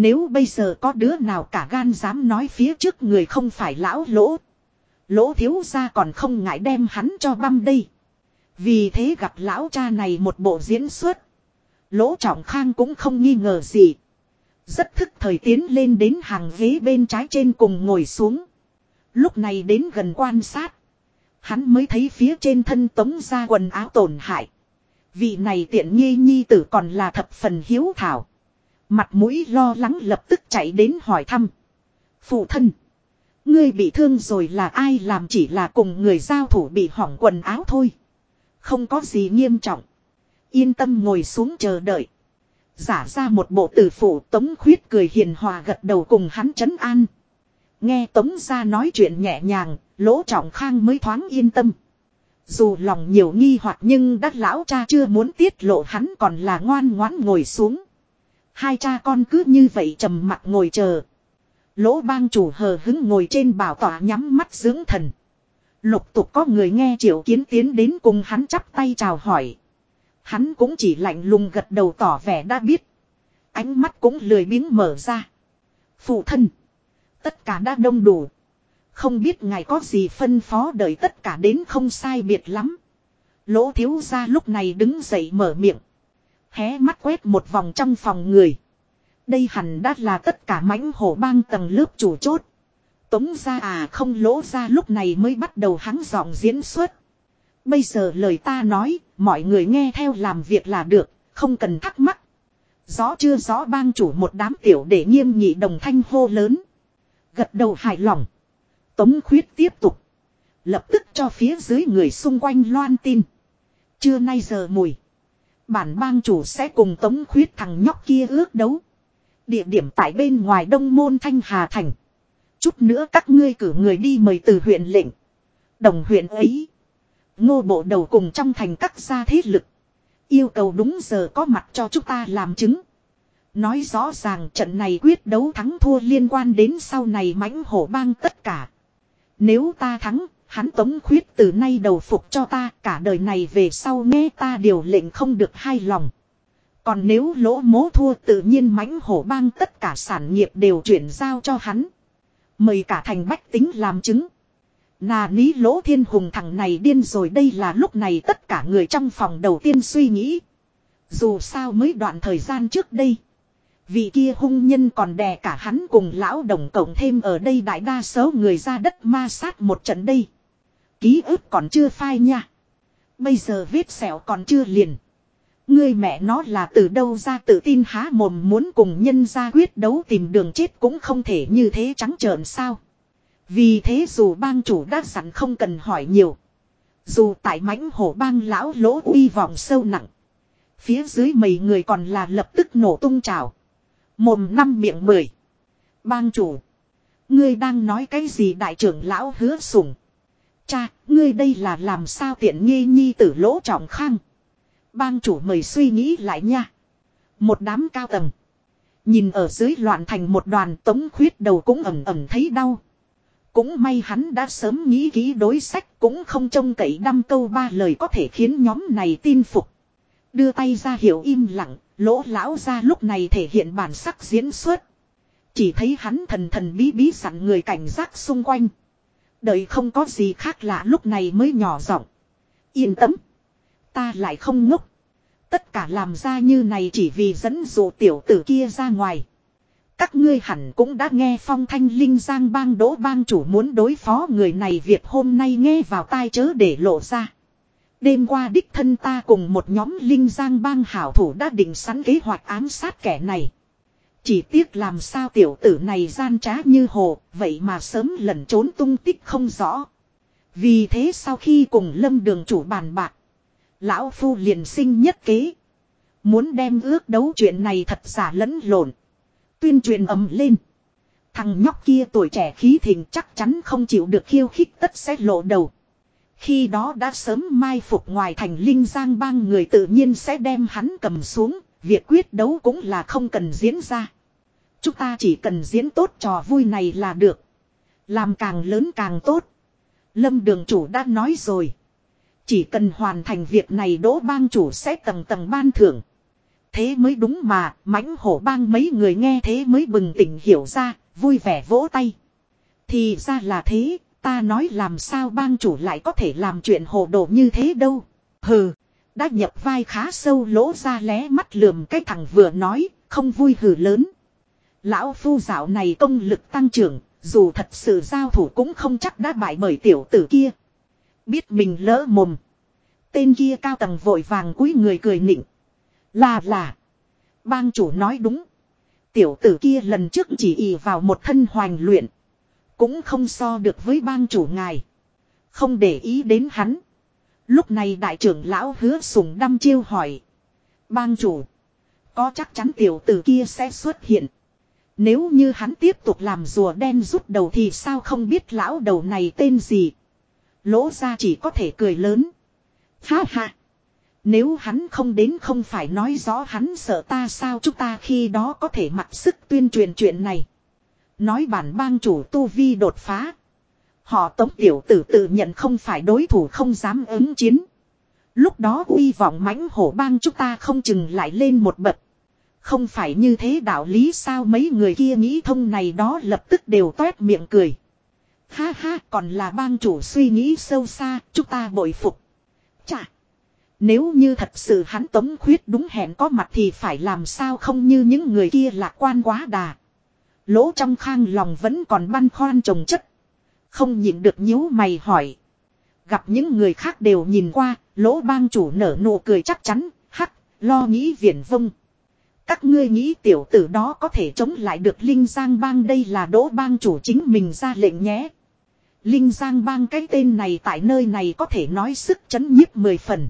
Nếu bây giờ có đứa nào cả gan dám nói phía trước người không phải lão lỗ. Lỗ thiếu ra còn không ngại đem hắn cho băm đây. Vì thế gặp lão cha này một bộ diễn xuất. Lỗ trọng khang cũng không nghi ngờ gì. Rất thức thời tiến lên đến hàng ghế bên trái trên cùng ngồi xuống. Lúc này đến gần quan sát. Hắn mới thấy phía trên thân tống ra quần áo tổn hại. Vị này tiện nghi nhi tử còn là thập phần hiếu thảo. Mặt mũi lo lắng lập tức chạy đến hỏi thăm. Phụ thân. Ngươi bị thương rồi là ai làm chỉ là cùng người giao thủ bị hỏng quần áo thôi. Không có gì nghiêm trọng. Yên tâm ngồi xuống chờ đợi. Giả ra một bộ tử phụ tống khuyết cười hiền hòa gật đầu cùng hắn chấn an. Nghe tống ra nói chuyện nhẹ nhàng, lỗ trọng khang mới thoáng yên tâm. Dù lòng nhiều nghi hoặc nhưng đắc lão cha chưa muốn tiết lộ hắn còn là ngoan ngoãn ngồi xuống. Hai cha con cứ như vậy trầm mặt ngồi chờ. Lỗ bang chủ hờ hứng ngồi trên bảo tỏa nhắm mắt dưỡng thần. Lục tục có người nghe triệu kiến tiến đến cùng hắn chắp tay chào hỏi. Hắn cũng chỉ lạnh lùng gật đầu tỏ vẻ đã biết. Ánh mắt cũng lười biếng mở ra. Phụ thân. Tất cả đã đông đủ. Không biết ngài có gì phân phó đợi tất cả đến không sai biệt lắm. Lỗ thiếu ra lúc này đứng dậy mở miệng. Hé mắt quét một vòng trong phòng người. Đây hẳn đã là tất cả mãnh hổ bang tầng lớp chủ chốt. Tống ra à không lỗ ra lúc này mới bắt đầu hắn giọng diễn xuất. Bây giờ lời ta nói, mọi người nghe theo làm việc là được, không cần thắc mắc. Rõ chưa rõ bang chủ một đám tiểu để nghiêm nghị đồng thanh hô lớn. Gật đầu hài lòng. Tống khuyết tiếp tục. Lập tức cho phía dưới người xung quanh loan tin. Trưa nay giờ mùi. Bản bang chủ sẽ cùng tống khuyết thằng nhóc kia ước đấu. Địa điểm tại bên ngoài đông môn Thanh Hà Thành. Chút nữa các ngươi cử người đi mời từ huyện lệnh. Đồng huyện ấy. Ngô bộ đầu cùng trong thành các gia thế lực. Yêu cầu đúng giờ có mặt cho chúng ta làm chứng. Nói rõ ràng trận này quyết đấu thắng thua liên quan đến sau này mãnh hổ bang tất cả. Nếu ta thắng, hắn tống khuyết từ nay đầu phục cho ta, cả đời này về sau nghe ta điều lệnh không được hai lòng. Còn nếu lỗ mố thua tự nhiên mãnh hổ bang tất cả sản nghiệp đều chuyển giao cho hắn. Mời cả thành bách tính làm chứng. Nà ní lỗ thiên hùng thằng này điên rồi đây là lúc này tất cả người trong phòng đầu tiên suy nghĩ. Dù sao mới đoạn thời gian trước đây. Vị kia hung nhân còn đè cả hắn cùng lão đồng cộng thêm ở đây đại đa số người ra đất ma sát một trận đây. Ký ức còn chưa phai nha. Bây giờ vết sẹo còn chưa liền. Ngươi mẹ nó là từ đâu ra tự tin há mồm muốn cùng nhân ra quyết đấu tìm đường chết cũng không thể như thế trắng trợn sao. Vì thế dù bang chủ đã sẵn không cần hỏi nhiều. Dù tại mãnh hổ bang lão lỗ uy vọng sâu nặng. Phía dưới mấy người còn là lập tức nổ tung trào. Mồm năm miệng mười. Bang chủ. Ngươi đang nói cái gì đại trưởng lão hứa sủng. Cha, ngươi đây là làm sao tiện nghi nhi tử lỗ trọng khang. Bang chủ mời suy nghĩ lại nha. Một đám cao tầng. Nhìn ở dưới loạn thành một đoàn tống khuyết đầu cũng ẩm ẩm thấy đau. Cũng may hắn đã sớm nghĩ kỹ đối sách cũng không trông cậy đăm câu ba lời có thể khiến nhóm này tin phục. Đưa tay ra hiểu im lặng, lỗ lão ra lúc này thể hiện bản sắc diễn xuất. Chỉ thấy hắn thần thần bí bí sẵn người cảnh giác xung quanh. Đợi không có gì khác lạ lúc này mới nhỏ giọng Yên tâm. Ta lại không ngốc. Tất cả làm ra như này chỉ vì dẫn dụ tiểu tử kia ra ngoài. Các ngươi hẳn cũng đã nghe phong thanh linh giang bang đỗ bang chủ muốn đối phó người này việc hôm nay nghe vào tai chớ để lộ ra. Đêm qua đích thân ta cùng một nhóm linh giang bang hảo thủ đã định sẵn kế hoạch ám sát kẻ này. Chỉ tiếc làm sao tiểu tử này gian trá như hồ, vậy mà sớm lẩn trốn tung tích không rõ. Vì thế sau khi cùng lâm đường chủ bàn bạc, lão phu liền sinh nhất kế. Muốn đem ước đấu chuyện này thật giả lẫn lộn. Tuyên truyền ầm lên. Thằng nhóc kia tuổi trẻ khí thịnh chắc chắn không chịu được khiêu khích tất sẽ lộ đầu. Khi đó đã sớm mai phục ngoài thành linh giang bang người tự nhiên sẽ đem hắn cầm xuống, việc quyết đấu cũng là không cần diễn ra. Chúng ta chỉ cần diễn tốt trò vui này là được. Làm càng lớn càng tốt. Lâm đường chủ đã nói rồi. Chỉ cần hoàn thành việc này đỗ bang chủ sẽ tầng tầng ban thưởng. Thế mới đúng mà, mãnh hổ bang mấy người nghe thế mới bừng tỉnh hiểu ra, vui vẻ vỗ tay. Thì ra là thế, ta nói làm sao bang chủ lại có thể làm chuyện hồ đồ như thế đâu. Hừ, đã nhập vai khá sâu lỗ ra lé mắt lườm cái thằng vừa nói, không vui hừ lớn. Lão phu dạo này công lực tăng trưởng, dù thật sự giao thủ cũng không chắc đã bại bởi tiểu tử kia. Biết mình lỡ mồm. Tên kia cao tầng vội vàng cúi người cười nịnh. Là là. Bang chủ nói đúng. Tiểu tử kia lần trước chỉ ỉ vào một thân hoành luyện. Cũng không so được với bang chủ ngài. Không để ý đến hắn. Lúc này đại trưởng lão hứa sùng đăm chiêu hỏi. Bang chủ. Có chắc chắn tiểu tử kia sẽ xuất hiện. Nếu như hắn tiếp tục làm rùa đen rút đầu thì sao không biết lão đầu này tên gì. Lỗ ra chỉ có thể cười lớn. Ha ha. Nếu hắn không đến không phải nói rõ hắn sợ ta sao chúng ta khi đó có thể mặc sức tuyên truyền chuyện này. Nói bản bang chủ tu vi đột phá. Họ tống tiểu tử tự nhận không phải đối thủ không dám ứng chiến. Lúc đó uy vọng mãnh hổ bang chúng ta không chừng lại lên một bậc. Không phải như thế đạo lý sao mấy người kia nghĩ thông này đó lập tức đều toét miệng cười. Ha ha còn là bang chủ suy nghĩ sâu xa chúng ta bội phục. Chà. Nếu như thật sự hắn tống khuyết đúng hẹn có mặt thì phải làm sao không như những người kia lạc quan quá đà. Lỗ trong khang lòng vẫn còn băn khoăn trồng chất. Không nhịn được nhíu mày hỏi. Gặp những người khác đều nhìn qua, lỗ bang chủ nở nụ cười chắc chắn, hắc, lo nghĩ viển vông. Các ngươi nghĩ tiểu tử đó có thể chống lại được Linh Giang bang đây là đỗ bang chủ chính mình ra lệnh nhé. Linh Giang bang cái tên này tại nơi này có thể nói sức chấn nhiếp mười phần.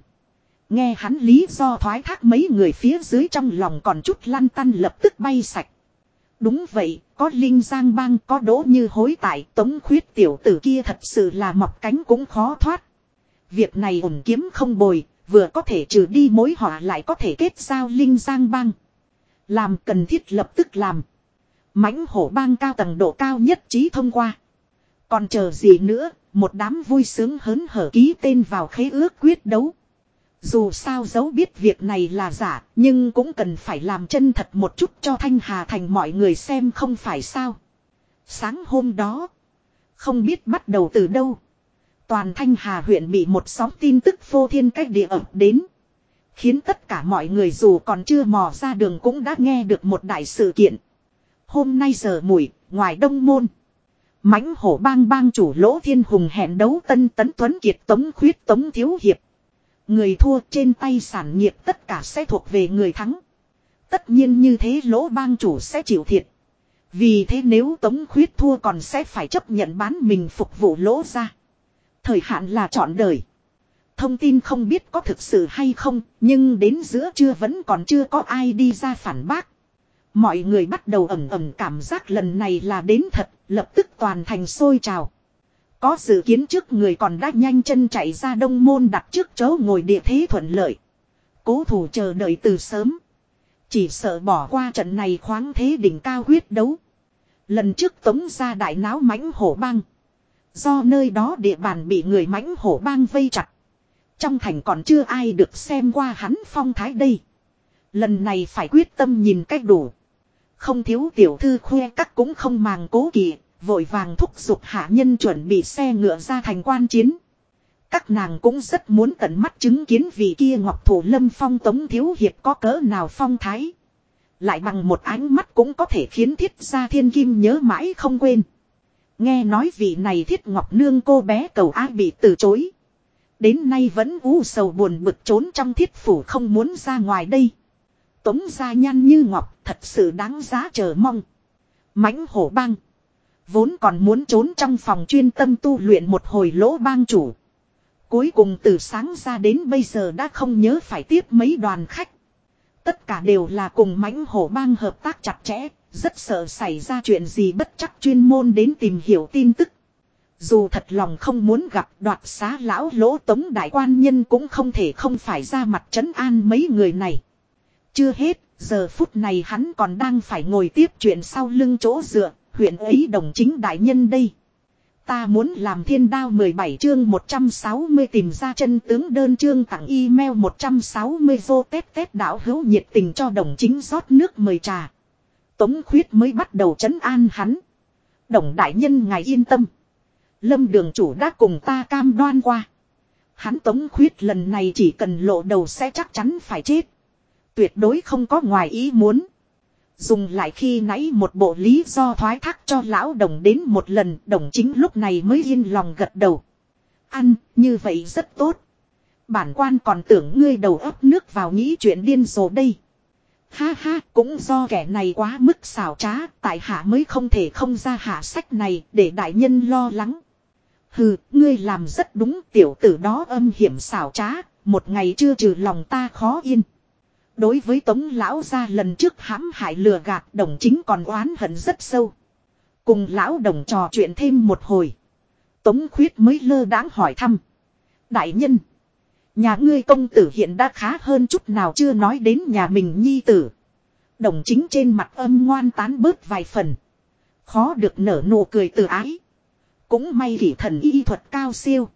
Nghe hắn lý do thoái thác mấy người phía dưới trong lòng còn chút lăn tăn lập tức bay sạch. Đúng vậy, có Linh Giang bang có đỗ như hối tại tống khuyết tiểu tử kia thật sự là mọc cánh cũng khó thoát. Việc này ổn kiếm không bồi, vừa có thể trừ đi mối họa lại có thể kết giao Linh Giang bang. Làm cần thiết lập tức làm. mãnh hổ bang cao tầng độ cao nhất trí thông qua. Còn chờ gì nữa, một đám vui sướng hớn hở ký tên vào khế ước quyết đấu. Dù sao giấu biết việc này là giả, nhưng cũng cần phải làm chân thật một chút cho Thanh Hà Thành mọi người xem không phải sao. Sáng hôm đó, không biết bắt đầu từ đâu. Toàn Thanh Hà huyện bị một sóng tin tức phô thiên cách địa ập đến. Khiến tất cả mọi người dù còn chưa mò ra đường cũng đã nghe được một đại sự kiện. Hôm nay giờ mùi, ngoài đông môn. mãnh hổ bang bang chủ lỗ thiên hùng hẹn đấu tân tấn tuấn kiệt tống khuyết tống thiếu hiệp. Người thua trên tay sản nghiệp tất cả sẽ thuộc về người thắng. Tất nhiên như thế lỗ bang chủ sẽ chịu thiệt. Vì thế nếu tống khuyết thua còn sẽ phải chấp nhận bán mình phục vụ lỗ ra. Thời hạn là chọn đời. Thông tin không biết có thực sự hay không, nhưng đến giữa trưa vẫn còn chưa có ai đi ra phản bác. Mọi người bắt đầu ẩm ẩm cảm giác lần này là đến thật, lập tức toàn thành sôi trào. Có dự kiến trước người còn đã nhanh chân chạy ra đông môn đặt trước chỗ ngồi địa thế thuận lợi. Cố thủ chờ đợi từ sớm. Chỉ sợ bỏ qua trận này khoáng thế đỉnh cao huyết đấu. Lần trước tống ra đại náo mãnh hổ bang. Do nơi đó địa bàn bị người mãnh hổ bang vây chặt. Trong thành còn chưa ai được xem qua hắn phong thái đây. Lần này phải quyết tâm nhìn cách đủ. Không thiếu tiểu thư khoe các cũng không màng cố kỵ, vội vàng thúc giục hạ nhân chuẩn bị xe ngựa ra thành quan chiến. Các nàng cũng rất muốn tận mắt chứng kiến vị kia ngọc thủ lâm phong tống thiếu hiệp có cỡ nào phong thái. Lại bằng một ánh mắt cũng có thể khiến thiết gia thiên kim nhớ mãi không quên. Nghe nói vị này thiết ngọc nương cô bé cầu ai bị từ chối. Đến nay vẫn u sầu buồn bực trốn trong thiết phủ không muốn ra ngoài đây. Tống gia nhan như ngọc thật sự đáng giá chờ mong. mãnh hổ băng. Vốn còn muốn trốn trong phòng chuyên tâm tu luyện một hồi lỗ bang chủ. Cuối cùng từ sáng ra đến bây giờ đã không nhớ phải tiếp mấy đoàn khách. Tất cả đều là cùng mãnh hổ bang hợp tác chặt chẽ, rất sợ xảy ra chuyện gì bất chắc chuyên môn đến tìm hiểu tin tức. Dù thật lòng không muốn gặp đoạt xá lão lỗ tống đại quan nhân cũng không thể không phải ra mặt trấn an mấy người này. Chưa hết, giờ phút này hắn còn đang phải ngồi tiếp chuyện sau lưng chỗ dựa, huyện ấy đồng chính đại nhân đây. Ta muốn làm thiên đao 17 chương 160 tìm ra chân tướng đơn chương tặng email 160 vô tết tết đảo hữu nhiệt tình cho đồng chính rót nước mời trà. Tống khuyết mới bắt đầu chấn an hắn. Đồng đại nhân ngài yên tâm. Lâm đường chủ đã cùng ta cam đoan qua. Hắn tống khuyết lần này chỉ cần lộ đầu sẽ chắc chắn phải chết. Tuyệt đối không có ngoài ý muốn. Dùng lại khi nãy một bộ lý do thoái thác cho lão đồng đến một lần đồng chính lúc này mới yên lòng gật đầu. Ăn, như vậy rất tốt. Bản quan còn tưởng ngươi đầu ấp nước vào nghĩ chuyện điên rồ đây. Ha ha, cũng do kẻ này quá mức xảo trá, tại hạ mới không thể không ra hạ sách này để đại nhân lo lắng. Hừ, ngươi làm rất đúng tiểu tử đó âm hiểm xảo trá, một ngày chưa trừ lòng ta khó yên. Đối với tống lão gia lần trước hãm hại lừa gạt đồng chính còn oán hận rất sâu. Cùng lão đồng trò chuyện thêm một hồi. Tống khuyết mới lơ đãng hỏi thăm. Đại nhân. Nhà ngươi công tử hiện đã khá hơn chút nào chưa nói đến nhà mình nhi tử. Đồng chính trên mặt âm ngoan tán bớt vài phần. Khó được nở nụ cười từ ái. Cũng may kỷ thần y thuật cao siêu.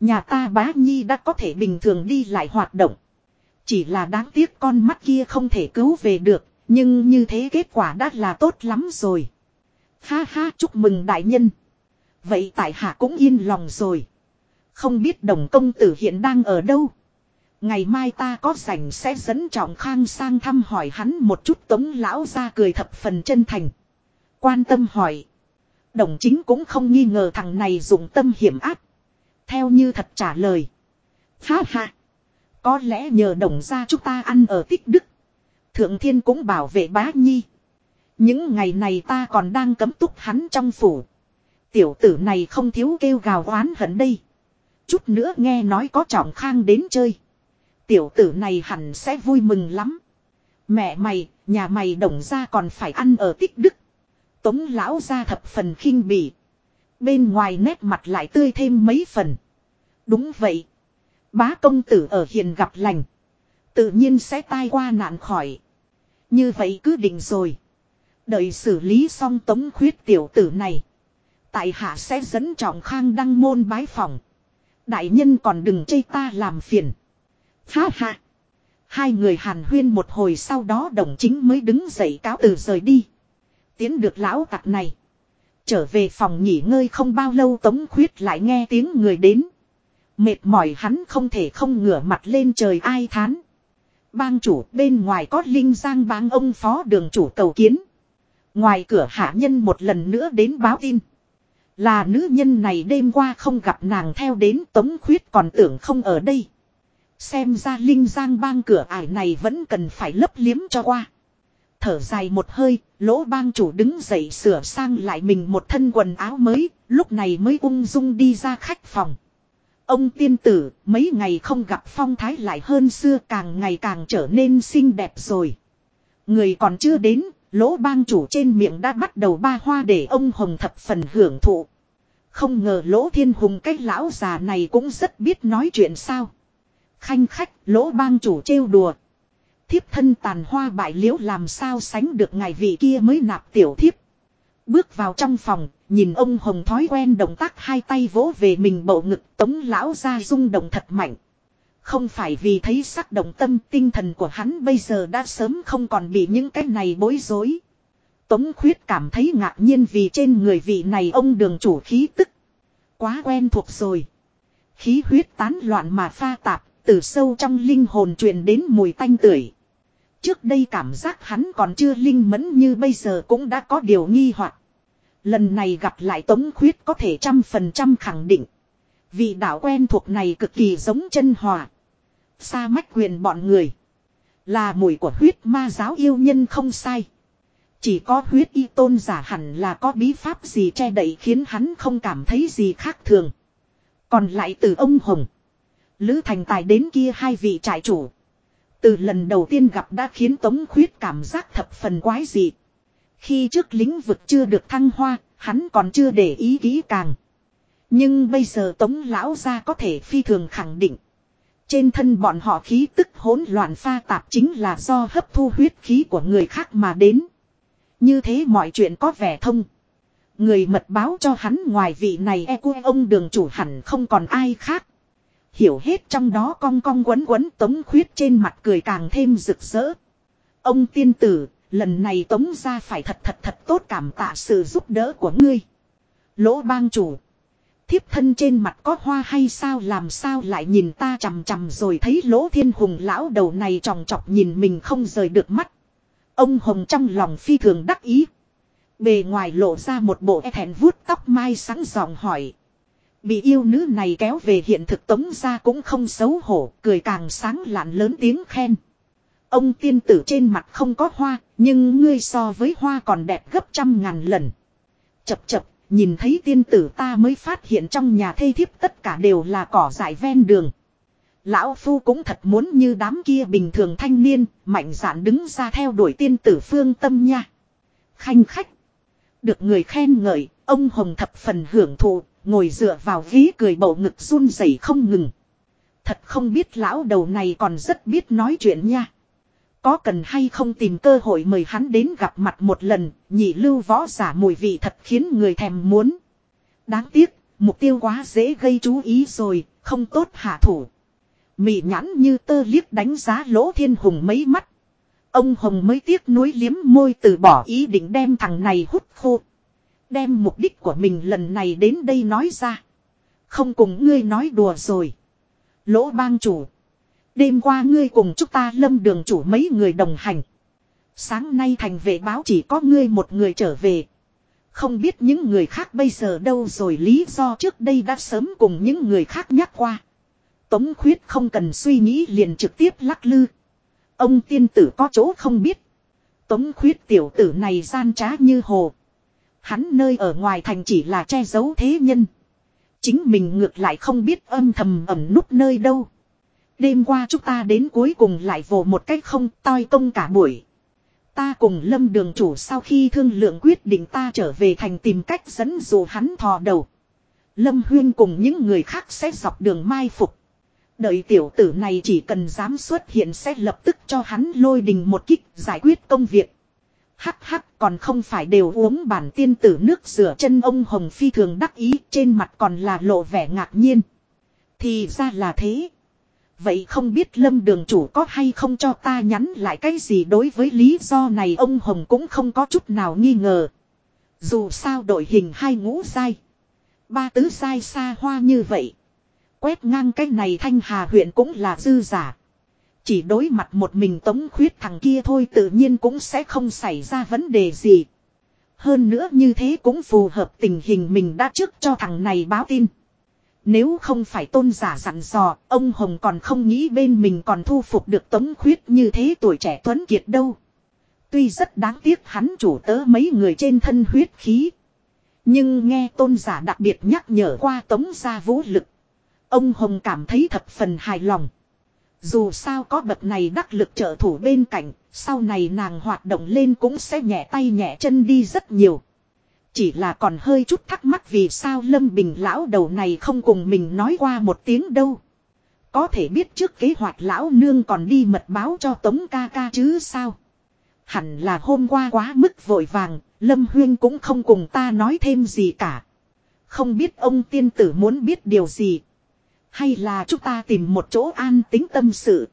Nhà ta bá nhi đã có thể bình thường đi lại hoạt động. Chỉ là đáng tiếc con mắt kia không thể cứu về được, nhưng như thế kết quả đã là tốt lắm rồi. Ha ha chúc mừng đại nhân. Vậy tại hạ cũng yên lòng rồi. Không biết đồng công tử hiện đang ở đâu. Ngày mai ta có rảnh sẽ dẫn trọng khang sang thăm hỏi hắn một chút tống lão ra cười thập phần chân thành. Quan tâm hỏi. Đồng chính cũng không nghi ngờ thằng này dùng tâm hiểm áp. Theo như thật trả lời. Ha ha. Có lẽ nhờ đồng ra chúng ta ăn ở tích đức. Thượng thiên cũng bảo vệ bá nhi. Những ngày này ta còn đang cấm túc hắn trong phủ. Tiểu tử này không thiếu kêu gào oán hận đây. Chút nữa nghe nói có trọng khang đến chơi. Tiểu tử này hẳn sẽ vui mừng lắm. Mẹ mày, nhà mày đồng ra còn phải ăn ở tích đức. Tống lão ra thập phần khinh bỉ. Bên ngoài nét mặt lại tươi thêm mấy phần. Đúng vậy. Bá công tử ở hiền gặp lành. Tự nhiên sẽ tai qua nạn khỏi. Như vậy cứ định rồi. Đợi xử lý xong tống khuyết tiểu tử này. Tại hạ sẽ dẫn trọng khang đăng môn bái phòng. Đại nhân còn đừng chây ta làm phiền. Ha ha. Hai người hàn huyên một hồi sau đó đồng chính mới đứng dậy cáo từ rời đi. Tiến được lão tặc này. Trở về phòng nghỉ ngơi không bao lâu tống khuyết lại nghe tiếng người đến. Mệt mỏi hắn không thể không ngửa mặt lên trời ai thán. Bang chủ, bên ngoài có linh giang bang ông phó đường chủ cầu kiến. Ngoài cửa hạ nhân một lần nữa đến báo tin. Là nữ nhân này đêm qua không gặp nàng theo đến tống khuyết còn tưởng không ở đây. Xem ra linh giang bang cửa ải này vẫn cần phải lấp liếm cho qua. Thở dài một hơi, lỗ bang chủ đứng dậy sửa sang lại mình một thân quần áo mới, lúc này mới ung dung đi ra khách phòng. Ông tiên tử, mấy ngày không gặp phong thái lại hơn xưa càng ngày càng trở nên xinh đẹp rồi. Người còn chưa đến, lỗ bang chủ trên miệng đã bắt đầu ba hoa để ông hồng thập phần hưởng thụ. Không ngờ lỗ thiên hùng cái lão già này cũng rất biết nói chuyện sao. Khanh khách, lỗ bang chủ trêu đùa. Thiếp thân tàn hoa bại liễu làm sao sánh được ngài vị kia mới nạp tiểu thiếp. Bước vào trong phòng, nhìn ông Hồng thói quen động tác hai tay vỗ về mình bầu ngực tống lão ra rung động thật mạnh. Không phải vì thấy sắc động tâm tinh thần của hắn bây giờ đã sớm không còn bị những cái này bối rối. Tống khuyết cảm thấy ngạc nhiên vì trên người vị này ông đường chủ khí tức. Quá quen thuộc rồi. Khí huyết tán loạn mà pha tạp, từ sâu trong linh hồn truyền đến mùi tanh tưởi. Trước đây cảm giác hắn còn chưa linh mẫn như bây giờ cũng đã có điều nghi hoặc. Lần này gặp lại Tống Khuyết có thể trăm phần trăm khẳng định. Vị đạo quen thuộc này cực kỳ giống chân hòa. xa mách quyền bọn người. Là mùi của huyết ma giáo yêu nhân không sai. Chỉ có huyết y tôn giả hẳn là có bí pháp gì che đậy khiến hắn không cảm thấy gì khác thường. Còn lại từ ông Hồng. Lữ thành tài đến kia hai vị trại chủ. Từ lần đầu tiên gặp đã khiến Tống Khuyết cảm giác thập phần quái dị. Khi trước lĩnh vực chưa được thăng hoa, hắn còn chưa để ý kỹ càng. Nhưng bây giờ tống lão ra có thể phi thường khẳng định. Trên thân bọn họ khí tức hỗn loạn pha tạp chính là do hấp thu huyết khí của người khác mà đến. Như thế mọi chuyện có vẻ thông. Người mật báo cho hắn ngoài vị này e cu ông đường chủ hẳn không còn ai khác. Hiểu hết trong đó cong cong quấn quấn tống khuyết trên mặt cười càng thêm rực rỡ. Ông tiên tử, lần này tống ra phải thật thật thật tốt cảm tạ sự giúp đỡ của ngươi. Lỗ bang chủ. Thiếp thân trên mặt có hoa hay sao làm sao lại nhìn ta chằm chằm rồi thấy lỗ thiên hùng lão đầu này tròng trọc nhìn mình không rời được mắt. Ông Hồng trong lòng phi thường đắc ý. Bề ngoài lộ ra một bộ e thẹn vuốt tóc mai sáng giọng hỏi. Bị yêu nữ này kéo về hiện thực tống ra cũng không xấu hổ, cười càng sáng lạn lớn tiếng khen. Ông tiên tử trên mặt không có hoa, nhưng ngươi so với hoa còn đẹp gấp trăm ngàn lần. Chập chập, nhìn thấy tiên tử ta mới phát hiện trong nhà thê thiếp tất cả đều là cỏ dại ven đường. Lão Phu cũng thật muốn như đám kia bình thường thanh niên, mạnh dạn đứng ra theo đuổi tiên tử phương tâm nha. Khanh khách. Được người khen ngợi, ông Hồng thập phần hưởng thụ, ngồi dựa vào ghế cười bầu ngực run rẩy không ngừng. Thật không biết lão đầu này còn rất biết nói chuyện nha. Có cần hay không tìm cơ hội mời hắn đến gặp mặt một lần, nhị lưu võ giả mùi vị thật khiến người thèm muốn. Đáng tiếc, mục tiêu quá dễ gây chú ý rồi, không tốt hạ thủ. Mị nhãn như tơ liếc đánh giá lỗ thiên hùng mấy mắt. Ông Hồng mới tiếc nuối liếm môi từ bỏ ý định đem thằng này hút khô. Đem mục đích của mình lần này đến đây nói ra. Không cùng ngươi nói đùa rồi. Lỗ bang chủ. Đêm qua ngươi cùng chúng ta lâm đường chủ mấy người đồng hành. Sáng nay thành vệ báo chỉ có ngươi một người trở về. Không biết những người khác bây giờ đâu rồi, lý do trước đây đã sớm cùng những người khác nhắc qua. Tống khuyết không cần suy nghĩ liền trực tiếp lắc lư. Ông tiên tử có chỗ không biết. Tống khuyết tiểu tử này gian trá như hồ. Hắn nơi ở ngoài thành chỉ là che giấu thế nhân. Chính mình ngược lại không biết âm thầm ẩm nút nơi đâu. Đêm qua chúng ta đến cuối cùng lại vồ một cách không toi công cả buổi. Ta cùng lâm đường chủ sau khi thương lượng quyết định ta trở về thành tìm cách dẫn dụ hắn thò đầu. Lâm Huyên cùng những người khác sẽ dọc đường mai phục. Đợi tiểu tử này chỉ cần dám xuất hiện sẽ lập tức cho hắn lôi đình một kích giải quyết công việc. Hắc hắc, còn không phải đều uống bản tiên tử nước rửa chân ông Hồng Phi thường đắc ý, trên mặt còn là lộ vẻ ngạc nhiên. Thì ra là thế. Vậy không biết lâm đường chủ có hay không cho ta nhắn lại cái gì đối với lý do này, ông Hồng cũng không có chút nào nghi ngờ. Dù sao đội hình hai ngũ sai. Ba tứ sai xa hoa như vậy. Quét ngang cái này thanh hà huyện cũng là dư giả. Chỉ đối mặt một mình tống khuyết thằng kia thôi tự nhiên cũng sẽ không xảy ra vấn đề gì. Hơn nữa như thế cũng phù hợp tình hình mình đã trước cho thằng này báo tin. Nếu không phải tôn giả dặn dò, ông Hồng còn không nghĩ bên mình còn thu phục được tống khuyết như thế tuổi trẻ tuấn kiệt đâu. Tuy rất đáng tiếc hắn chủ tớ mấy người trên thân huyết khí. Nhưng nghe tôn giả đặc biệt nhắc nhở qua tống gia vũ lực. Ông Hồng cảm thấy thập phần hài lòng. Dù sao có bậc này đắc lực trợ thủ bên cạnh, sau này nàng hoạt động lên cũng sẽ nhẹ tay nhẹ chân đi rất nhiều. Chỉ là còn hơi chút thắc mắc vì sao Lâm Bình lão đầu này không cùng mình nói qua một tiếng đâu. Có thể biết trước kế hoạch lão nương còn đi mật báo cho Tống ca ca chứ sao. Hẳn là hôm qua quá mức vội vàng, Lâm Huyên cũng không cùng ta nói thêm gì cả. Không biết ông tiên tử muốn biết điều gì. Hay là chúng ta tìm một chỗ an tính tâm sự.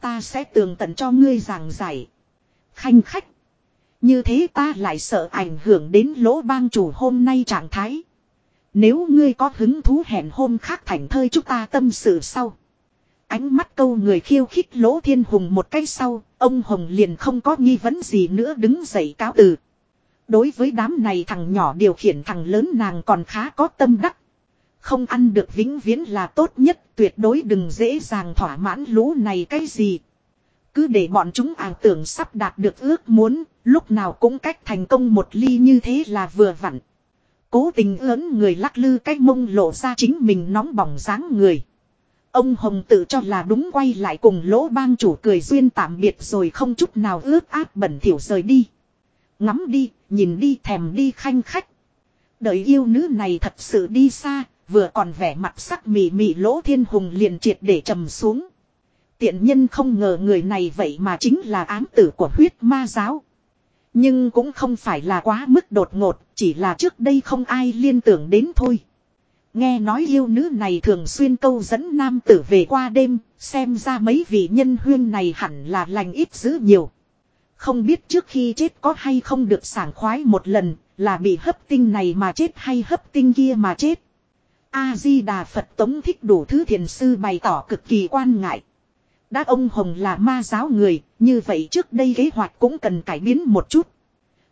Ta sẽ tường tận cho ngươi giảng giải. Khanh khách. Như thế ta lại sợ ảnh hưởng đến lỗ bang chủ hôm nay trạng thái. Nếu ngươi có hứng thú hẹn hôm khác thành thơi chúng ta tâm sự sau. Ánh mắt câu người khiêu khích lỗ thiên hùng một cái sau, ông Hồng liền không có nghi vấn gì nữa đứng dậy cáo từ. Đối với đám này thằng nhỏ điều khiển thằng lớn nàng còn khá có tâm đắc. Không ăn được vĩnh viễn là tốt nhất tuyệt đối đừng dễ dàng thỏa mãn lũ này cái gì. Cứ để bọn chúng ảo tưởng sắp đạt được ước muốn, lúc nào cũng cách thành công một ly như thế là vừa vặn. Cố tình ớn người lắc lư cái mông lộ ra chính mình nóng bỏng dáng người. Ông Hồng tự cho là đúng quay lại cùng lỗ bang chủ cười duyên tạm biệt rồi không chút nào ướt át bẩn thỉu rời đi. Ngắm đi, nhìn đi thèm đi khanh khách. Đợi yêu nữ này thật sự đi xa, vừa còn vẻ mặt sắc mị mị lỗ thiên hùng liền triệt để trầm xuống. Tiện nhân không ngờ người này vậy mà chính là ám tử của huyết ma giáo. Nhưng cũng không phải là quá mức đột ngột, chỉ là trước đây không ai liên tưởng đến thôi. Nghe nói yêu nữ này thường xuyên câu dẫn nam tử về qua đêm, xem ra mấy vị nhân huyên này hẳn là lành ít dữ nhiều. Không biết trước khi chết có hay không được sảng khoái một lần, là bị hấp tinh này mà chết hay hấp tinh kia mà chết. A-di-đà Phật Tống thích đủ thứ thiền sư bày tỏ cực kỳ quan ngại. Đã ông Hồng là ma giáo người, như vậy trước đây kế hoạch cũng cần cải biến một chút.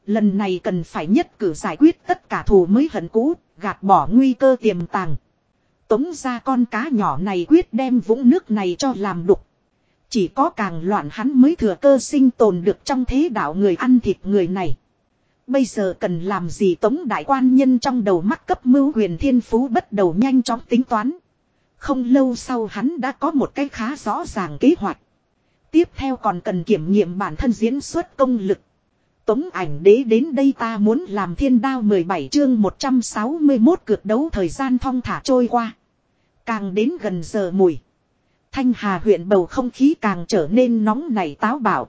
Lần này cần phải nhất cử giải quyết tất cả thù mới hận cũ, gạt bỏ nguy cơ tiềm tàng. Tống ra con cá nhỏ này quyết đem vũng nước này cho làm đục. Chỉ có càng loạn hắn mới thừa cơ sinh tồn được trong thế đạo người ăn thịt người này. Bây giờ cần làm gì tống đại quan nhân trong đầu mắt cấp mưu huyền thiên phú bắt đầu nhanh chóng tính toán. Không lâu sau hắn đã có một cái khá rõ ràng kế hoạch. Tiếp theo còn cần kiểm nghiệm bản thân diễn xuất công lực. Tống ảnh đế đến đây ta muốn làm thiên đao 17 chương 161 cược đấu thời gian thong thả trôi qua. Càng đến gần giờ mùi. Thanh Hà huyện bầu không khí càng trở nên nóng nảy táo bạo.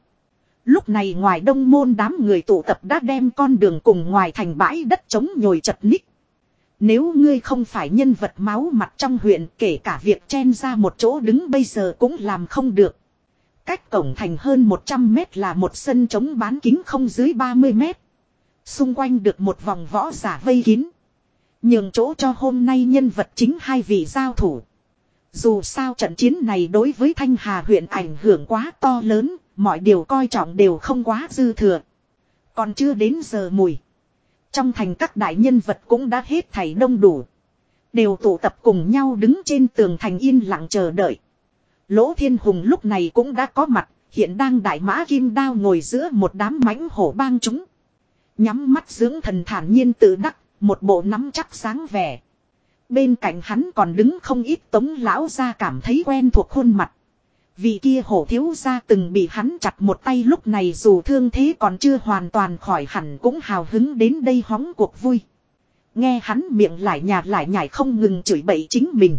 Lúc này ngoài đông môn đám người tụ tập đã đem con đường cùng ngoài thành bãi đất trống nhồi chật ních. Nếu ngươi không phải nhân vật máu mặt trong huyện kể cả việc chen ra một chỗ đứng bây giờ cũng làm không được. Cách cổng thành hơn 100 mét là một sân trống bán kính không dưới 30 mét. Xung quanh được một vòng võ giả vây kín. Nhường chỗ cho hôm nay nhân vật chính hai vị giao thủ. Dù sao trận chiến này đối với Thanh Hà huyện ảnh hưởng quá to lớn, mọi điều coi trọng đều không quá dư thừa. Còn chưa đến giờ mùi. Trong thành các đại nhân vật cũng đã hết thảy đông đủ. Đều tụ tập cùng nhau đứng trên tường thành yên lặng chờ đợi. Lỗ Thiên Hùng lúc này cũng đã có mặt, hiện đang đại mã kim đao ngồi giữa một đám mãnh hổ bang chúng. Nhắm mắt dưỡng thần thản nhiên tự đắc, một bộ nắm chắc sáng vẻ. Bên cạnh hắn còn đứng không ít tống lão ra cảm thấy quen thuộc khuôn mặt. Vị kia hổ thiếu ra từng bị hắn chặt một tay lúc này dù thương thế còn chưa hoàn toàn khỏi hẳn cũng hào hứng đến đây hóng cuộc vui. Nghe hắn miệng lại nhạt lại nhảy không ngừng chửi bậy chính mình.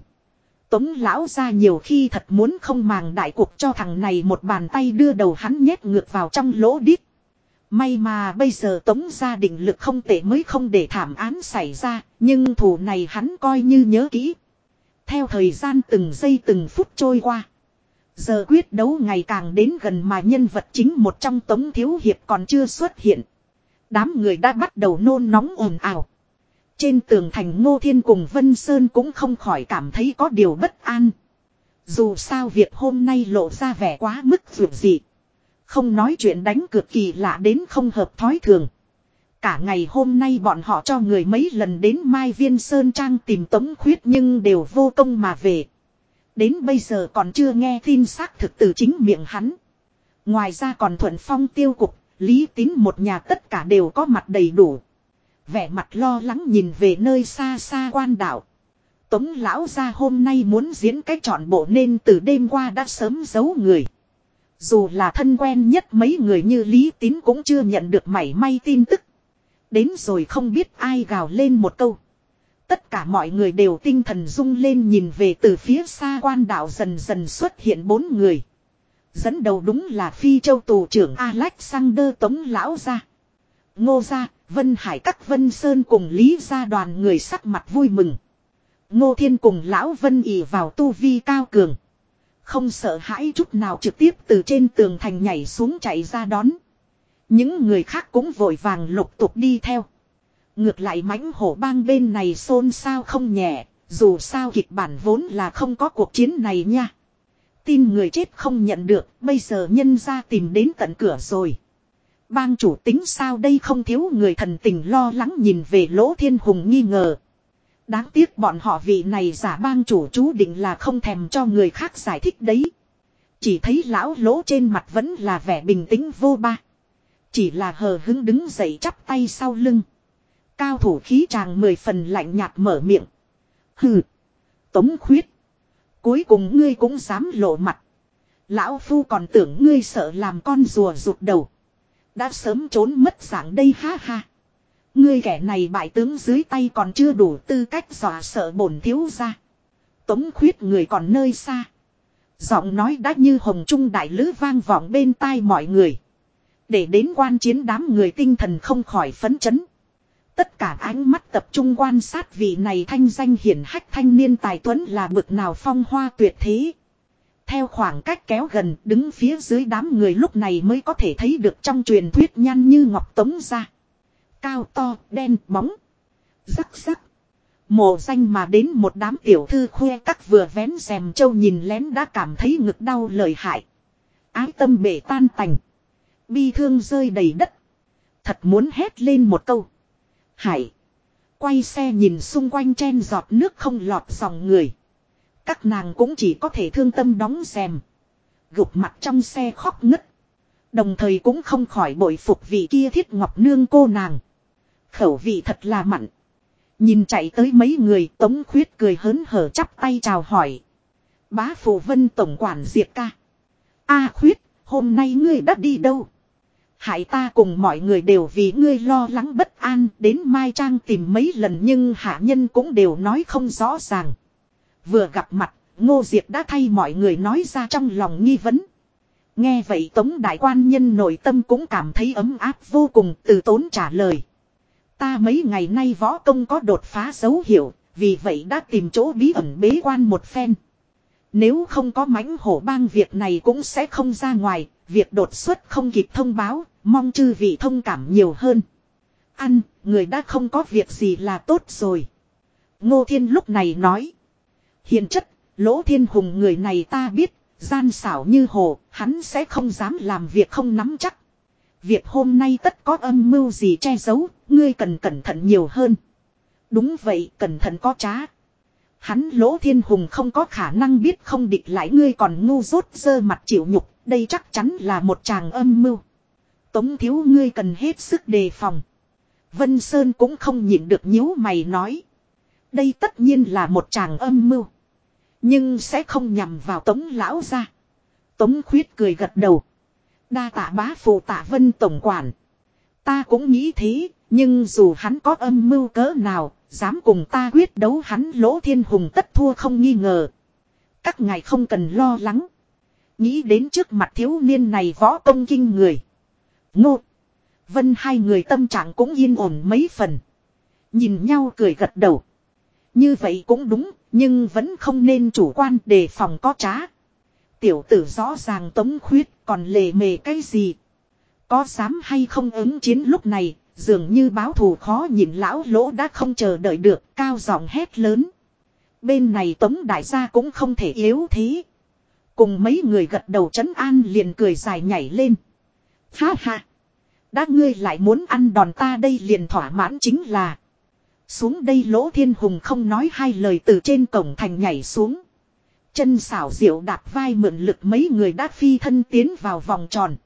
Tống lão ra nhiều khi thật muốn không màng đại cuộc cho thằng này một bàn tay đưa đầu hắn nhét ngược vào trong lỗ đít. May mà bây giờ tống gia định lực không tệ mới không để thảm án xảy ra, nhưng thủ này hắn coi như nhớ kỹ. Theo thời gian từng giây từng phút trôi qua. Giờ quyết đấu ngày càng đến gần mà nhân vật chính một trong tống thiếu hiệp còn chưa xuất hiện. Đám người đã bắt đầu nôn nóng ồn ào. Trên tường thành Ngô Thiên cùng Vân Sơn cũng không khỏi cảm thấy có điều bất an. Dù sao việc hôm nay lộ ra vẻ quá mức vượt dị. Không nói chuyện đánh cực kỳ lạ đến không hợp thói thường. Cả ngày hôm nay bọn họ cho người mấy lần đến Mai Viên Sơn Trang tìm Tống Khuyết nhưng đều vô công mà về. Đến bây giờ còn chưa nghe tin xác thực từ chính miệng hắn. Ngoài ra còn thuận phong tiêu cục, lý tín một nhà tất cả đều có mặt đầy đủ. Vẻ mặt lo lắng nhìn về nơi xa xa quan đảo. Tống lão ra hôm nay muốn diễn cách trọn bộ nên từ đêm qua đã sớm giấu người. Dù là thân quen nhất mấy người như Lý Tín cũng chưa nhận được mảy may tin tức. Đến rồi không biết ai gào lên một câu. Tất cả mọi người đều tinh thần rung lên nhìn về từ phía xa quan đảo dần dần xuất hiện bốn người. Dẫn đầu đúng là phi châu tù trưởng Alexander Tống Lão ra. Ngô gia, Vân Hải các Vân Sơn cùng Lý gia đoàn người sắc mặt vui mừng. Ngô Thiên cùng Lão Vân ỉ vào tu vi cao cường. Không sợ hãi chút nào trực tiếp từ trên tường thành nhảy xuống chạy ra đón. Những người khác cũng vội vàng lục tục đi theo. Ngược lại mãnh hổ bang bên này xôn xao không nhẹ, dù sao kịch bản vốn là không có cuộc chiến này nha. Tin người chết không nhận được, bây giờ nhân ra tìm đến tận cửa rồi. Bang chủ tính sao đây không thiếu người thần tình lo lắng nhìn về lỗ thiên hùng nghi ngờ. Đáng tiếc bọn họ vị này giả bang chủ chú định là không thèm cho người khác giải thích đấy. Chỉ thấy lão lỗ trên mặt vẫn là vẻ bình tĩnh vô ba. Chỉ là hờ hứng đứng dậy chắp tay sau lưng. Cao thủ khí chàng mười phần lạnh nhạt mở miệng. Hừ. Tống khuyết. Cuối cùng ngươi cũng dám lộ mặt. Lão phu còn tưởng ngươi sợ làm con rùa rụt đầu. Đã sớm trốn mất dạng đây ha ha. Ngươi kẻ này bại tướng dưới tay còn chưa đủ tư cách dọa sợ bổn thiếu ra. Tống khuyết người còn nơi xa. Giọng nói đã như hồng trung đại lữ vang vọng bên tai mọi người. Để đến quan chiến đám người tinh thần không khỏi phấn chấn. Tất cả ánh mắt tập trung quan sát vị này thanh danh hiển hách thanh niên tài tuấn là bực nào phong hoa tuyệt thế. Theo khoảng cách kéo gần đứng phía dưới đám người lúc này mới có thể thấy được trong truyền thuyết nhan như ngọc tống ra. Cao to, đen, bóng. Rắc rắc. Mộ danh mà đến một đám tiểu thư khuê các vừa vén rèm châu nhìn lén đã cảm thấy ngực đau lời hại. Ái tâm bể tan tành. Bi thương rơi đầy đất. Thật muốn hét lên một câu. Hải. Quay xe nhìn xung quanh chen giọt nước không lọt dòng người. Các nàng cũng chỉ có thể thương tâm đóng xem Gục mặt trong xe khóc ngất. Đồng thời cũng không khỏi bội phục vị kia thiết ngọc nương cô nàng. Khẩu vị thật là mặn. Nhìn chạy tới mấy người tống khuyết cười hớn hở chắp tay chào hỏi. Bá phụ vân tổng quản diệt ca. A khuyết, hôm nay ngươi đã đi đâu? Hại ta cùng mọi người đều vì ngươi lo lắng bất an đến Mai Trang tìm mấy lần nhưng hạ nhân cũng đều nói không rõ ràng. Vừa gặp mặt, Ngô Diệp đã thay mọi người nói ra trong lòng nghi vấn. Nghe vậy Tống Đại Quan Nhân nội tâm cũng cảm thấy ấm áp vô cùng từ tốn trả lời. Ta mấy ngày nay võ công có đột phá dấu hiệu, vì vậy đã tìm chỗ bí ẩn bế quan một phen. Nếu không có mãnh hổ bang việc này cũng sẽ không ra ngoài, việc đột xuất không kịp thông báo, mong chư vị thông cảm nhiều hơn. Ăn, người đã không có việc gì là tốt rồi. Ngô Thiên lúc này nói. Hiện chất, lỗ thiên hùng người này ta biết, gian xảo như hồ, hắn sẽ không dám làm việc không nắm chắc. Việc hôm nay tất có âm mưu gì che giấu, ngươi cần cẩn thận nhiều hơn. Đúng vậy, cẩn thận có trá. Hắn lỗ thiên hùng không có khả năng biết không địch lại ngươi còn ngu dốt dơ mặt chịu nhục, đây chắc chắn là một chàng âm mưu. Tống thiếu ngươi cần hết sức đề phòng. Vân Sơn cũng không nhịn được nhíu mày nói. Đây tất nhiên là một chàng âm mưu. Nhưng sẽ không nhằm vào tống lão ra. Tống khuyết cười gật đầu. Đa tạ bá phụ tạ vân tổng quản. Ta cũng nghĩ thế, nhưng dù hắn có âm mưu cỡ nào, dám cùng ta quyết đấu hắn lỗ thiên hùng tất thua không nghi ngờ. Các ngài không cần lo lắng. Nghĩ đến trước mặt thiếu niên này võ công kinh người. Ngô. Vân hai người tâm trạng cũng yên ổn mấy phần. Nhìn nhau cười gật đầu. Như vậy cũng đúng, nhưng vẫn không nên chủ quan đề phòng có trá. Tiểu tử rõ ràng tống khuyết còn lề mề cái gì. Có dám hay không ứng chiến lúc này, dường như báo thù khó nhìn lão lỗ đã không chờ đợi được, cao giọng hét lớn. Bên này tống đại gia cũng không thể yếu thế. Cùng mấy người gật đầu chấn an liền cười dài nhảy lên. Ha ha. Đã ngươi lại muốn ăn đòn ta đây liền thỏa mãn chính là. Xuống đây lỗ thiên hùng không nói hai lời từ trên cổng thành nhảy xuống. Chân xảo diệu đạp vai mượn lực mấy người đã phi thân tiến vào vòng tròn.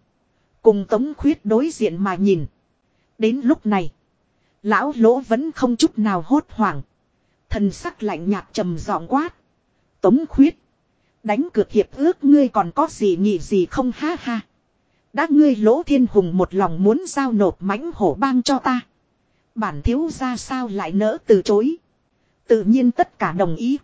Cùng tống khuyết đối diện mà nhìn. Đến lúc này. Lão lỗ vẫn không chút nào hốt hoảng. Thần sắc lạnh nhạt trầm giọng quát. Tống khuyết. Đánh cược hiệp ước ngươi còn có gì nhị gì không ha ha. Đã ngươi lỗ thiên hùng một lòng muốn giao nộp mãnh hổ bang cho ta. Bản thiếu ra sao lại nỡ từ chối. Tự nhiên tất cả đồng ý.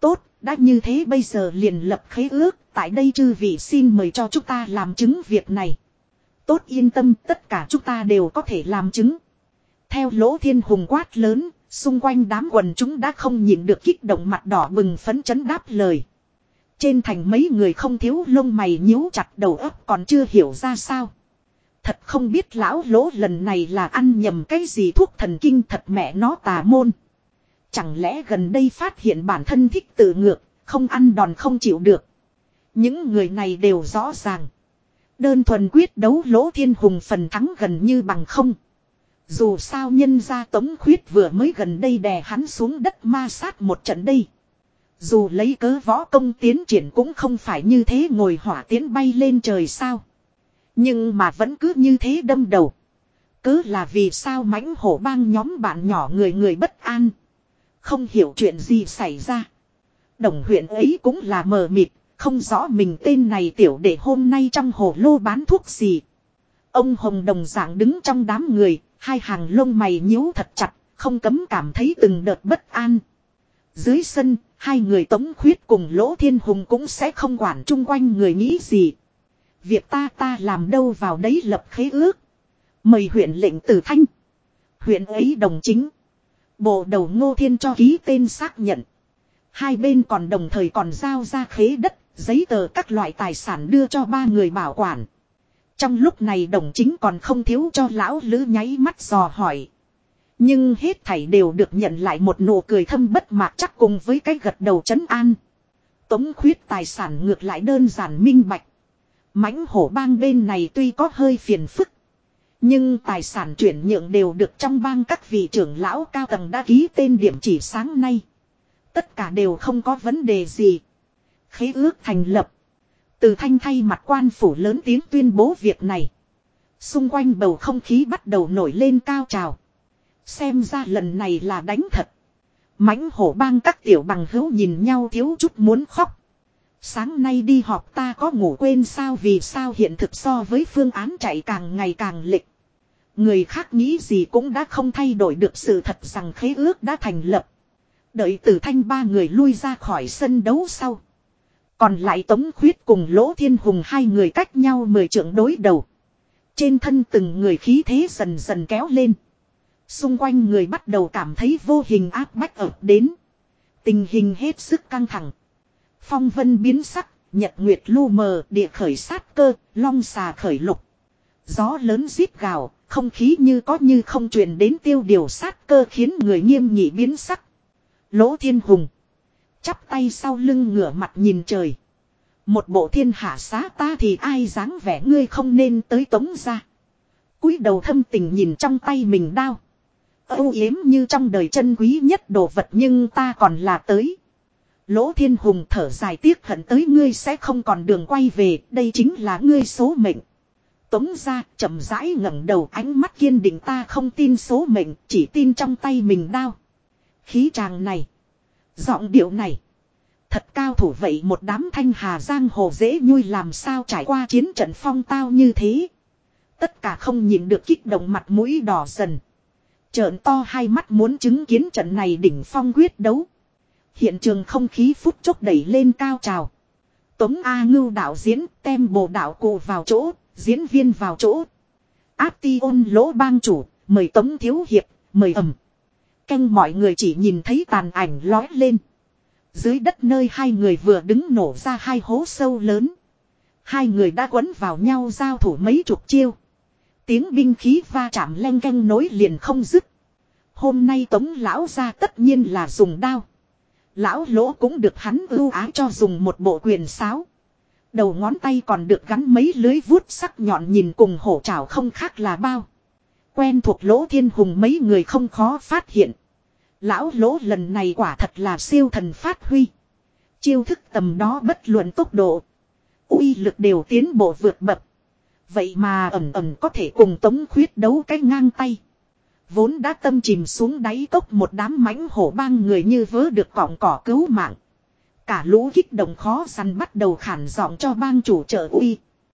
Tốt, đã như thế bây giờ liền lập khế ước. Tại đây chư vị xin mời cho chúng ta làm chứng việc này. Tốt yên tâm tất cả chúng ta đều có thể làm chứng. Theo lỗ thiên hùng quát lớn, xung quanh đám quần chúng đã không nhìn được kích động mặt đỏ bừng phấn chấn đáp lời. Trên thành mấy người không thiếu lông mày nhíu chặt đầu óc còn chưa hiểu ra sao. Thật không biết lão lỗ lần này là ăn nhầm cái gì thuốc thần kinh thật mẹ nó tà môn. Chẳng lẽ gần đây phát hiện bản thân thích tự ngược, không ăn đòn không chịu được. Những người này đều rõ ràng. Đơn thuần quyết đấu lỗ thiên hùng phần thắng gần như bằng không. Dù sao nhân gia tống khuyết vừa mới gần đây đè hắn xuống đất ma sát một trận đây. Dù lấy cớ võ công tiến triển cũng không phải như thế ngồi hỏa tiến bay lên trời sao. Nhưng mà vẫn cứ như thế đâm đầu. Cứ là vì sao mãnh hổ bang nhóm bạn nhỏ người người bất an. Không hiểu chuyện gì xảy ra. Đồng huyện ấy cũng là mờ mịt, không rõ mình tên này tiểu để hôm nay trong hồ lô bán thuốc gì. Ông Hồng đồng dạng đứng trong đám người, hai hàng lông mày nhíu thật chặt, không cấm cảm thấy từng đợt bất an. Dưới sân, hai người tống khuyết cùng Lỗ Thiên Hùng cũng sẽ không quản chung quanh người nghĩ gì. Việc ta ta làm đâu vào đấy lập khế ước. Mời huyện lệnh tử thanh. Huyện ấy đồng chính. Bộ đầu ngô thiên cho ký tên xác nhận. Hai bên còn đồng thời còn giao ra khế đất, giấy tờ các loại tài sản đưa cho ba người bảo quản. Trong lúc này đồng chính còn không thiếu cho lão lữ nháy mắt dò hỏi. Nhưng hết thảy đều được nhận lại một nụ cười thâm bất mạc chắc cùng với cái gật đầu chấn an. Tống khuyết tài sản ngược lại đơn giản minh bạch. mãnh hổ bang bên này tuy có hơi phiền phức. Nhưng tài sản chuyển nhượng đều được trong bang các vị trưởng lão cao tầng đã ký tên điểm chỉ sáng nay. Tất cả đều không có vấn đề gì. Khế ước thành lập. Từ thanh thay mặt quan phủ lớn tiếng tuyên bố việc này. Xung quanh bầu không khí bắt đầu nổi lên cao trào. Xem ra lần này là đánh thật. mãnh hổ bang các tiểu bằng hữu nhìn nhau thiếu chút muốn khóc. Sáng nay đi họp ta có ngủ quên sao vì sao hiện thực so với phương án chạy càng ngày càng lịch. Người khác nghĩ gì cũng đã không thay đổi được sự thật rằng khế ước đã thành lập. Đợi tử thanh ba người lui ra khỏi sân đấu sau. Còn lại Tống Khuyết cùng Lỗ Thiên Hùng hai người cách nhau mười trượng đối đầu. Trên thân từng người khí thế dần dần kéo lên. Xung quanh người bắt đầu cảm thấy vô hình áp bách ập đến. Tình hình hết sức căng thẳng. Phong vân biến sắc, nhật nguyệt lu mờ, địa khởi sát cơ, long xà khởi lục. Gió lớn rít gào, không khí như có như không truyền đến tiêu điều sát cơ khiến người nghiêm nhị biến sắc. Lỗ thiên hùng. Chắp tay sau lưng ngửa mặt nhìn trời. Một bộ thiên hạ xá ta thì ai dáng vẻ ngươi không nên tới tống ra. cúi đầu thâm tình nhìn trong tay mình đao. Âu yếm như trong đời chân quý nhất đồ vật nhưng ta còn là tới. Lỗ thiên hùng thở dài tiếc hận tới ngươi sẽ không còn đường quay về, đây chính là ngươi số mệnh. Tống ra chậm rãi ngẩng đầu ánh mắt kiên định ta không tin số mệnh, chỉ tin trong tay mình đao. Khí tràng này. Giọng điệu này. Thật cao thủ vậy một đám thanh hà giang hồ dễ nhui làm sao trải qua chiến trận phong tao như thế. Tất cả không nhìn được kích động mặt mũi đỏ dần. Trợn to hai mắt muốn chứng kiến trận này đỉnh phong quyết đấu. Hiện trường không khí phút chốc đẩy lên cao trào. Tống A ngưu đạo diễn tem bồ đạo cụ vào chỗ, diễn viên vào chỗ. Áp ti ôn lỗ bang chủ, mời Tống Thiếu Hiệp, mời ẩm. Canh mọi người chỉ nhìn thấy tàn ảnh lói lên. Dưới đất nơi hai người vừa đứng nổ ra hai hố sâu lớn. Hai người đã quấn vào nhau giao thủ mấy chục chiêu. Tiếng binh khí va chạm len canh nối liền không dứt. Hôm nay tống lão ra tất nhiên là dùng đao. Lão lỗ cũng được hắn ưu ái cho dùng một bộ quyền sáo. Đầu ngón tay còn được gắn mấy lưới vuốt sắc nhọn nhìn cùng hổ trảo không khác là bao. Quen thuộc lỗ thiên hùng mấy người không khó phát hiện. Lão lỗ lần này quả thật là siêu thần phát huy. Chiêu thức tầm đó bất luận tốc độ. uy lực đều tiến bộ vượt bậc. Vậy mà ẩm ẩm có thể cùng tống khuyết đấu cái ngang tay. Vốn đã tâm chìm xuống đáy cốc một đám mãnh hổ bang người như vớ được cọng cỏ cứu mạng. Cả lũ kích động khó săn bắt đầu khản giọng cho bang chủ trợ uy.